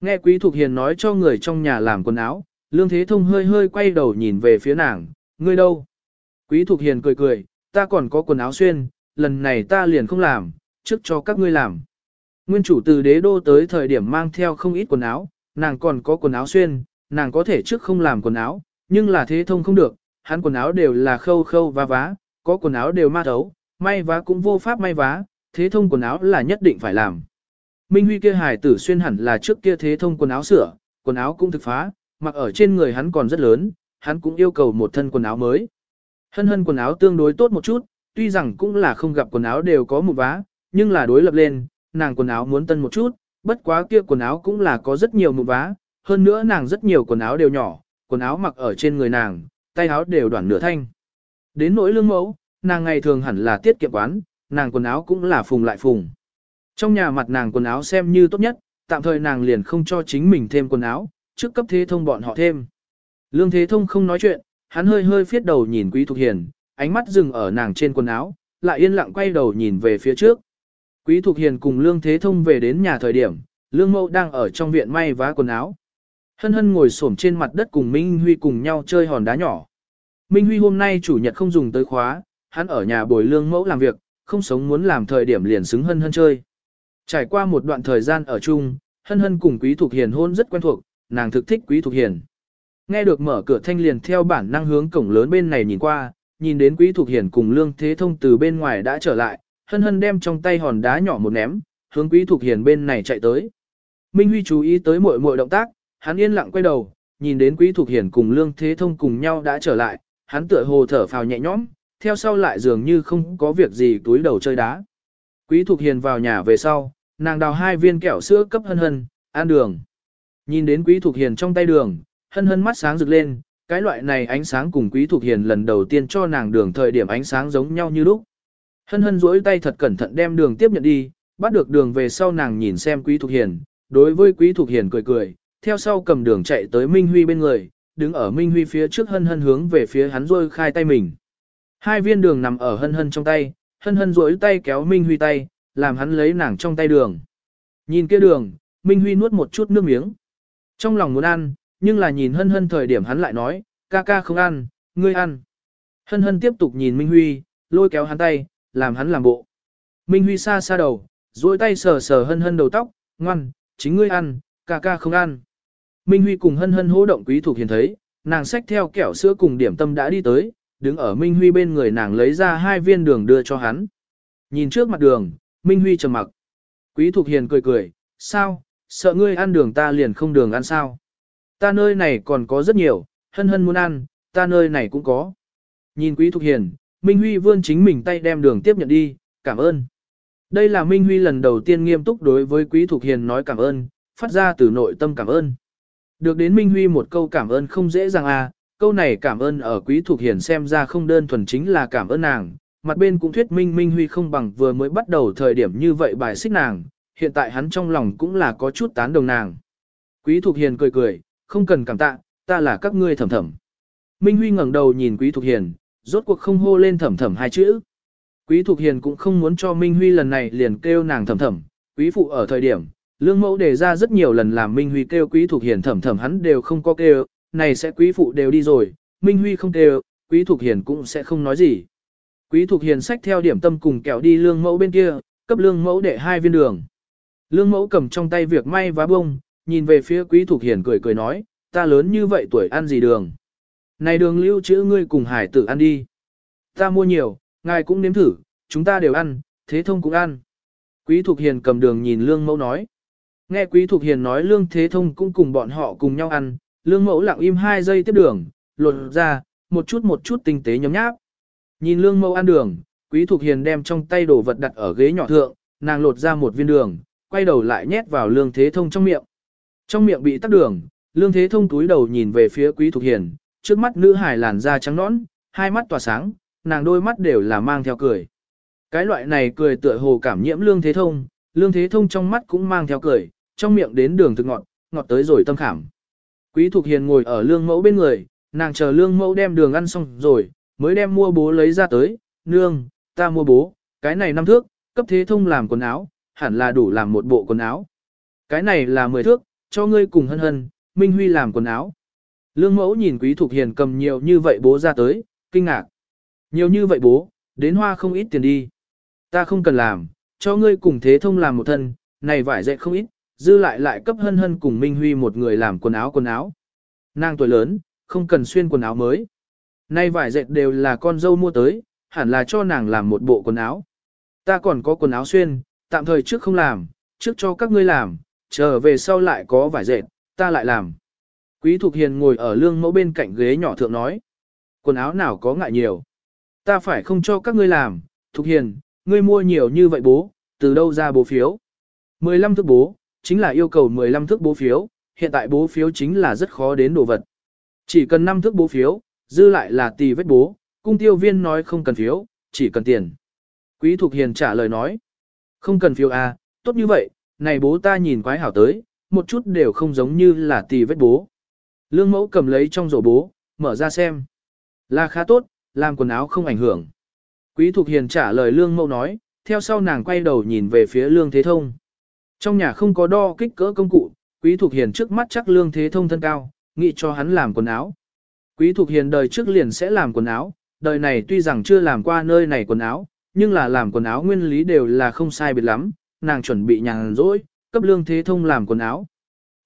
Nghe Quý Thục Hiền nói cho người trong nhà làm quần áo, Lương Thế Thông hơi hơi quay đầu nhìn về phía nàng, ngươi đâu? Quý Thục Hiền cười cười, ta còn có quần áo xuyên, lần này ta liền không làm, trước cho các ngươi làm. Nguyên chủ từ đế đô tới thời điểm mang theo không ít quần áo, nàng còn có quần áo xuyên, nàng có thể trước không làm quần áo, nhưng là Thế Thông không được, hắn quần áo đều là khâu khâu và vá, có quần áo đều ma thấu, may vá cũng vô pháp may vá, Thế Thông quần áo là nhất định phải làm. Minh Huy kia hài tử xuyên hẳn là trước kia thế thông quần áo sửa, quần áo cũng thực phá, mặc ở trên người hắn còn rất lớn, hắn cũng yêu cầu một thân quần áo mới. Hân hân quần áo tương đối tốt một chút, tuy rằng cũng là không gặp quần áo đều có một vá, nhưng là đối lập lên, nàng quần áo muốn tân một chút, bất quá kia quần áo cũng là có rất nhiều mụn vá, hơn nữa nàng rất nhiều quần áo đều nhỏ, quần áo mặc ở trên người nàng, tay áo đều đoạn nửa thanh. Đến nỗi lương mẫu, nàng ngày thường hẳn là tiết kiệm quán, nàng quần áo cũng là phùng lại phùng. Trong nhà mặt nàng quần áo xem như tốt nhất, tạm thời nàng liền không cho chính mình thêm quần áo, trước cấp thế thông bọn họ thêm. Lương Thế Thông không nói chuyện, hắn hơi hơi phiết đầu nhìn Quý Thục Hiền, ánh mắt dừng ở nàng trên quần áo, lại yên lặng quay đầu nhìn về phía trước. Quý Thục Hiền cùng Lương Thế Thông về đến nhà thời điểm, Lương Mẫu đang ở trong viện may vá quần áo. Hân hân ngồi xổm trên mặt đất cùng Minh Huy cùng nhau chơi hòn đá nhỏ. Minh Huy hôm nay chủ nhật không dùng tới khóa, hắn ở nhà bồi Lương Mẫu làm việc, không sống muốn làm thời điểm liền xứng hân hân chơi. Trải qua một đoạn thời gian ở chung, hân hân cùng Quý Thục Hiền hôn rất quen thuộc, nàng thực thích Quý Thục Hiền. Nghe được mở cửa thanh liền theo bản năng hướng cổng lớn bên này nhìn qua, nhìn đến Quý Thục Hiền cùng Lương Thế Thông từ bên ngoài đã trở lại, hân hân đem trong tay hòn đá nhỏ một ném, hướng Quý Thục Hiền bên này chạy tới. Minh Huy chú ý tới mọi mọi động tác, hắn yên lặng quay đầu, nhìn đến Quý Thục Hiền cùng Lương Thế Thông cùng nhau đã trở lại, hắn tựa hồ thở phào nhẹ nhõm, theo sau lại dường như không có việc gì túi đầu chơi đá. Quý Thục Hiền vào nhà về sau, nàng đào hai viên kẹo sữa cấp hân hân, ăn đường. Nhìn đến quý Thục hiền trong tay đường, hân hân mắt sáng rực lên, cái loại này ánh sáng cùng quý thuộc hiền lần đầu tiên cho nàng đường thời điểm ánh sáng giống nhau như lúc. Hân hân duỗi tay thật cẩn thận đem đường tiếp nhận đi, bắt được đường về sau nàng nhìn xem quý Thục hiền, đối với quý Thục hiền cười cười, theo sau cầm đường chạy tới Minh Huy bên người, đứng ở Minh Huy phía trước hân hân hướng về phía hắn rôi khai tay mình. Hai viên đường nằm ở hân hân trong tay, hân hân duỗi tay kéo Minh Huy tay, làm hắn lấy nàng trong tay đường. Nhìn kia đường, Minh Huy nuốt một chút nước miếng. Trong lòng muốn ăn, nhưng là nhìn hân hân thời điểm hắn lại nói, ca ca không ăn, ngươi ăn. Hân hân tiếp tục nhìn Minh Huy, lôi kéo hắn tay, làm hắn làm bộ. Minh Huy xa xa đầu, duỗi tay sờ sờ hân hân đầu tóc, ngoan, chính ngươi ăn, ca ca không ăn. Minh Huy cùng hân hân hô động quý thuộc hiền thấy, nàng xách theo kẹo sữa cùng điểm tâm đã đi tới, đứng ở Minh Huy bên người nàng lấy ra hai viên đường đưa cho hắn. Nhìn trước mặt đường, Minh Huy trầm mặc. Quý thuộc hiền cười cười, sao, sợ ngươi ăn đường ta liền không đường ăn sao. Ta nơi này còn có rất nhiều, hân hân muốn ăn, ta nơi này cũng có. Nhìn quý thuộc hiền, Minh Huy vươn chính mình tay đem đường tiếp nhận đi, cảm ơn. Đây là Minh Huy lần đầu tiên nghiêm túc đối với quý Thục hiền nói cảm ơn, phát ra từ nội tâm cảm ơn. Được đến Minh Huy một câu cảm ơn không dễ dàng à, câu này cảm ơn ở quý Thục hiền xem ra không đơn thuần chính là cảm ơn nàng, mặt bên cũng thuyết minh Minh Huy không bằng vừa mới bắt đầu thời điểm như vậy bài xích nàng, hiện tại hắn trong lòng cũng là có chút tán đồng nàng. Quý Thục hiền cười cười, không cần cảm tạ, ta là các ngươi thầm thầm. Minh Huy ngẩng đầu nhìn quý Thục hiền, rốt cuộc không hô lên thầm thầm hai chữ. Quý Thục hiền cũng không muốn cho Minh Huy lần này liền kêu nàng thầm thầm, quý phụ ở thời điểm, lương mẫu đề ra rất nhiều lần làm Minh Huy kêu quý Thục hiền thầm thầm hắn đều không có kêu, này sẽ quý phụ đều đi rồi, Minh Huy không kêu, quý Thục hiền cũng sẽ không nói gì. Quý Thục hiền sách theo điểm tâm cùng kẹo đi lương mẫu bên kia, cấp lương mẫu để hai viên đường. Lương mẫu cầm trong tay việc may vá bông, nhìn về phía quý Thục hiền cười cười nói, ta lớn như vậy tuổi ăn gì đường. Này đường lưu trữ ngươi cùng hải tử ăn đi. Ta mua nhiều, ngài cũng nếm thử, chúng ta đều ăn, thế thông cũng ăn. Quý Thục hiền cầm đường nhìn lương mẫu nói. Nghe quý Thục hiền nói lương thế thông cũng cùng bọn họ cùng nhau ăn, lương mẫu lặng im hai giây tiếp đường, lột ra, một chút một chút tinh tế nhóm nháp. Nhìn lương mẫu ăn đường, quý Thục hiền đem trong tay đồ vật đặt ở ghế nhỏ thượng, nàng lột ra một viên đường, quay đầu lại nhét vào lương thế thông trong miệng. Trong miệng bị tắc đường, lương thế thông túi đầu nhìn về phía quý Thục hiền, trước mắt nữ hải làn da trắng nõn, hai mắt tỏa sáng, nàng đôi mắt đều là mang theo cười. Cái loại này cười tựa hồ cảm nhiễm lương thế thông, lương thế thông trong mắt cũng mang theo cười, trong miệng đến đường thực ngọt, ngọt tới rồi tâm khảm. Quý Thục Hiền ngồi ở lương mẫu bên người, nàng chờ lương mẫu đem đường ăn xong rồi, mới đem mua bố lấy ra tới, nương, ta mua bố, cái này năm thước, cấp thế thông làm quần áo, hẳn là đủ làm một bộ quần áo. Cái này là 10 thước, cho ngươi cùng hân hân, Minh Huy làm quần áo. Lương mẫu nhìn Quý Thục Hiền cầm nhiều như vậy bố ra tới, kinh ngạc. Nhiều như vậy bố, đến hoa không ít tiền đi. Ta không cần làm, cho ngươi cùng thế thông làm một thân, này vải dệt không ít, dư lại lại cấp hân hân cùng Minh Huy một người làm quần áo quần áo. Nàng tuổi lớn, không cần xuyên quần áo mới. Nay vải dệt đều là con dâu mua tới, hẳn là cho nàng làm một bộ quần áo. Ta còn có quần áo xuyên, tạm thời trước không làm, trước cho các ngươi làm, chờ về sau lại có vải dệt, ta lại làm. Quý Thục Hiền ngồi ở lương mẫu bên cạnh ghế nhỏ thượng nói. Quần áo nào có ngại nhiều. Ta phải không cho các ngươi làm, Thục Hiền, ngươi mua nhiều như vậy bố, từ đâu ra bố phiếu. 15 thước bố, chính là yêu cầu 15 thước bố phiếu, hiện tại bố phiếu chính là rất khó đến đồ vật. Chỉ cần 5 thước bố phiếu, dư lại là tì vết bố, cung tiêu viên nói không cần phiếu, chỉ cần tiền. Quý Thục Hiền trả lời nói, không cần phiếu à, tốt như vậy, này bố ta nhìn quái hảo tới, một chút đều không giống như là tì vết bố. Lương mẫu cầm lấy trong rổ bố, mở ra xem. Là khá tốt, làm quần áo không ảnh hưởng. Quý Thục Hiền trả lời lương mẫu nói, theo sau nàng quay đầu nhìn về phía lương thế thông. Trong nhà không có đo kích cỡ công cụ, Quý Thục Hiền trước mắt chắc lương thế thông thân cao, nghĩ cho hắn làm quần áo. Quý Thục Hiền đời trước liền sẽ làm quần áo, đời này tuy rằng chưa làm qua nơi này quần áo, nhưng là làm quần áo nguyên lý đều là không sai biệt lắm, nàng chuẩn bị nhàn rỗi, cấp lương thế thông làm quần áo.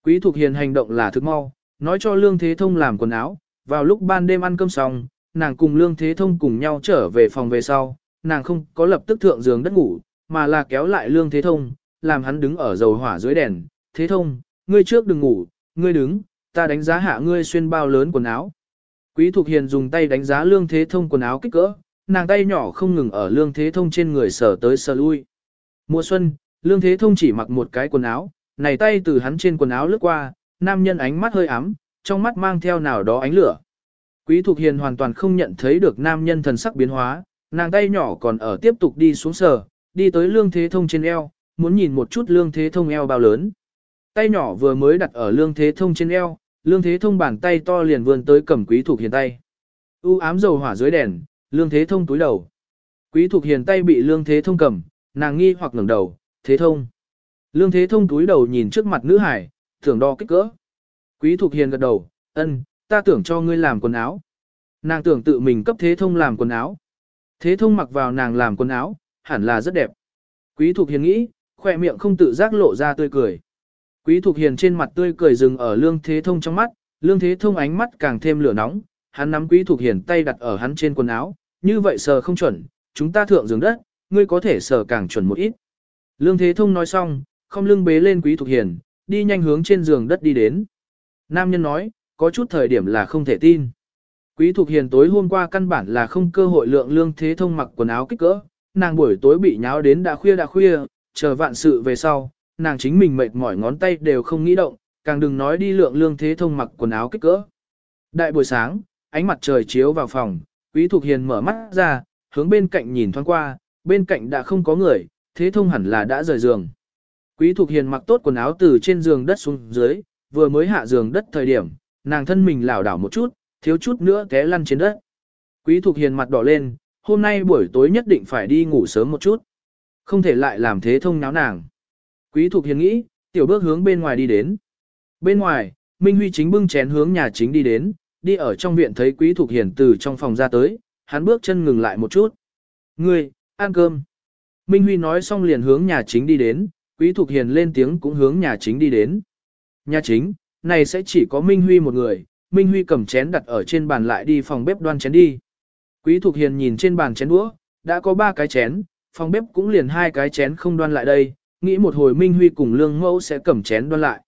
Quý Thục Hiền hành động là thức mau, nói cho lương thế thông làm quần áo, vào lúc ban đêm ăn cơm xong, nàng cùng lương thế thông cùng nhau trở về phòng về sau, nàng không có lập tức thượng giường đất ngủ, mà là kéo lại lương thế thông, làm hắn đứng ở dầu hỏa dưới đèn, thế thông, ngươi trước đừng ngủ, ngươi đứng, ta đánh giá hạ ngươi xuyên bao lớn quần áo. Quý Thục Hiền dùng tay đánh giá lương thế thông quần áo kích cỡ, nàng tay nhỏ không ngừng ở lương thế thông trên người sở tới sờ lui. Mùa xuân, lương thế thông chỉ mặc một cái quần áo, này tay từ hắn trên quần áo lướt qua, nam nhân ánh mắt hơi ấm, trong mắt mang theo nào đó ánh lửa. Quý Thục Hiền hoàn toàn không nhận thấy được nam nhân thần sắc biến hóa, nàng tay nhỏ còn ở tiếp tục đi xuống sở, đi tới lương thế thông trên eo, muốn nhìn một chút lương thế thông eo bao lớn. Tay nhỏ vừa mới đặt ở lương thế thông trên eo, lương thế thông bàn tay to liền vươn tới cầm quý Thục hiền tay. U ám dầu hỏa dưới đèn, lương thế thông túi đầu. Quý Thục hiền tay bị lương thế thông cầm, nàng nghi hoặc ngẩng đầu, thế thông. Lương thế thông túi đầu nhìn trước mặt nữ hải, tưởng đo kích cỡ. Quý Thục Hiền gật đầu, ân, ta tưởng cho ngươi làm quần áo. Nàng tưởng tự mình cấp thế thông làm quần áo. Thế thông mặc vào nàng làm quần áo, hẳn là rất đẹp. Quý Thục Hiền nghĩ, khỏe miệng không tự giác lộ ra tươi cười. Quý Thục Hiền trên mặt tươi cười dừng ở Lương Thế Thông trong mắt, Lương Thế Thông ánh mắt càng thêm lửa nóng, hắn nắm Quý Thục Hiền tay đặt ở hắn trên quần áo, như vậy sờ không chuẩn, chúng ta thượng giường đất, ngươi có thể sờ càng chuẩn một ít. Lương Thế Thông nói xong, không lưng bế lên Quý Thục Hiền, đi nhanh hướng trên giường đất đi đến. Nam nhân nói, có chút thời điểm là không thể tin. Quý Thục Hiền tối hôm qua căn bản là không cơ hội lượng Lương Thế Thông mặc quần áo kích cỡ, nàng buổi tối bị nháo đến đã khuya đã khuya, chờ vạn sự về sau, nàng chính mình mệt mỏi ngón tay đều không nghĩ động, càng đừng nói đi lượng lương thế thông mặc quần áo kích cỡ. Đại buổi sáng, ánh mặt trời chiếu vào phòng, Quý Thục Hiền mở mắt ra, hướng bên cạnh nhìn thoáng qua, bên cạnh đã không có người, thế thông hẳn là đã rời giường. Quý Thục Hiền mặc tốt quần áo từ trên giường đất xuống dưới, vừa mới hạ giường đất thời điểm, nàng thân mình lảo đảo một chút, thiếu chút nữa té lăn trên đất. Quý Thục Hiền mặt đỏ lên, hôm nay buổi tối nhất định phải đi ngủ sớm một chút. Không thể lại làm thế thông náo nàng. Quý Thục Hiền nghĩ, tiểu bước hướng bên ngoài đi đến. Bên ngoài, Minh Huy chính bưng chén hướng nhà chính đi đến, đi ở trong viện thấy Quý Thục Hiền từ trong phòng ra tới, hắn bước chân ngừng lại một chút. Ngươi, ăn cơm. Minh Huy nói xong liền hướng nhà chính đi đến, Quý Thục Hiền lên tiếng cũng hướng nhà chính đi đến. Nhà chính, này sẽ chỉ có Minh Huy một người, Minh Huy cầm chén đặt ở trên bàn lại đi phòng bếp đoan chén đi. Quý Thục Hiền nhìn trên bàn chén đũa, đã có ba cái chén, phòng bếp cũng liền hai cái chén không đoan lại đây, nghĩ một hồi Minh Huy cùng Lương Mẫu sẽ cầm chén đoan lại.